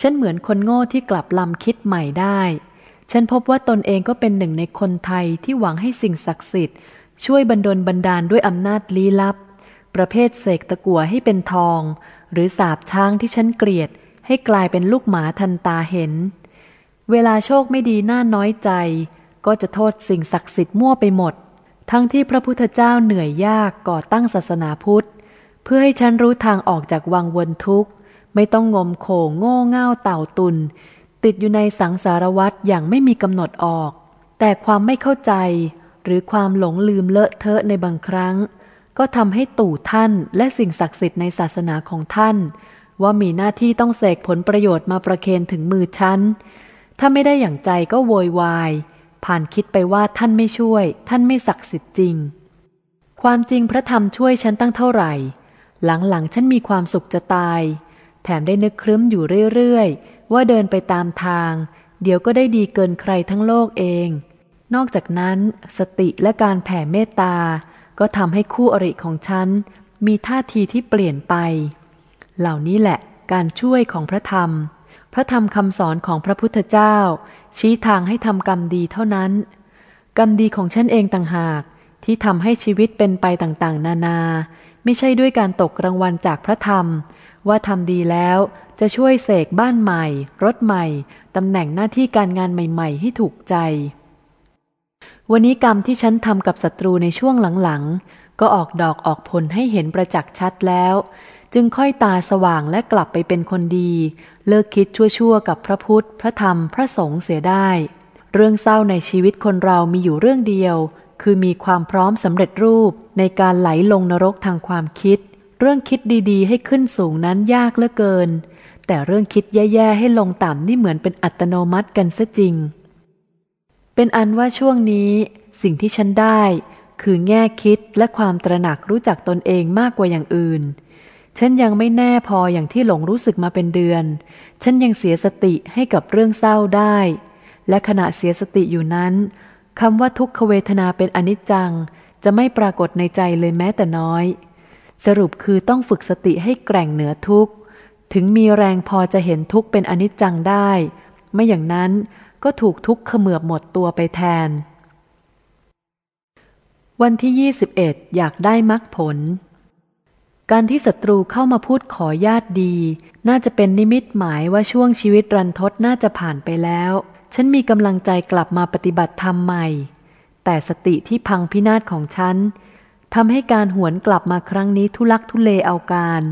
ฉันเหมือนคนโง่ที่กลับลำคิดใหม่ได้ ฉันพบว่าตนเองก็เป็นหนึ่งในคนไทยที่หวังให้สิ่งศักดิ์สิทธิ์ ช่วยบันดลบันดาลด้วยอำนาจลี้ลับ ประเภทเสกตะกั่วให้เป็นทอง หรือสาบช้างที่ฉันเกลียด ให้กลายเป็นลูกหมาทันตาเห็น เวลาโชคไม่ดีน่าน้อยใจ ก็จะโทษสิ่งศักดิ์สิทธิ์มั่วไปหมด ทั้งที่พระพุทธเจ้าเหนื่อยยากก่อตั้งศาสนาพุทธ เพื่อให้ฉันรู้ทางออกจากวังวนทุกข์ ไม่ต้องงมโขงโง่เง่าเต่าตุน ติดอยู่ในสังสารวัฏอย่างไม่มีกำหนดออก แต่ความไม่เข้าใจ หรือความหลงลืมเลอะเทอะในบางครั้ง ก็ทำให้ตู่ท่านและสิ่งศักดิ์สิทธิ์ในศาสนาของท่าน ว่ามีหน้าที่ต้องเสกผลประโยชน์มาประเคนถึงมือฉัน ถ้าไม่ได้อย่างใจก็โวยวาย ผ่านคิดไปว่าท่านไม่ช่วย ท่านไม่ศักดิ์สิทธิ์จริง ความจริงพระธรรมช่วยฉันตั้งเท่าไหร่ หลังๆฉันมีความสุขจะตาย แถมได้นึกครึ้มอยู่เรื่อยๆ ว่าเดินไปตามทาง เดี๋ยวก็ได้ดีเกินใครทั้งโลกเอง นอกจากนั้น สติและการแผ่เมตตา ก็ทำให้คู่อริของฉัน มีท่าทีที่เปลี่ยนไป เหล่านี้แหละการช่วยของพระธรรม พระธรรมคำสอนของพระพุทธเจ้า ชี้ทางให้ทำกรรมดีเท่านั้น กรรมดีของฉันเองต่างหาก ที่ทำให้ชีวิตเป็นไปต่างๆ นานา ไม่ใช่ด้วยการตกรางวัลจากพระธรรม ว่าทำดีแล้ว จะช่วยเสกบ้านใหม่ รถใหม่ ตำแหน่งหน้าที่การงานใหม่ ๆ ให้ถูกใจ วันนี้กรรมที่ฉันทำกับศัตรูในช่วงหลังๆ ก็ออกดอกออกผลให้เห็นประจักษ์ชัดแล้ว จึงค่อยตาสว่างและกลับไปเป็นคนดี เลิกคิดชั่วๆ กับพระพุทธ พระธรรม พระสงฆ์เสียได้ เรื่องเศร้าในชีวิตคนเรามีอยู่เรื่องเดียว คือมีความพร้อมสำเร็จรูปในการไหลลงนรกทางความคิดเรื่องคิดดีๆ ให้ขึ้นสูงนั้นยากเหลือเกิน แต่เรื่องคิดแย่ๆให้ลงต่ำนี่เหมือนเป็นอัตโนมัติกันซะจริง เป็นอันว่าช่วงนี้ สิ่งที่ฉันได้ คือแง่คิดและความตระหนักรู้จักตนเองมากกว่าอย่างอื่น ฉันยังไม่แน่พออย่างที่หลงรู้สึกมาเป็นเดือน ฉันยังเสียสติให้กับเรื่องเศร้าได้ และขณะเสียสติอยู่นั้นคำว่าทุกขเวทนาเป็นอนิจจัง จะไม่ปรากฏในใจเลยแม้แต่น้อย สรุปคือต้องฝึกสติให้แกร่งเหนือทุกข์ ถึงมีแรงพอจะเห็นทุกข์เป็นอนิจจังได้ ไม่อย่างนั้นก็ถูกทุกข์เขมือบหมดตัวไปแทน วันที่ 21 อยากได้มรรคผล การที่ศัตรูเข้ามาพูดขอญาติดี น่าจะเป็นนิมิตหมายว่าช่วงชีวิตรันทดน่าจะผ่านไปแล้ว ฉันมีกำลังใจกลับมาปฏิบัติธรรมใหม่ แต่สติที่พังพินาศของฉันทำให้การหวนกลับมาครั้งนี้ทุลักทุเลเอาการ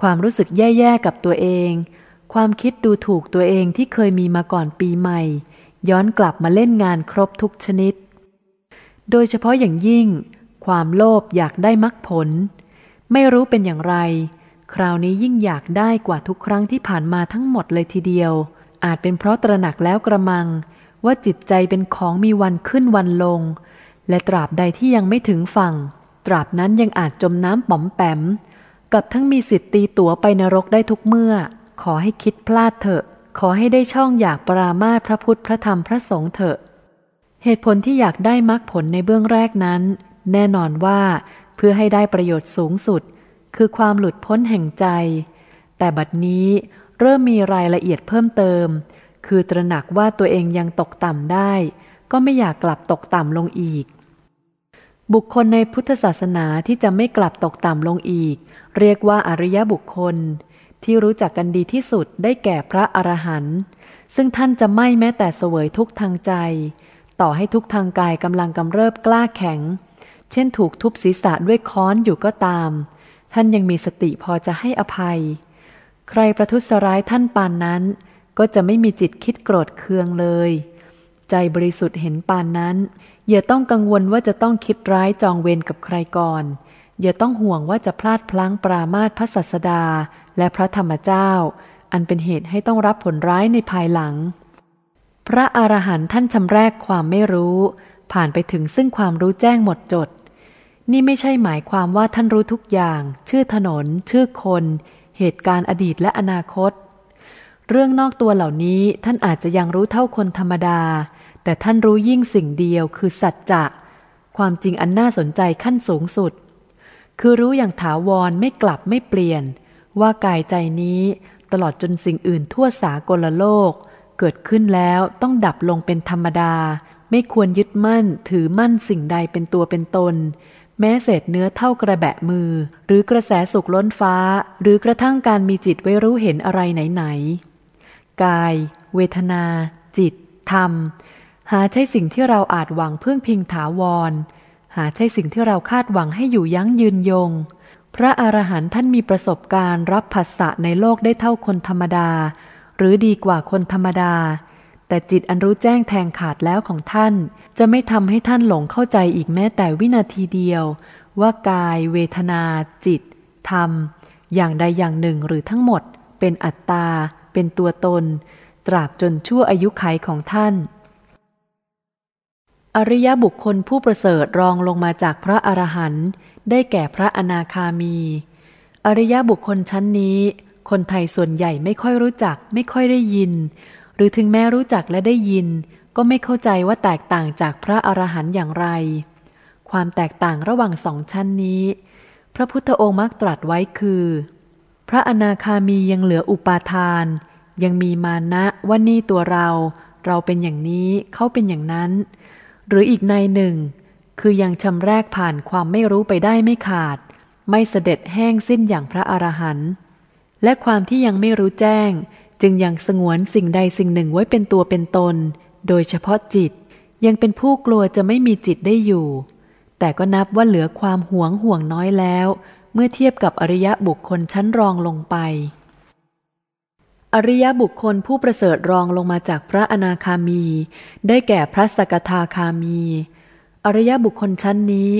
ความรู้สึกแย่ๆกับตัวเอง ความคิดดูถูกตัวเองที่เคยมีมาก่อนปีใหม่ ย้อนกลับมาเล่นงานครบทุกชนิด โดยเฉพาะอย่างยิ่ง ความโลภอยากได้มรรคผล ไม่รู้เป็นอย่างไร คราวนี้ยิ่งอยากได้กว่าทุกครั้งที่ผ่านมาทั้งหมดเลยทีเดียว อาจเป็นเพราะตระหนักแล้วกระมัง ว่าจิตใจเป็นของมีวันขึ้นวันลง และตราบใดที่ยังไม่ถึงฝั่ง ตราบนั้นยังอาจจมน้ำป๋อมแปม กับทั้งมีสิทธิ์ตีตั๋วไปนรกได้ทุกเมื่อ ขอให้คิดพลาดเถอะ ขอให้ได้ช่องอยากปรามาสพระพุทธพระธรรมพระสงฆ์เถอะ เหตุผลที่อยากได้มรรคผลในเบื้องแรกนั้น แน่นอนว่าเพื่อให้ได้ประโยชน์สูงสุด คือความหลุดพ้นแห่งใจ แต่บัดนี้เริ่มมีรายละเอียดเพิ่มเติม คือตระหนักว่าตัวเองยังตกต่ำได้ ก็ไม่อยากกลับตกต่ำลงอีก บุคคลในพุทธศาสนาที่จะไม่กลับตกต่ำลงอีก เรียกว่าอริยบุคคล ที่รู้จักกันดีที่สุดได้แก่พระอรหันต์ซึ่งท่านจะไม่แม้แต่เสวยทุกทางใจ ต่อให้ทุกทางกายกำลังกำเริบกล้าแข็ง เช่นถูกทุบศีรษะด้วยค้อนอยู่ก็ตาม ท่านยังมีสติพอจะให้อภัย ใครประทุษร้ายท่านปานนั้น ก็จะไม่มีจิตคิดโกรธเคืองเลย ใจบริสุทธิ์เห็นปานนั้น อย่าต้องกังวลว่าจะต้องคิดร้ายจองเวรกับใครก่อน อย่าต้องห่วงว่าจะพลาดพลั้งปรามาสพระสัสดา และพระธรรมเจ้า อันเป็นเหตุให้ต้องรับผลร้ายในภายหลัง พระอรหันต์ท่านชำแรกความไม่รู้ ผ่านไปถึงซึ่งความรู้แจ้งหมดจด นี่ไม่ใช่หมายความว่าท่านรู้ทุกอย่าง ชื่อถนน ชื่อคน เหตุการณ์อดีตและอนาคต เรื่องนอกตัวเหล่านี้ท่านอาจจะยังรู้เท่าคนธรรมดา แต่ท่านรู้ยิ่งสิ่งเดียวคือสัจจะความจริงอันน่าสนใจขั้นสูงสุด คือรู้อย่างถาวรไม่กลับไม่เปลี่ยน ว่ากายใจนี้ตลอดจนสิ่งอื่นทั่วสากลโลก เกิดขึ้นแล้วต้องดับลงเป็นธรรมดา ไม่ควรยึดมั่นถือมั่นสิ่งใดเป็นตัวเป็นตน แม้เศษเนื้อเท่ากระแบะมือ หรือกระแสสุกล้นฟ้า หรือกระทั่งการมีจิตไว้รู้เห็นอะไรไหนๆกาย เวทนา จิต ธรรม หาใช่สิ่งที่เราอาจหวังเพื่อพิงถาวร หาใช่สิ่งที่เราคาดหวังให้อยู่ยั้งยืนยง พระอรหันต์ท่านมีประสบการณ์รับผัสสะในโลกได้เท่าคนธรรมดา หรือดีกว่าคนธรรมดา แต่จิตอันรู้แจ้งแทงขาดแล้วของท่าน จะไม่ทำให้ท่านหลงเข้าใจอีกแม้แต่วินาทีเดียว ว่ากาย เวทนา จิต ธรรม อย่างใดอย่างหนึ่งหรือทั้งหมด เป็นอัตตา เป็นตัวตน ตราบจนชั่วอายุไขของท่าน อริยบุคคลผู้ประเสริฐรองลงมาจากพระอรหันต์ได้แก่พระอนาคามี อริยบุคคลชั้นนี้ คนไทยส่วนใหญ่ไม่ค่อยรู้จัก ไม่ค่อยได้ยิน หรือถึงแม้รู้จักและได้ยิน ก็ไม่เข้าใจว่าแตกต่างจากพระอรหันต์อย่างไร ความแตกต่างระหว่างสองชั้นนี้ พระพุทธองค์มักตรัสไว้คือ พระอนาคามียังเหลืออุปาทาน ยังมีมานะว่านี่ตัวเรา เราเป็นอย่างนี้เขาเป็นอย่างนั้น หรืออีกในหนึ่ง คือยังชำแรกผ่านความไม่รู้ไปได้ไม่ขาด ไม่เสด็จแห้งสิ้นอย่างพระอรหันต์และความที่ยังไม่รู้แจ้ง จึงยังสงวนสิ่งใดสิ่งหนึ่งไว้เป็นตัวเป็นตน โดยเฉพาะจิต ยังเป็นผู้กลัวจะไม่มีจิตได้อยู่ แต่ก็นับว่าเหลือความหวงห่วงน้อยแล้ว เมื่อเทียบกับอริยะบุคคลชั้นรองลงไป อริยบุคคลผู้ประเสริฐรองลงมาจากพระอนาคามี ได้แก่พระสกทาคามี อริยบุคคลชั้นนี้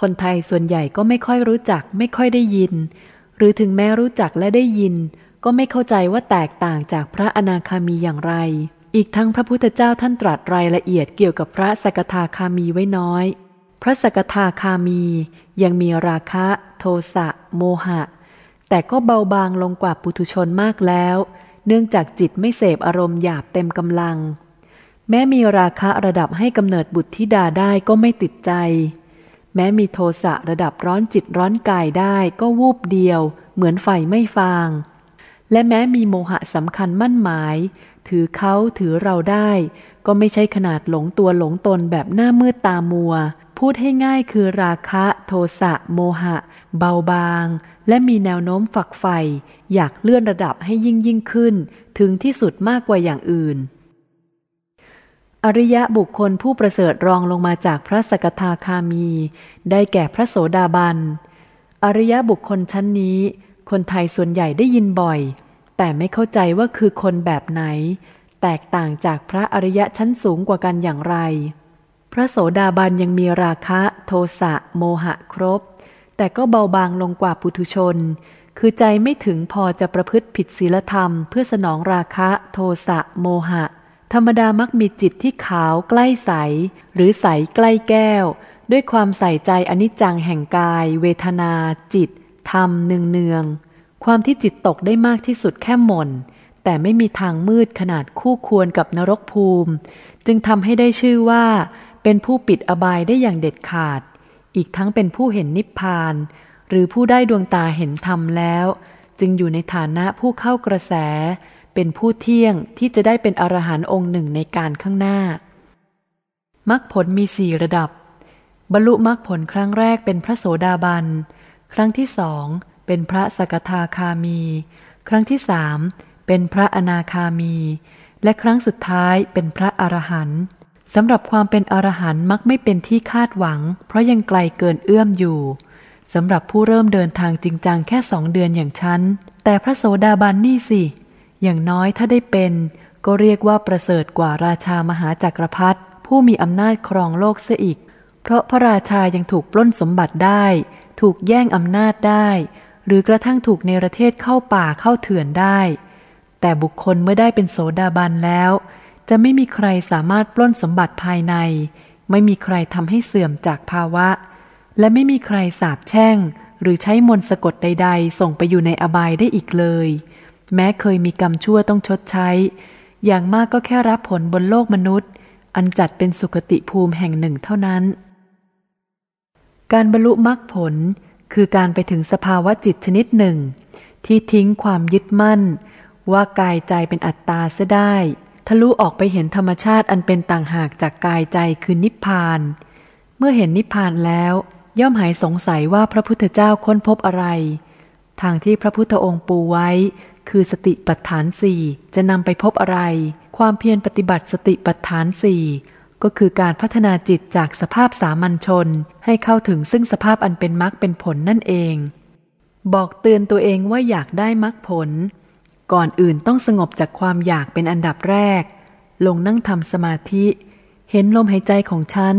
คนไทยส่วนใหญ่ก็ไม่ค่อยรู้จักไม่ค่อยได้ยิน หรือถึงแม้รู้จักและได้ยิน ก็ไม่เข้าใจว่าแตกต่างจากพระอนาคามีอย่างไร อีกทั้งพระพุทธเจ้าท่านตรัสรายละเอียดเกี่ยวกับพระสกทาคามีไว้น้อย พระสกทาคามียังมีราคะ โทสะ โมหะ แต่ก็เบาบางลงกว่าปุถุชนมากแล้ว เนื่องจากจิตไม่เสพอารมณ์หยาบเต็มกำลัง แม้มีราคะระดับให้กำเนิดบุตรธิดาได้ก็ไม่ติดใจ แม้มีโทสะระดับร้อนจิตร้อนกายได้ก็วูบเดียว เหมือนไฟไม่ฟาง และแม้มีโมหะสำคัญมั่นหมาย ถือเขาถือเราได้ ก็ไม่ใช่ขนาดหลงตัวหลงตนแบบหน้ามืดตามัว พูดให้ง่ายคือราคะ โทสะโมหะ เบาบาง และมีแนวโน้มฝักใฝ่อยากเลื่อนระดับให้ยิ่งยิ่งขึ้น ถึงที่สุดมากกว่าอย่างอื่น อริยะบุคคลผู้ประเสริฐรองลงมาจากพระสกทาคามี ได้แก่พระโสดาบัน อริยะบุคคลชั้นนี้ คนไทยส่วนใหญ่ได้ยินบ่อย แต่ไม่เข้าใจว่าคือคนแบบไหน แตกต่างจากพระอริยะชั้นสูงกว่ากันอย่างไร พระโสดาบันยังมีราคะ โทสะ โมหะครบ แต่ก็เบาบางลงกว่าปุถุชน คือใจไม่ถึงพอจะประพฤติผิดศีลธรรม เพื่อสนองราคะ โทสะโมหะ ธรรมดามักมีจิตที่ขาวใกล้ใส หรือใสใกล้แก้ว ด้วยความใส่ใจอนิจจังแห่งกาย เวทนา จิต ธรรมเนืองเนืองความที่จิตตกได้มากที่สุดแค่หม่น แต่ไม่มีทางมืดขนาดคู่ควรกับนรกภูมิ จึงทำให้ได้ชื่อว่า เป็นผู้ปิดอบายได้อย่างเด็ดขาด อีกทั้งเป็นผู้เห็นนิพพาน หรือผู้ได้ดวงตาเห็นธรรมแล้ว จึงอยู่ในฐานะผู้เข้ากระแส เป็นผู้เที่ยงที่จะได้เป็นอรหันต์องค์หนึ่งในการข้างหน้ามรรคผลมีสี่ระดับ บรรลุมรรคผลครั้งแรกเป็นพระโสดาบัน ครั้งที่สองเป็นพระสกทาคามี ครั้งที่สามเป็นพระอนาคามี และครั้งสุดท้ายเป็นพระอรหันต์ สำหรับความเป็นอรหันต์มักไม่เป็นที่คาดหวัง เพราะยังไกลเกินเอื้อมอยู่สำหรับผู้เริ่มเดินทางจริงจังแค่สองเดือนอย่างฉัน แต่พระโสดาบันนี่สิ อย่างน้อยถ้าได้เป็น ก็เรียกว่าประเสริฐกว่าราชามหาจักรพรรดิผู้มีอำนาจครองโลกเสียอีก เพราะพระราชายังถูกปล้นสมบัติได้ ถูกแย่งอำนาจได้ หรือกระทั่งถูกในประเทศเข้าป่าเข้าเถื่อนได้ แต่บุคคลเมื่อได้เป็นโสดาบันแล้ว จะไม่มีใครสามารถปล้นสมบัติภายใน ไม่มีใครทำให้เสื่อมจากภาวะ และไม่มีใครสาบแช่ง หรือใช้มนต์สะกดใด ๆ ส่งไปอยู่ในอบายได้อีกเลย แม้เคยมีกรรมชั่วต้องชดใช้ อย่างมากก็แค่รับผลบนโลกมนุษย์ อันจัดเป็นสุคติภูมิแห่งหนึ่งเท่านั้น การบรรลุมรรคผลคือการไปถึงสภาวะจิตชนิดหนึ่ง ที่ทิ้งความยึดมั่น ว่ากายใจเป็นอัตตาเสียได้ ทะลุออกไปเห็นธรรมชาติอันเป็นต่างหากจากกายใจคือนิพพาน เมื่อเห็นนิพพานแล้ว ย่อมหายสงสัยว่าพระพุทธเจ้าค้นพบอะไร ทางที่พระพุทธองค์ปูไว้ คือสติปัฏฐานสี่จะนำไปพบอะไร ความเพียรปฏิบัติสติปัฏฐานสี่ก็คือการพัฒนาจิตจากสภาพสามัญชน ให้เข้าถึงซึ่งสภาพอันเป็นมรรคเป็นผลนั่นเอง บอกเตือนตัวเองว่าอยากได้มรรคผล ก่อนอื่นต้องสงบจากความอยากเป็นอันดับแรก ลงนั่งทำสมาธิ เห็นลมหายใจของฉัน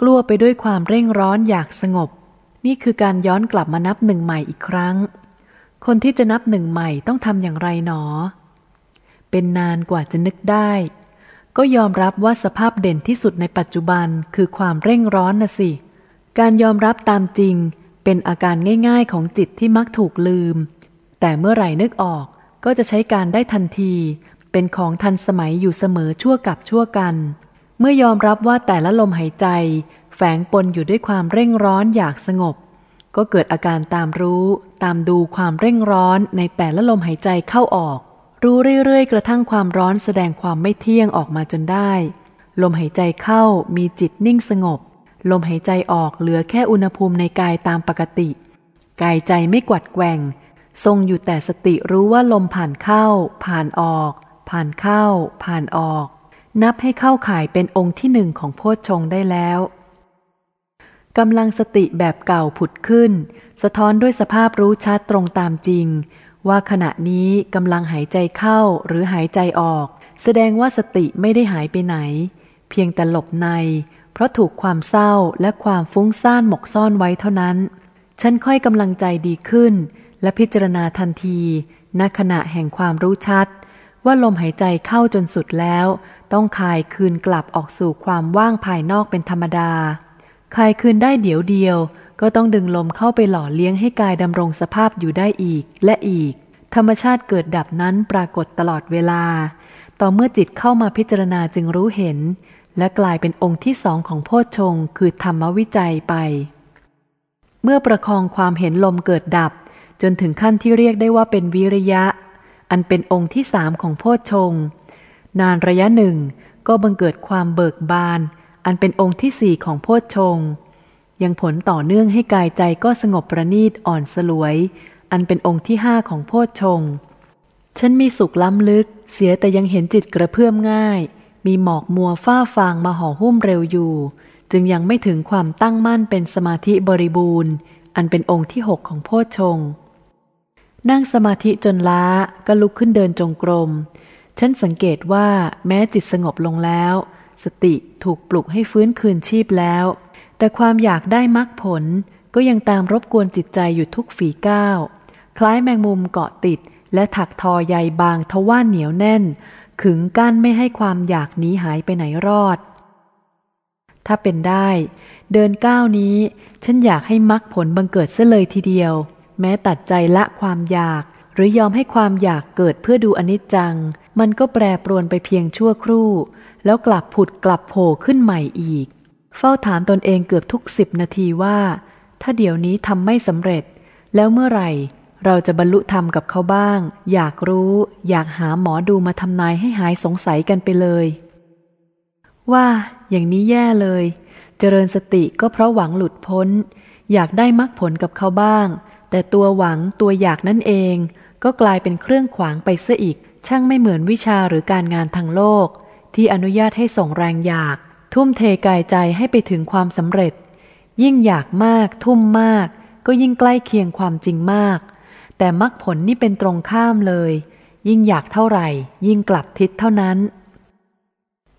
กลัวไปด้วยความเร่งร้อนอยากสงบ นี่คือการย้อนกลับมานับหนึ่งใหม่อีกครั้ง คนที่จะนับหนึ่งใหม่ต้องทำอย่างไรหนอ เป็นนานกว่าจะนึกได้ ก็ยอมรับว่าสภาพเด่นที่สุดในปัจจุบันคือความเร่งร้อนนะสิ การยอมรับตามจริง เป็นอาการง่าย ๆของจิตที่มักถูกลืม แต่เมื่อไหร่นึกออก ก็จะใช้การได้ทันที เป็นของทันสมัยอยู่เสมอชั่วกับชั่วกัน เมื่อยอมรับว่าแต่ละลมหายใจ แฝงปนอยู่ด้วยความเร่งร้อนอยากสงบ ก็เกิดอาการตามรู้ ตามดูความเร่งร้อนในแต่ละลมหายใจเข้าออก รู้เรื่อยๆ กระทั่งความร้อนแสดงความไม่เที่ยงออกมาจนได้ ลมหายใจเข้ามีจิตนิ่งสงบ ลมหายใจออกเหลือแค่อุณหภูมิในกายตามปกติ กายใจไม่กวัดแกว่ง ทรงอยู่แต่สติรู้ว่าลมผ่านเข้า ผ่านออก ผ่านเข้า ผ่านออก นับให้เข้าข่ายเป็นองค์ที่หนึ่งของโพชฌงได้แล้วกำลังสติแบบเก่าผุดขึ้น สะท้อนด้วยสภาพรู้ชัดตรงตามจริง ว่าขณะนี้กำลังหายใจเข้าหรือหายใจออก แสดงว่าสติไม่ได้หายไปไหน เพียงแต่หลบใน เพราะถูกความเศร้าและความฟุ้งซ่านหมกซ่อนไว้เท่านั้น ฉันค่อยกำลังใจดีขึ้น และพิจารณาทันทีณขณะแห่งความรู้ชัด ว่าลมหายใจเข้าจนสุดแล้ว ต้องคายคืนกลับออกสู่ความว่างภายนอกเป็นธรรมดา คายคืนได้เดี๋ยวเดียว ก็ต้องดึงลมเข้าไปหล่อเลี้ยงให้กายดำรงสภาพอยู่ได้อีกและอีก ธรรมชาติเกิดดับนั้นปรากฏตลอดเวลา ต่อเมื่อจิตเข้ามาพิจารณาจึงรู้เห็น และกลายเป็นองค์ที่สองของโพชฌงคือธรรมวิจัยไป เมื่อประคองความเห็นลมเกิดดับ จนถึงขั้นที่เรียกได้ว่าเป็นวิริยะ อันเป็นองค์ที่สามของโพชฌงนานระยะหนึ่ง ก็บังเกิดความเบิกบาน อันเป็นองค์ที่สี่ของโพชฌงยังผลต่อเนื่องให้กายใจก็สงบประณีตอ่อนสลวย อันเป็นองค์ที่ห้าของโพชฌงฉันมีสุขล้ำลึก เสียแต่ยังเห็นจิตกระเพื่อมง่าย มีหมอกมัวฝ้าฟางมาห่อหุ้มเร็วอยู่ จึงยังไม่ถึงความตั้งมั่นเป็นสมาธิบริบูรณ์ อันเป็นองค์ที่หกของโพชฌง นั่งสมาธิจนล้าก็ลุกขึ้นเดินจงกรม ฉันสังเกตว่าแม้จิตสงบลงแล้ว สติถูกปลุกให้ฟื้นคืนชีพแล้ว แต่ความอยากได้มรรคผลก็ยังตามรบกวนจิตใจอยู่ทุกฝีก้าว คล้ายแมงมุมเกาะติด และถักทอใยบางทว่าเหนียวแน่น ขึงกั้นไม่ให้ความอยากนี้หายไปไหนรอด ถ้าเป็นได้ เดินก้าวนี้ ฉันอยากให้มรรคผลบังเกิดเสียเลยทีเดียว แม้ตัดใจละความอยาก หรือยอมให้ความอยากเกิดเพื่อดูอนิจจัง มันก็แปรปรวนไปเพียงชั่วครู่ แล้วกลับผุดกลับโผล่ขึ้นใหม่อีก เฝ้าถามตนเองเกือบทุกสิบนาทีว่า ถ้าเดี๋ยวนี้ทำไม่สำเร็จ แล้วเมื่อไหร่ เราจะบรรลุธรรมกับเขาบ้าง อยากรู้ อยากหาหมอดูมาทำนายให้หายสงสัยกันไปเลย ว่า อย่างนี้แย่เลย เจริญสติก็เพราะหวังหลุดพ้น อยากได้มรรคผลกับเขาบ้าง แต่ตัวหวังตัวอยากนั่นเอง ก็กลายเป็นเครื่องขวางไปซะอีก ช่างไม่เหมือนวิชาหรือการงานทางโลก ที่อนุญาตให้ส่งแรงอยาก ทุ่มเทกายใจให้ไปถึงความสำเร็จ ยิ่งอยากมาก ทุ่มมาก ก็ยิ่งใกล้เคียงความจริงมาก แต่มรรคผลนี่เป็นตรงข้ามเลย ยิ่งอยากเท่าไหร่ ยิ่งกลับทิศเท่านั้น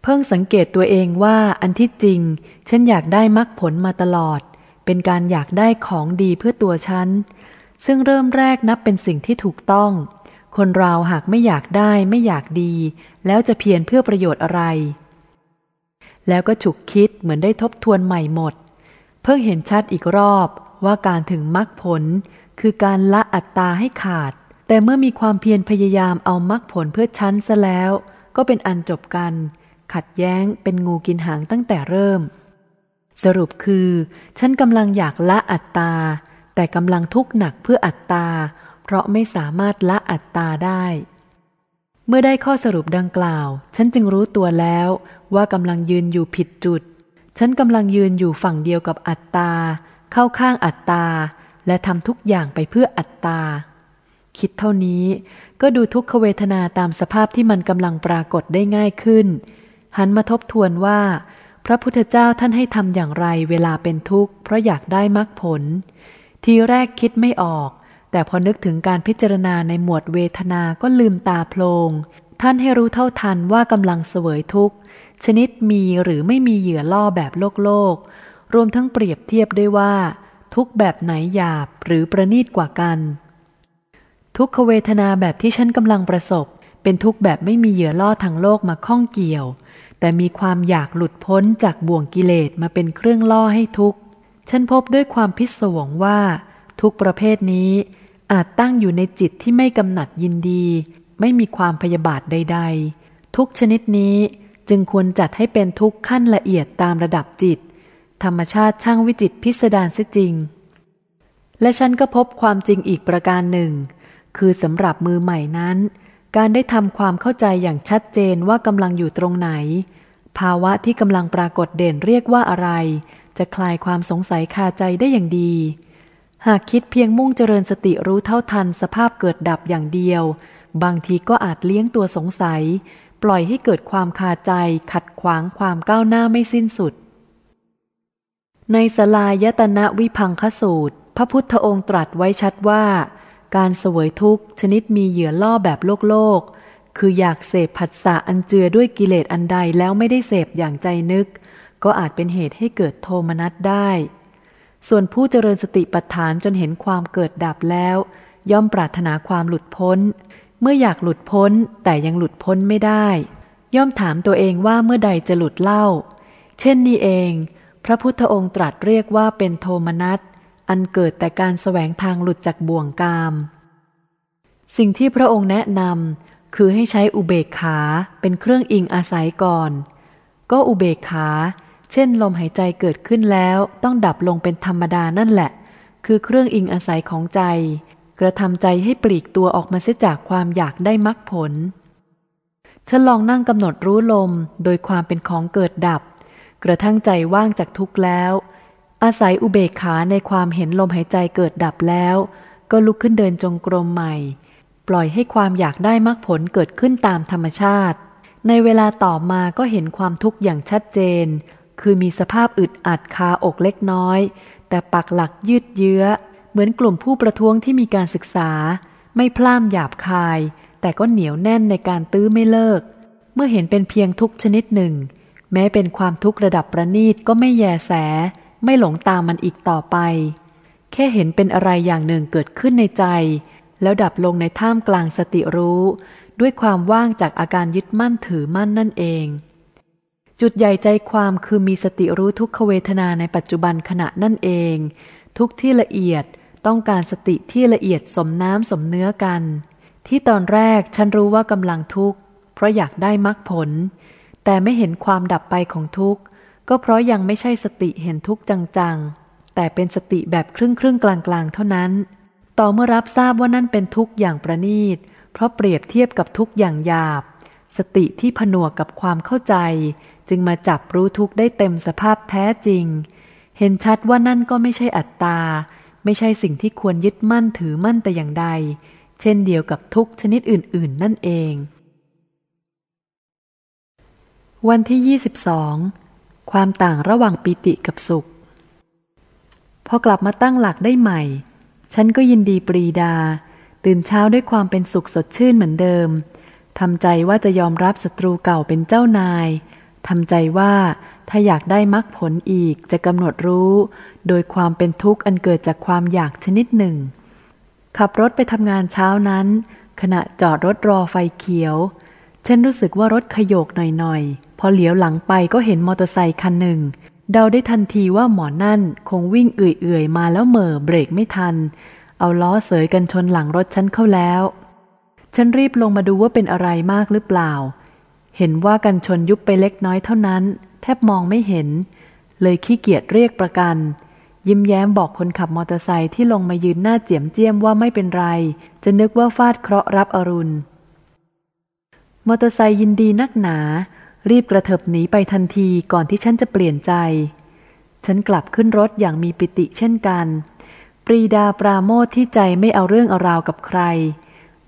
เพิ่งสังเกตตัวเองว่าอันที่จริง ฉันอยากได้มรรคผลมาตลอด เป็นการอยากได้ของดีเพื่อตัวฉัน ซึ่งเริ่มแรกนับเป็นสิ่งที่ถูกต้อง คนเราหากไม่อยากได้ไม่อยากดี แล้วจะเพียรเพื่อประโยชน์อะไร แล้วก็ฉุกคิดเหมือนได้ทบทวนใหม่หมด เพิ่งเห็นชัดอีกรอบว่าการถึงมรรคผล คือการละอัตตาให้ขาด แต่เมื่อมีความเพียรพยายามเอามรรคผลเพื่อฉันซะแล้ว ก็เป็นอันจบกัน ขัดแย้งเป็นงูกินหางตั้งแต่เริ่ม สรุปคือ ฉันกำลังอยากละอัตตา แต่กำลังทุกข์หนักเพื่ออัตตา เพราะไม่สามารถละอัตตาได้ เมื่อได้ข้อสรุปดังกล่าว ฉันจึงรู้ตัวแล้วว่ากำลังยืนอยู่ผิดจุด ฉันกำลังยืนอยู่ฝั่งเดียวกับอัตตา เข้าข้างอัตตา และทำทุกอย่างไปเพื่ออัตตา คิดเท่านี้ก็ดูทุกขเวทนาตามสภาพที่มันกำลังปรากฏได้ง่ายขึ้น หันมาทบทวนว่า พระพุทธเจ้าท่านให้ทำอย่างไรเวลาเป็นทุกข์เพราะอยากได้มรรคผล ทีแรกคิดไม่ออก แต่พอนึกถึงการพิจารณาในหมวดเวทนาก็ลืมตาโพลงท่านให้รู้เท่าทันว่ากำลังเสวยทุกข์ ชนิดมีหรือไม่มีเหยื่อล่อแบบโลกโลก รวมทั้งเปรียบเทียบด้วยว่า ทุกแบบไหนหยาบหรือประณีตกว่ากัน ทุกขเวทนาแบบที่ฉันกำลังประสบ เป็นทุกแบบไม่มีเหยื่อล่อทางโลกมาข้องเกี่ยว แต่มีความอยากหลุดพ้นจากบ่วงกิเลสมาเป็นเครื่องล่อให้ทุกข์ ฉันพบด้วยความพิศวงว่า ทุกประเภทนี้อาจตั้งอยู่ในจิตที่ไม่กำหนัดยินดี ไม่มีความพยาบาทใด ๆ ทุกชนิดนี้จึงควรจัดให้เป็นทุกขั้นละเอียดตามระดับจิต ธรรมชาติช่างวิจิตพิสดารเสียจริง และฉันก็พบความจริงอีกประการหนึ่ง คือสำหรับมือใหม่นั้น การได้ทำความเข้าใจอย่างชัดเจนว่ากำลังอยู่ตรงไหน ภาวะที่กำลังปรากฏเด่นเรียกว่าอะไร จะคลายความสงสัยคาใจได้อย่างดี หากคิดเพียงมุ่งเจริญสติรู้เท่าทันสภาพเกิดดับอย่างเดียว บางทีก็อาจเลี้ยงตัวสงสัย ปล่อยให้เกิดความคาใจขัดขวางความก้าวหน้าไม่สิ้นสุด ในสลายตนะวิพังคสูตร พระพุทธองค์ตรัสไว้ชัดว่า การเสวยทุกข์ชนิดมีเหยื่อล่อแบบโลกโลกคืออยากเสพผัสสะอันเจือด้วยกิเลสอันใดแล้วไม่ได้เสพอย่างใจนึก ก็อาจเป็นเหตุให้เกิดโทมนัสได้ ส่วนผู้เจริญสติปัฏฐานจนเห็นความเกิดดับแล้ว ย่อมปรารถนาความหลุดพ้น เมื่ออยากหลุดพ้นแต่ยังหลุดพ้นไม่ได้ ย่อมถามตัวเองว่าเมื่อใดจะหลุดเล่า เช่นนี้เอง พระพุทธองค์ตรัสเรียกว่าเป็นโทมนัสอันเกิดแต่การแสวงทางหลุดจากบ่วงกาม สิ่งที่พระองค์แนะนำคือให้ใช้อุเบกขาเป็นเครื่องอิงอาศัยก่อน ก็อุเบกขา เช่นลมหายใจเกิดขึ้นแล้วต้องดับลงเป็นธรรมดานั่นแหละ คือเครื่องอิงอาศัยของใจ กระทำใจให้ปลีกตัวออกมาเสียจากความอยากได้มรรคผลฉันลองนั่งกำหนดรู้ลมโดยความเป็นของเกิดดับ กระทั่งใจว่างจากทุกข์แล้ว อาศัยอุเบกขาในความเห็นลมหายใจเกิดดับแล้ว ก็ลุกขึ้นเดินจงกรมใหม่ ปล่อยให้ความอยากได้มรรคผลเกิดขึ้นตามธรรมชาติ ในเวลาต่อมาก็เห็นความทุกข์อย่างชัดเจน คือมีสภาพอึดอัดคาอกเล็กน้อย แต่ปักหลักยืดเยื้อ เหมือนกลุ่มผู้ประท้วงที่มีการศึกษา ไม่พล่ามหยาบคาย แต่ก็เหนียวแน่นในการตื้อไม่เลิก เมื่อเห็นเป็นเพียงทุกชนิดหนึ่ง แม้เป็นความทุกข์ระดับประณีตก็ไม่แยแส ไม่หลงตามมันอีกต่อไป แค่เห็นเป็นอะไรอย่างหนึ่งเกิดขึ้นในใจ แล้วดับลงในท่ามกลางสติรู้ ด้วยความว่างจากอาการยึดมั่นถือมั่นนั่นเอง จุดใหญ่ใจความคือมีสติรู้ทุกขเวทนาในปัจจุบันขณะนั่นเอง ทุกที่ละเอียดต้องการสติที่ละเอียดสมน้ำสมเนื้อกัน ที่ตอนแรกฉันรู้ว่ากำลังทุกข์ เพราะอยากได้มรรคผล แต่ไม่เห็นความดับไปของทุกข์ ก็เพราะยังไม่ใช่สติเห็นทุกข์จังๆ แต่เป็นสติแบบครึ่งครึ่งกลางๆ เท่านั้น ต่อเมื่อรับทราบว่านั่นเป็นทุกข์อย่างประณีต เพราะเปรียบเทียบกับทุกข์อย่างหยาบ สติที่ผนวกกับความเข้าใจ จึงมาจับรู้ทุกข์ได้เต็มสภาพแท้จริง เห็นชัดว่านั่นก็ไม่ใช่อัตตา ไม่ใช่สิ่งที่ควรยึดมั่นถือมั่นแต่อย่างใด เช่นเดียวกับทุกชนิดอื่น ๆ นั่นเอง วันที่ 22 ความต่างระหว่างปิติกับสุข พอกลับมาตั้งหลักได้ใหม่ ฉันก็ยินดีปรีดา ตื่นเช้าด้วยความเป็นสุขสดชื่นเหมือนเดิมทำใจว่าจะยอมรับศัตรูเก่าเป็นเจ้านาย ทำใจว่าถ้าอยากได้มรรคผลอีกจะกำหนดรู้ โดยความเป็นทุกข์อันเกิดจากความอยากชนิดหนึ่ง ขับรถไปทำงานเช้านั้น ขณะจอดรถรอไฟเขียว ฉันรู้สึกว่ารถขยโยกหน่อยๆ พอเหลียวหลังไปก็เห็นมอเตอร์ไซคันหนึ่ง เดาได้ทันทีว่าหมอนั่นคงวิ่งเอื่อยๆ มาแล้วเหม่อเบรกไม่ทัน เอาล้อเสยกันชนหลังรถฉันเข้าแล้ว ฉันรีบลงมาดูว่าเป็นอะไรมากหรือเปล่า เห็นว่ากันชนยุบไปเล็กน้อยเท่านั้น แทบมองไม่เห็น เลยขี้เกียจเรียกประกัน ยิ้มแย้มบอกคนขับมอเตอร์ไซค์ที่ลงมายืนหน้าเจียมเจียมว่าไม่เป็นไร จะนึกว่าฟาดเคราะห์รับอรุณ มอเตอร์ไซค์ยินดีนักหนา รีบกระเถิบหนีไปทันทีก่อนที่ฉันจะเปลี่ยนใจ ฉันกลับขึ้นรถอย่างมีปิติเช่นกัน ปรีดาปราโมทที่ใจไม่เอาเรื่องเอาราวกับใคร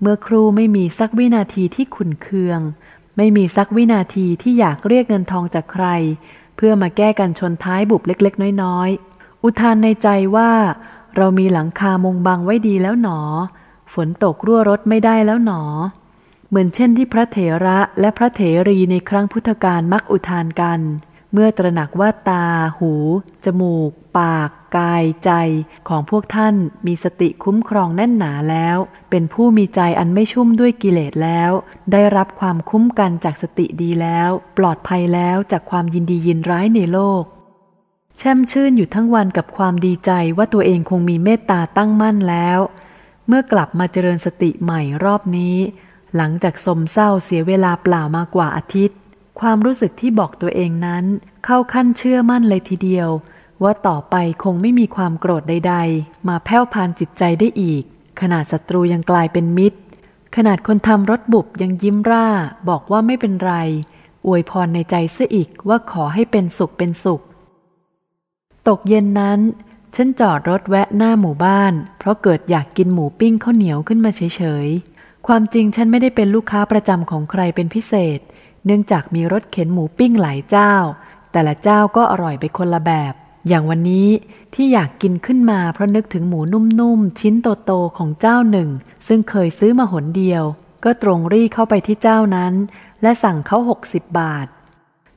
เมื่อครูไม่มีสักวินาทีที่ขุนเคือง ไม่มีสักวินาทีที่อยากเรียกเงินทองจากใคร เพื่อมาแก้กันชนท้ายบุบเล็กๆ น้อยๆ อุทานในใจว่า เรามีหลังคามุงบังไว้ดีแล้วหนอ ฝนตกรั่วรถไม่ได้แล้วหนอ เหมือนเช่นที่พระเถระและพระเถรีในครั้งพุทธกาลมักอุทานกัน เมื่อตระหนักว่าตา หู จมูก ปาก กายใจของพวกท่านมีสติคุ้มครองแน่นหนาแล้ว เป็นผู้มีใจอันไม่ชุ่มด้วยกิเลสแล้ว ได้รับความคุ้มกันจากสติดีแล้ว ปลอดภัยแล้วจากความยินดียินร้ายในโลก แช่มชื่นอยู่ทั้งวันกับความดีใจว่าตัวเองคงมีเมตตาตั้งมั่นแล้ว เมื่อกลับมาเจริญสติใหม่รอบนี้ หลังจากสมเศร้าเสียเวลาเปล่ามากว่าอาทิตย์ ความรู้สึกที่บอกตัวเองนั้น เข้าขั้นเชื่อมั่นเลยทีเดียว ว่าต่อไปคงไม่มีความโกรธใด ๆ มาแผ่วพานจิตใจได้อีก ขนาดศัตรูยังกลายเป็นมิตร ขนาดคนทำรถบุบยังยิ้มร่า บอกว่าไม่เป็นไร อวยพรในใจเสียอีกว่าขอให้เป็นสุขเป็นสุข ตกเย็นนั้น ฉันจอดรถแวะหน้าหมู่บ้าน เพราะเกิดอยากกินหมูปิ้งข้าวเหนียวขึ้นมาเฉยๆ ความจริงฉันไม่ได้เป็นลูกค้าประจำของใครเป็นพิเศษ เนื่องจากมีรถเข็นหมูปิ้งหลายเจ้า แต่ละเจ้าก็อร่อยไปคนละแบบ อย่างวันนี้ที่อยากกินขึ้นมาเพราะนึกถึงหมูนุ่มๆ ชิ้นโตๆของเจ้าหนึ่ง ซึ่งเคยซื้อมาหนเดียว ก็ตรงรีเข้าไปที่เจ้านั้น และสั่งเขาหกสิบบาท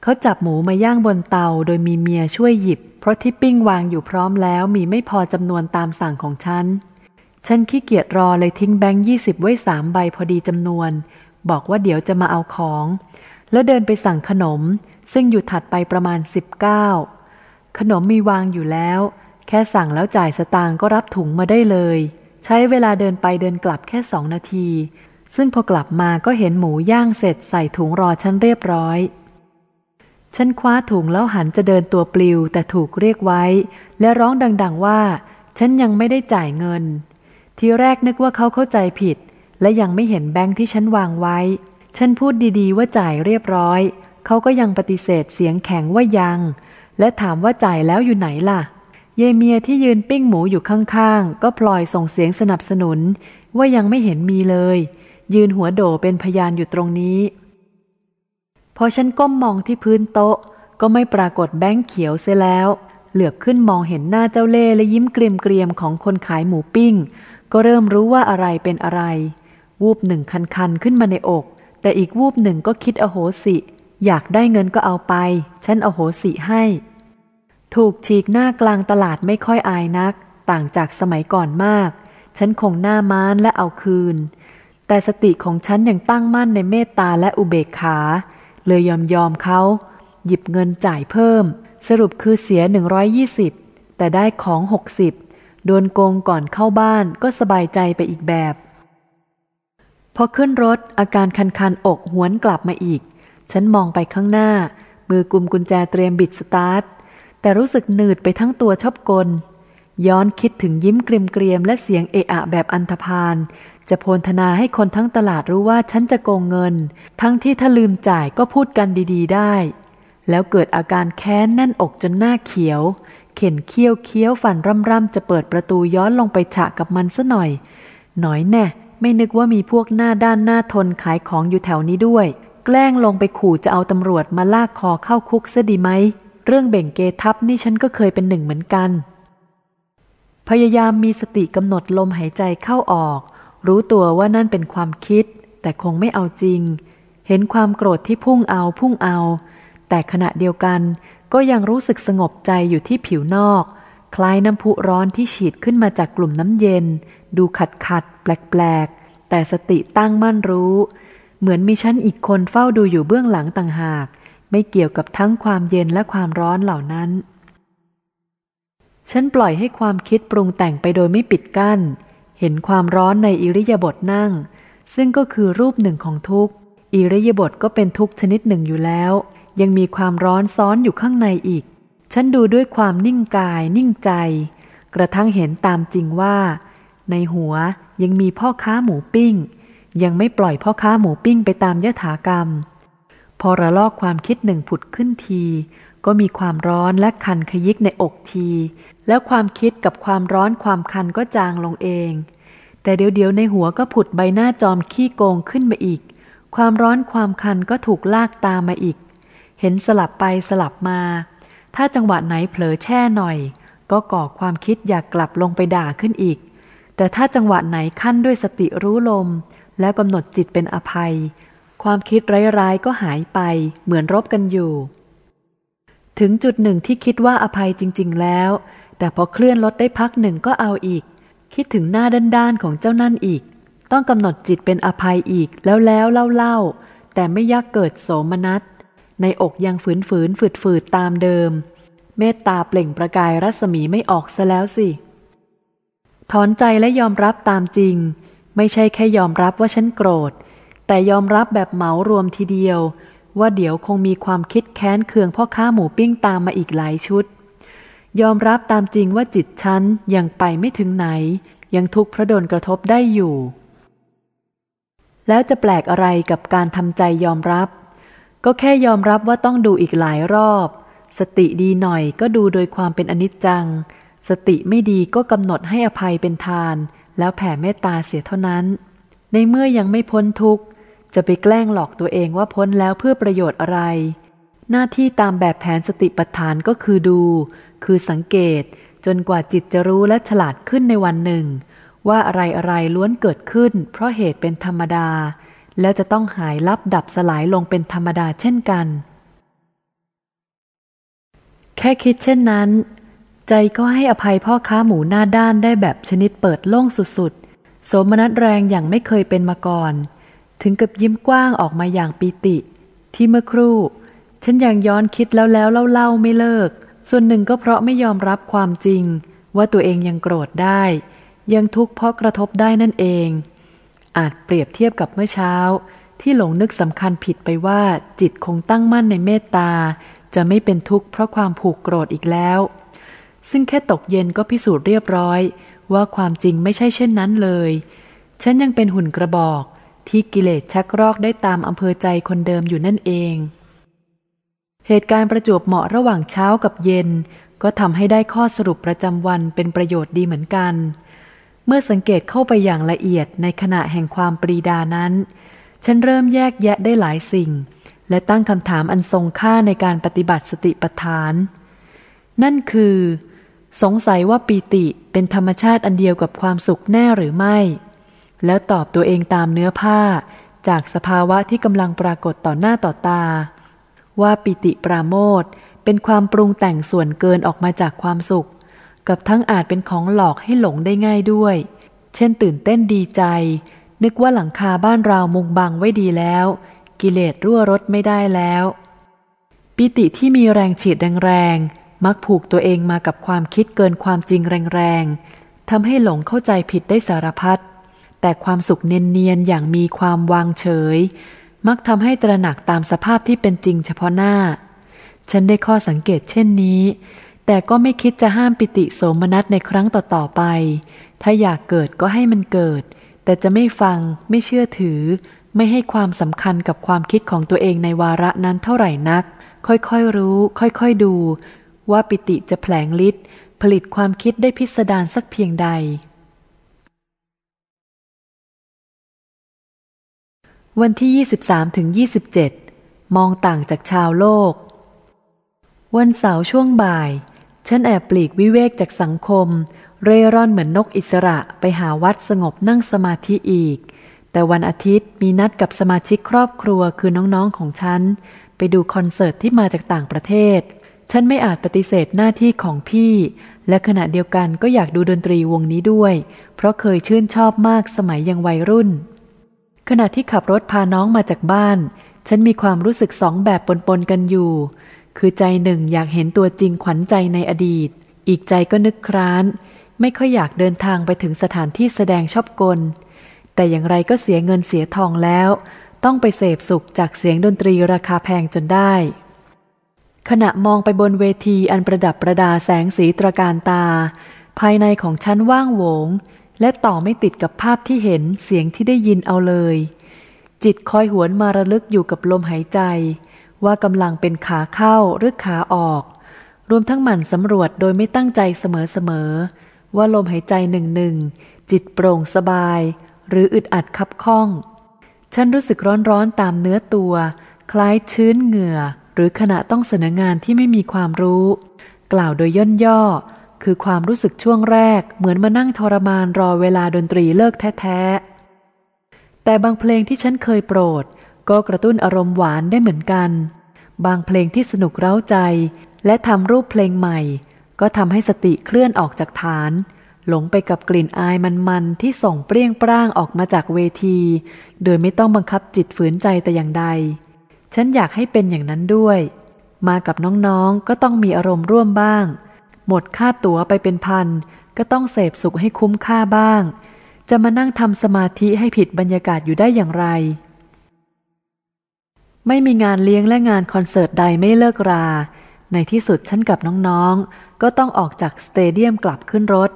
เขาจับหมูมาย่างบนเตาโดยมีเมียช่วยหยิบ เพราะที่ปิ้งวางอยู่พร้อมแล้วมีไม่พอจำนวนตามสั่งของฉัน ฉันขี้เกียจรอเลยทิ้งแบงค์ยี่สิบไว้สามใบพอดีจำนวน บอกว่าเดี๋ยวจะมาเอาของ แล้วเดินไปสั่งขนม ซึ่งอยู่ถัดไปประมาณ19 ขนมมีวางอยู่แล้ว แค่สั่งแล้วจ่ายสตางค์ก็รับถุงมาได้เลย ใช้เวลาเดินไปเดินกลับแค่สองนาที ซึ่งพอกลับมาก็เห็นหมูย่างเสร็จใส่ถุงรอฉันเรียบร้อยฉันคว้าถุงแล้วหันจะเดินตัวปลิวแต่ถูกเรียกไว้ และร้องดัง ๆว่า ฉันยังไม่ได้จ่ายเงิน ทีแรกนึกว่าเขาเข้าใจผิด และยังไม่เห็นแบงค์ที่ฉันวางไว้ ฉันพูดดีๆว่าจ่ายเรียบร้อย เขาก็ยังปฏิเสธเสียงแข็งว่ายัง และถามว่าจ่ายแล้วอยู่ไหนล่ะ เยเมียที่ยืนปิ้งหมูอยู่ข้างๆ ก็พลอยส่งเสียงสนับสนุน ว่ายังไม่เห็นมีเลย ยืนหัวโดเป็นพยานอยู่ตรงนี้ พอฉันก้มมองที่พื้นโต๊ะ ก็ไม่ปรากฏแบงค์เขียวเสียแล้ว เหลือบขึ้นมองเห็นหน้าเจ้าเล่และยิ้มเกรียมๆของคนขายหมูปิ้ง ก็เริ่มรู้ว่าอะไรเป็นอะไร วูบหนึ่งคันๆขึ้นมาในอก แต่อีกวูบหนึ่งก็คิดอโหสิ อยากได้เงินก็เอาไป ฉันอโหสิให้ ถูกฉีกหน้ากลางตลาดไม่ค่อยอายนัก ต่างจากสมัยก่อนมาก ฉันคงหน้าม้านและเอาคืน แต่สติของฉันยังตั้งมั่นในเมตตาและอุเบกขา เลยยอมยอมเขา หยิบเงินจ่ายเพิ่ม สรุปคือเสีย 120 แต่ได้ของ 60 โดนโกงก่อนเข้าบ้านก็สบายใจไปอีกแบบ พอขึ้นรถอาการคันๆอกหวนกลับมาอีก ฉันมองไปข้างหน้า มือกุมกุญแจเตรียมบิดสตาร์ท แต่รู้สึกหนืดไปทั้งตัวชอบกล ย้อนคิดถึงยิ้มเกรียมๆและเสียงเอะอะแบบอันธพาล จะโพลธนาให้คนทั้งตลาดรู้ว่าฉันจะโกงเงิน ทั้งที่ถ้าลืมจ่ายก็พูดกันดีๆ ได้ แล้วเกิดอาการแค้นแน่นอกจนหน้าเขียว เข็นเคี้ยวเคี้ยวฝันร่ำร่ำจะเปิดประตูย้อนลงไปฉะกับมันซะหน่อย หน่อยแน่ไม่นึกว่ามีพวกหน้าด้านหน้าทนขายของอยู่แถวนี้ด้วย แกล้งลงไปขู่จะเอาตำรวจมาลากคอเข้าคุกซะดีไหม เรื่องเบ่งเกทับนี่ฉันก็เคยเป็นหนึ่งเหมือนกัน พยายามมีสติกำหนดลมหายใจเข้าออก รู้ตัวว่านั่นเป็นความคิด แต่คงไม่เอาจริง เห็นความโกรธที่พุ่งเอาพุ่งเอา แต่ขณะเดียวกันก็ยังรู้สึกสงบใจอยู่ที่ผิวนอก คล้ายน้ำพุร้อนที่ฉีดขึ้นมาจากกลุ่มน้ำเย็น ดูขัดขัดแปลกๆแต่สติตั้งมั่นรู้ เหมือนมีฉันอีกคนเฝ้าดูอยู่เบื้องหลังต่างหาก ไม่เกี่ยวกับทั้งความเย็นและความร้อนเหล่านั้น ฉันปล่อยให้ความคิดปรุงแต่งไปโดยไม่ปิดกัน้น เห็นความร้อนในอิริยาบถนั่ง ซึ่งก็คือรูปหนึ่งของทุกอิริยาบถก็เป็นทุกชนิดหนึ่งอยู่แล้ว ยังมีความร้อนซ้อนอยู่ข้างในอีก ฉันดูด้วยความนิ่งกาย นิ่งใจ กระทั่งเห็นตามจริงว่า ในหัวยังมีพ่อค้าหมูปิ้ง ยังไม่ปล่อยพ่อค้าหมูปิ้งไปตามยถากรรม พอระลอกความคิดหนึ่งผุดขึ้นที ก็มีความร้อนและคันขยิกในอกที แล้วความคิดกับความร้อนความคันก็จางลงเอง แต่เดี๋ยวๆในหัวก็ผุดใบหน้าจอมขี้โกงขึ้นมาอีก ความร้อนความคันก็ถูกลากตามมาอีก เห็นสลับไปสลับมา ถ้าจังหวะไหนเผลอแช่หน่อย ก็ก่อความคิดอยากกลับลงไปด่าขึ้นอีกแต่ถ้าจังหวะไหนขั้นด้วยสติรู้ลม แล้วกำหนดจิตเป็นอภัย ความคิดร้ายๆก็หายไปเหมือนรบกันอยู่ ถึงจุดหนึ่งที่คิดว่าอภัยจริง ๆ แล้ว แต่พอเคลื่อนรถได้พักหนึ่งก็เอาอีก คิดถึงหน้าด้านๆของเจ้านั่นอีก ต้องกำหนดจิตเป็นอภัยอีกแล้วแล้วเล่าๆแต่ไม่ยักเกิดโสมนัสในอกยังฝืนฝืนฝืดฝืดตามเดิม เมตตาเปล่งประกายรัศมีไม่ออกซะแล้วสิ ถอนใจและยอมรับตามจริง ไม่ใช่แค่ยอมรับว่าฉันโกรธ แต่ยอมรับแบบเหมารวมทีเดียว ว่าเดี๋ยวคงมีความคิดแค้นเคืองพ่อค้าหมูปิ้งตามมาอีกหลายชุด ยอมรับตามจริงว่าจิตฉันยังไปไม่ถึงไหน ยังทุกข์พระโดนกระทบได้อยู่ แล้วจะแปลกอะไรกับการทำใจยอมรับ ก็แค่ยอมรับว่าต้องดูอีกหลายรอบ สติดีหน่อยก็ดูโดยความเป็นอนิจจัง สติไม่ดีก็กำหนดให้อภัยเป็นทาน แล้วแผ่เมตตาเสียเท่านั้น ในเมื่อยังไม่พ้นทุกข์ จะไปแกล้งหลอกตัวเองว่าพ้นแล้วเพื่อประโยชน์อะไร หน้าที่ตามแบบแผนสติปัฏฐานก็คือดู คือสังเกตจนกว่าจิตจะรู้และฉลาดขึ้นในวันหนึ่ง ว่าอะไรอะไรล้วนเกิดขึ้น เพราะเหตุเป็นธรรมดา แล้วจะต้องหายลับดับสลายลงเป็นธรรมดาเช่นกัน แค่คิดเช่นนั้น ใจก็ให้อภัยพ่อค้าหมูหน้าด้านได้แบบชนิดเปิดโล่งสุดๆ โสมนัสแรงอย่างไม่เคยเป็นมาก่อน ถึงกับยิ้มกว้างออกมาอย่างปีติ ที่เมื่อครู่ ฉันยังย้อนคิดแล้วแล้วเล่าๆไม่เลิก ส่วนหนึ่งก็เพราะไม่ยอมรับความจริง ว่าตัวเองยังโกรธได้ ยังทุกข์เพราะกระทบได้นั่นเอง อาจเปรียบเทียบกับเมื่อเช้า ที่หลงนึกสำคัญผิดไปว่าจิตคงตั้งมั่นในเมตตา จะไม่เป็นทุกข์เพราะความผูกโกรธอีกแล้ว ซึ่งแค่ตกเย็นก็พิสูจน์เรียบร้อย ว่าความจริงไม่ใช่เช่นนั้นเลย ฉันยังเป็นหุ่นกระบอก ที่กิเลสชักรอกได้ตามอำเภอใจคนเดิมอยู่นั่นเอง เหตุการณ์ประจวบเหมาะระหว่างเช้ากับเย็น ก็ทำให้ได้ข้อสรุปประจำวันเป็นประโยชน์ดีเหมือนกัน เมื่อสังเกตเข้าไปอย่างละเอียดในขณะแห่งความปรีดานั้น ฉันเริ่มแยกแยะได้หลายสิ่ง และตั้งคำถามอันทรงค่าในการปฏิบัติสติปัฏฐาน นั่นคือ สงสัยว่าปีติเป็นธรรมชาติอันเดียวกับความสุขแน่หรือไม่ แล้วตอบตัวเองตามเนื้อผ้า จากสภาวะที่กำลังปรากฏต่อหน้าต่อตา ว่าปิติปราโมทเป็นความปรุงแต่งส่วนเกินออกมาจากความสุข กับทั้งอาจเป็นของหลอกให้หลงได้ง่ายด้วย เช่นตื่นเต้นดีใจ นึกว่าหลังคาบ้านเรามุงบังไว้ดีแล้ว กิเลสรั่วรถไม่ได้แล้ว ปิติที่มีแรงฉีดแรงๆ มักผูกตัวเองมากับความคิดเกินความจริงแรงๆทำให้หลงเข้าใจผิดได้สารพัดแต่ความสุขเนียนๆอย่างมีความวางเฉย มักทำให้ตระหนักตามสภาพที่เป็นจริงเฉพาะหน้า ฉันได้ข้อสังเกตเช่นนี้ แต่ก็ไม่คิดจะห้ามปิติโสมนัสในครั้งต่อๆไป ถ้าอยากเกิดก็ให้มันเกิด แต่จะไม่ฟัง ไม่เชื่อถือ ไม่ให้ความสำคัญกับความคิดของตัวเองในวาระนั้นเท่าไหร่นัก ค่อยๆรู้ ค่อยๆดู ว่าปิติจะแผลงฤทธิ์ผลิตความคิดได้พิสดารสักเพียงใด วันที่ 23ถึง27 มองต่างจากชาวโลก วันเสาร์ช่วงบ่าย ฉันแอบปลีกวิเวกจากสังคม เร่ร่อนเหมือนนกอิสระไปหาวัดสงบนั่งสมาธิอีก แต่วันอาทิตย์มีนัดกับสมาชิกครอบครัวคือน้องๆของฉัน ไปดูคอนเสิร์ตที่มาจากต่างประเทศ ฉันไม่อาจปฏิเสธหน้าที่ของพี่ และขณะเดียวกันก็อยากดูดนตรีวงนี้ด้วย เพราะเคยชื่นชอบมากสมัยยังวัยรุ่น ขณะที่ขับรถพาน้องมาจากบ้าน ฉันมีความรู้สึกสองแบบปนๆกันอยู่ คือใจหนึ่งอยากเห็นตัวจริงขวัญใจในอดีต อีกใจก็นึกคร้าน ไม่ค่อยอยากเดินทางไปถึงสถานที่แสดงชอบกล แต่อย่างไรก็เสียเงินเสียทองแล้ว ต้องไปเสพสุขจากเสียงดนตรีราคาแพงจนได้ ขณะมองไปบนเวทีอันประดับประดาแสงสีตระการตา ภายในของฉันว่างโหวง และต่อไม่ติดกับภาพที่เห็นเสียงที่ได้ยินเอาเลย จิตคอยหวนมาระลึกอยู่กับลมหายใจ ว่ากำลังเป็นขาเข้าหรือขาออก รวมทั้งหมั่นสำรวจโดยไม่ตั้งใจเสมอๆว่าลมหายใจหนึ่งหนึ่งจิตโปร่งสบาย หรืออึดอัดคับข้อง ฉันรู้สึกร้อนๆตามเนื้อตัว คล้ายชื้นเหงื่อ หรือขณะต้องเสนองานที่ไม่มีความรู้ กล่าวโดยย่นย่อ คือความรู้สึกช่วงแรก เหมือนมานั่งทรมานรอเวลาดนตรีเลิกแท้ๆ แต่บางเพลงที่ฉันเคยโปรด ก็กระตุ้นอารมณ์หวานได้เหมือนกัน บางเพลงที่สนุกเร้าใจ และทำรูปเพลงใหม่ ก็ทำให้สติเคลื่อนออกจากฐาน หลงไปกับกลิ่นอายมันๆที่ส่งเปรี้ยงปร้างออกมาจากเวที โดยไม่ต้องบังคับจิตฝืนใจแต่อย่างใด ฉันอยากให้เป็นอย่างนั้นด้วย มากับน้องๆก็ต้องมีอารมณ์ร่วมบ้าง หมดค่าตั๋วไปเป็นพัน ก็ต้องเสพสุขให้คุ้มค่าบ้าง จะมานั่งทำสมาธิให้ผิดบรรยากาศอยู่ได้อย่างไร ไม่มีงานเลี้ยงและงานคอนเสิร์ตใดไม่เลิกรา ในที่สุดฉันกับน้องๆ ก็ต้องออกจากสเตเดียมกลับขึ้นรถ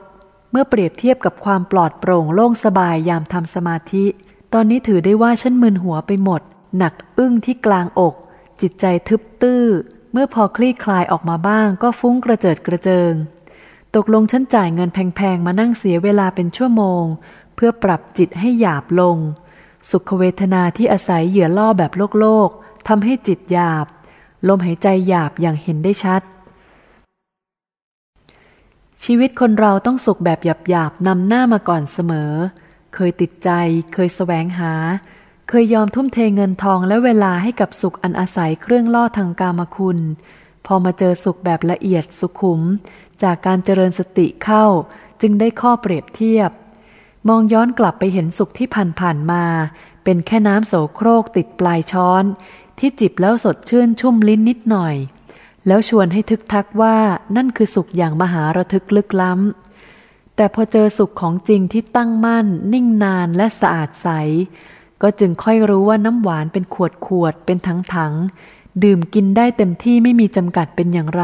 เมื่อเปรียบเทียบกับความปลอดโปร่งโล่งสบายยามทำสมาธิ ตอนนี้ถือได้ว่าฉันมึนหัวไปหมด หนักอึ้งที่กลางอก จิตใจทึบตื้อ เมื่อพอคลี่คลายออกมาบ้าง ก็ฟุ้งกระเจิดกระเจิง ตกลงฉันจ่ายเงินแพงๆ มานั่งเสียเวลาเป็นชั่วโมง เพื่อปรับจิตให้หยาบลง สุขเวทนาที่อาศัยเหยื่อล่อแบบโลกโลกทำให้จิตหยาบ ลมหายใจหยาบอย่างเห็นได้ชัด ชีวิตคนเราต้องสุขแบบหยาบๆนำหน้ามาก่อนเสมอ เคยติดใจ เคยแสวงหา เคยยอมทุ่มเทเงินทองและเวลาให้กับสุขอันอาศัยเครื่องล่อทางกามคุณ พอมาเจอสุขแบบละเอียดสุขุม จากการเจริญสติเข้า จึงได้ข้อเปรียบเทียบ มองย้อนกลับไปเห็นสุขที่ผ่านผ่านมา เป็นแค่น้ำโสโครกติดปลายช้อน ที่จิบแล้วสดชื่นชุ่มลิ้นนิดหน่อย แล้วชวนให้ทึกทักว่านั่นคือสุขอย่างมหาระทึกลึกล้ำแต่พอเจอสุขของจริงที่ตั้งมั่น นิ่งนานและสะอาดใส ก็จึงค่อยรู้ว่าน้ำหวานเป็นขวดขวดเป็นถังถังดื่มกินได้เต็มที่ไม่มีจำกัดเป็นอย่างไร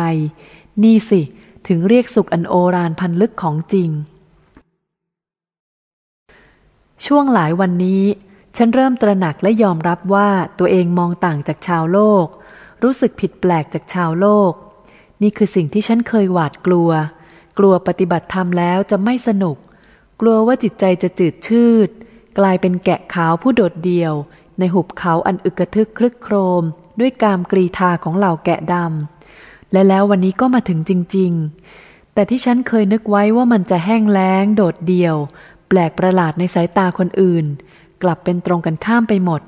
นี่สิ ถึงเรียกสุขอันโอรานพันลึกของจริง ช่วงหลายวันนี้ ฉันเริ่มตระหนักและยอมรับว่าตัวเองมองต่างจากชาวโลก รู้สึกผิดแปลกจากชาวโลก นี่คือสิ่งที่ฉันเคยหวาดกลัว กลัวปฏิบัติธรรมแล้วจะไม่สนุก กลัวว่าจิตใจจะจืดชืด กลายเป็นแกะขาวผู้โดดเดี่ยว ในหุบเขาอันอึกระทึกคลึกโครม ด้วยกามกรีธาของเหล่าแกะดำและแล้ววันนี้ก็มาถึงจริง ๆ แต่ที่ฉันเคยนึกไว้ว่ามันจะแห้งแล้ง โดดเดี่ยว แปลกประหลาดในสายตาคนอื่น กลับเป็นตรงกันข้ามไปหมด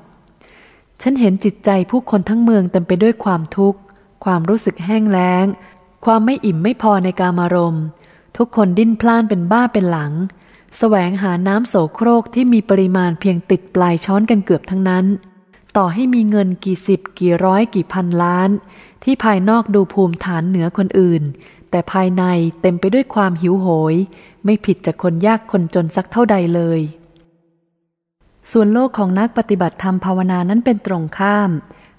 ฉันเห็นจิตใจผู้คนทั้งเมืองเต็มไปด้วยความทุกข์ ความรู้สึกแห้งแล้ง ความไม่อิ่มไม่พอในกามารมณ์ทุกคนดิ้นพล่านเป็นบ้าเป็นหลัง แสวงหาน้ำโสโครกที่มีปริมาณเพียงติดปลายช้อนกันเกือบทั้งนั้น ต่อให้มีเงินกี่สิบกี่ร้อยกี่พันล้าน ที่ภายนอกดูภูมิฐานเหนือคนอื่น แต่ภายในเต็มไปด้วยความหิวโหย ไม่ผิดจากคนยากคนจนสักเท่าใดเลย ส่วนโลกของนักปฏิบัติธรรมภาวนานั้นเป็นตรงข้าม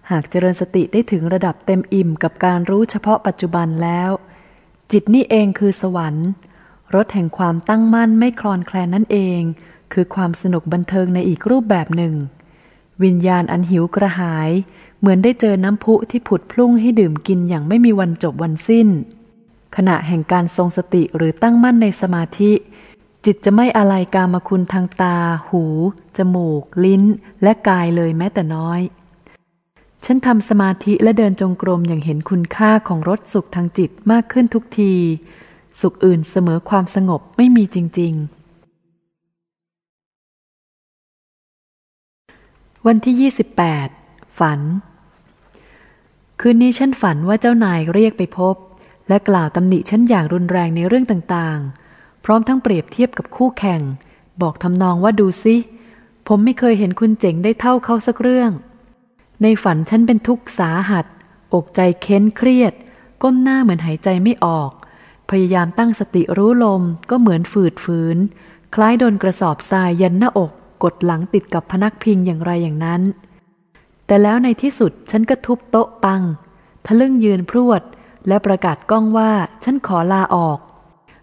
หากเจริญสติได้ถึงระดับเต็มอิ่มกับการรู้เฉพาะปัจจุบันแล้ว จิตนี่เองคือสวรรค์ รถแห่งความตั้งมั่นไม่คลอนแคลนนั่นเอง คือความสนุกบันเทิงในอีกรูปแบบหนึ่ง วิญญาณอันหิวกระหาย เหมือนได้เจอน้ำพุที่ผุดพลุ่งให้ดื่มกินอย่างไม่มีวันจบวันสิ้น ขณะแห่งการทรงสติหรือตั้งมั่นในสมาธิ จิตจะไม่อะไรกามคุณทางตา หู จมูก ลิ้น และกายเลยแม้แต่น้อยฉันทำสมาธิและเดินจงกรมอย่างเห็นคุณค่าของรสสุขทางจิตมากขึ้นทุกที สุขอื่นเสมอความสงบไม่มีจริง ๆ วันที่ 28 ฝัน คืนนี้ฉันฝันว่าเจ้านายเรียกไปพบ และกล่าวตำหนิฉันอย่างรุนแรงในเรื่องต่างๆ พร้อมทั้งเปรียบเทียบกับคู่แข่ง บอกทำนองว่าดูซิ ผมไม่เคยเห็นคุณเจ๋งได้เท่าเขาสักเรื่อง ในฝันฉันเป็นทุกข์สาหัส อกใจเค้นเครียด ก้มหน้าเหมือนหายใจไม่ออก พยายามตั้งสติรู้ลมก็เหมือนฝืดฝืน คล้ายโดนกระสอบทรายยันหน้าอก กดหลังติดกับพนักพิงอย่างไรอย่างนั้น แต่แล้วในที่สุดฉันก็ทุบโต๊ะปัง ทะลึ่งยืนพรวด และประกาศกล้องว่าฉันขอลาออก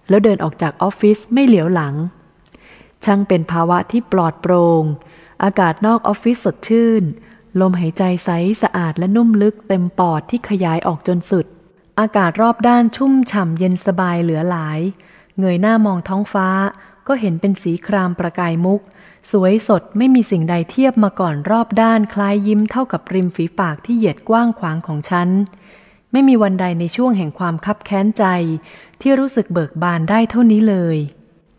แล้วเดินออกจากออฟฟิศไม่เหลียวหลัง ช่างเป็นภาวะที่ปลอดโปรง่งอากาศนอกออฟฟิศสดชื่น ลมหายใจใสสะอาดและนุ่มลึกเต็มปอดที่ขยายออกจนสุด อากาศรอบด้านชุ่มฉ่ำเย็นสบายเหลือหลาย เงยหน้ามองท้องฟ้า ก็เห็นเป็นสีครามประกายมุก สวยสดไม่มีสิ่งใดเทียบมาก่อนรอบด้านคล้ายยิ้มเท่ากับริมฝีปากที่เหยียดกว้างขวางของฉัน ไม่มีวันใดในช่วงแห่งความคับแค้นใจ ที่รู้สึกเบิกบานได้เท่านี้เลย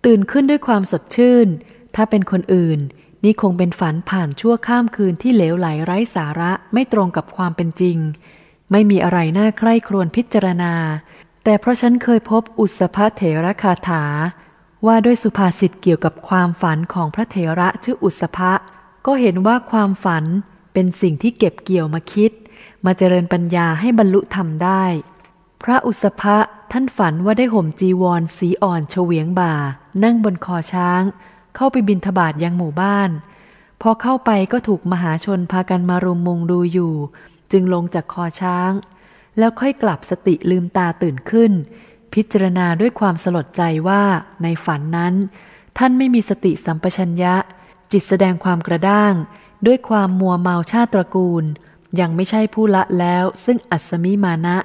ตื่นขึ้นด้วยความสดชื่น ถ้าเป็นคนอื่น นี่คงเป็นฝันผ่านชั่วข้ามคืนที่เหลวไหลไร้สาระไม่ตรงกับความเป็นจริง ไม่มีอะไรน่าใคร่ครวญพิจารณา แต่เพราะฉันเคยพบอุสภเถระคาถา ว่าด้วยสุภาษิตเกี่ยวกับความฝันของพระเถระชื่ออุสภะก็เห็นว่าความฝันเป็นสิ่งที่เก็บเกี่ยวมาคิด มาเจริญปัญญาให้บรรลุธรรมได้ พระอุสภะท่านฝันว่าได้ห่มจีวรสีอ่อนเฉวียงบ่า นั่งบนคอช้าง เข้าไปบินทบาทยังหมู่บ้าน พอเข้าไปก็ถูกมหาชนพากันมารุมมุงดูอยู่ จึงลงจากคอช้าง แล้วค่อยกลับสติลืมตาตื่นขึ้น พิจารณาด้วยความสลดใจว่าในฝันนั้น ท่านไม่มีสติสัมปชัญญะ จิตแสดงความกระด้าง ด้วยความมัวเมาชาติตระกูล ยังไม่ใช่ผู้ละแล้วซึ่งอัศมิมานะ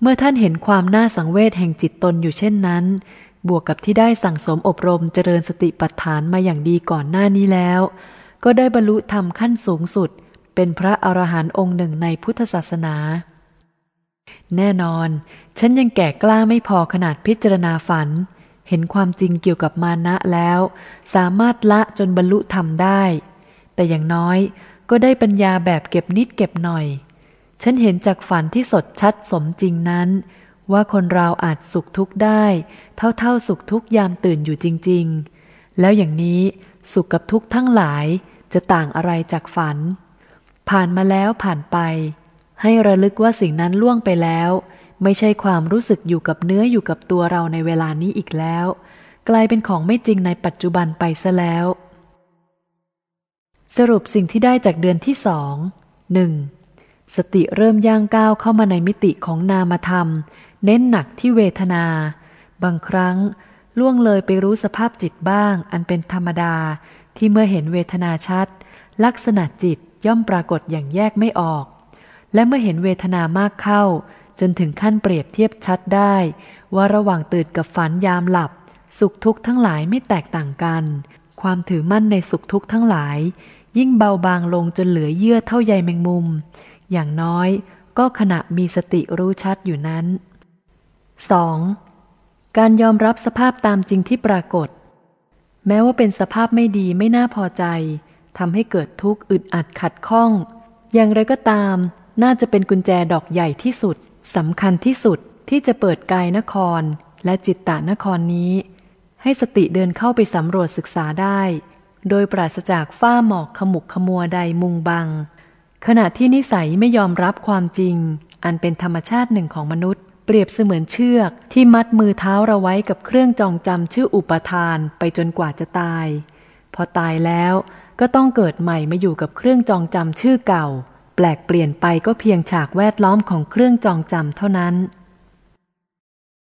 เมื่อท่านเห็นความน่าสังเวชแห่งจิตตนอยู่เช่นนั้น บวกกับที่ได้สั่งสมอบรมเจริญสติปัฏฐานมาอย่างดีก่อนหน้านี้แล้ว ก็ได้บรรลุธรรมขั้นสูงสุด เป็นพระอรหันต์องค์หนึ่งในพุทธศาสนา แน่นอน ฉันยังแก่กล้าไม่พอขนาดพิจารณาฝัน เห็นความจริงเกี่ยวกับมานะแล้ว สามารถละจนบรรลุธรรมได้ แต่อย่างน้อยก็ได้ปัญญาแบบเก็บนิดเก็บหน่อย ฉันเห็นจากฝันที่สดชัดสมจริงนั้น ว่าคนเราอาจสุขทุกข์ได้ เท่าๆสุขทุกยามตื่นอยู่จริง ๆ แล้วอย่างนี้สุขกับทุกข์ทั้งหลายจะต่างอะไรจากฝัน ผ่านมาแล้วผ่านไป ให้ระลึกว่าสิ่งนั้นล่วงไปแล้ว ไม่ใช่ความรู้สึกอยู่กับเนื้ออยู่กับตัวเราในเวลานี้อีกแล้ว กลายเป็นของไม่จริงในปัจจุบันไปซะแล้ว สรุปสิ่งที่ได้จากเดือนที่สองหนึ่งสติเริ่มย่างก้าวเข้ามาในมิติของนามธรรม เน้นหนักที่เวทนา บางครั้งล่วงเลยไปรู้สภาพจิตบ้าง อันเป็นธรรมดาที่เมื่อเห็นเวทนาชัด ลักษณะจิต ย่อมปรากฏอย่างแยกไม่ออก และเมื่อเห็นเวทนามากเข้า จนถึงขั้นเปรียบเทียบชัดได้ ว่าระหว่างตื่นกับฝันยามหลับ สุขทุกข์ทั้งหลายไม่แตกต่างกัน ความถือมั่นในสุขทุกข์ทั้งหลาย ยิ่งเบาบางลงจนเหลือเยื่อเท่าใยแมงมุม อย่างน้อยก็ขณะมีสติรู้ชัดอยู่นั้น 2. การยอมรับสภาพตามจริงที่ปรากฏ แม้ว่าเป็นสภาพไม่ดีไม่น่าพอใจ ทำให้เกิดทุกข์อึดอัดขัดข้อง อย่างไรก็ตาม น่าจะเป็นกุญแจดอกใหญ่ที่สุดสำคัญที่สุดที่จะเปิดกายนคร และจิตตานครนี้ ให้สติเดินเข้าไปสำรวจศึกษาได้ โดยปราศจากฝ้าหมอกขมุกขมัวใดมุงบัง ขณะที่นิสัยไม่ยอมรับความจริง อันเป็นธรรมชาติหนึ่งของมนุษย์ เปรียบเสมือนเชือกที่มัดมือเท้าเราไว้กับเครื่องจองจำชื่ออุปทานไปจนกว่าจะตาย พอตายแล้ว ก็ต้องเกิดใหม่มาอยู่กับเครื่องจองจำชื่อเก่า แปลกเปลี่ยนไปก็เพียงฉากแวดล้อมของเครื่องจองจำเท่านั้น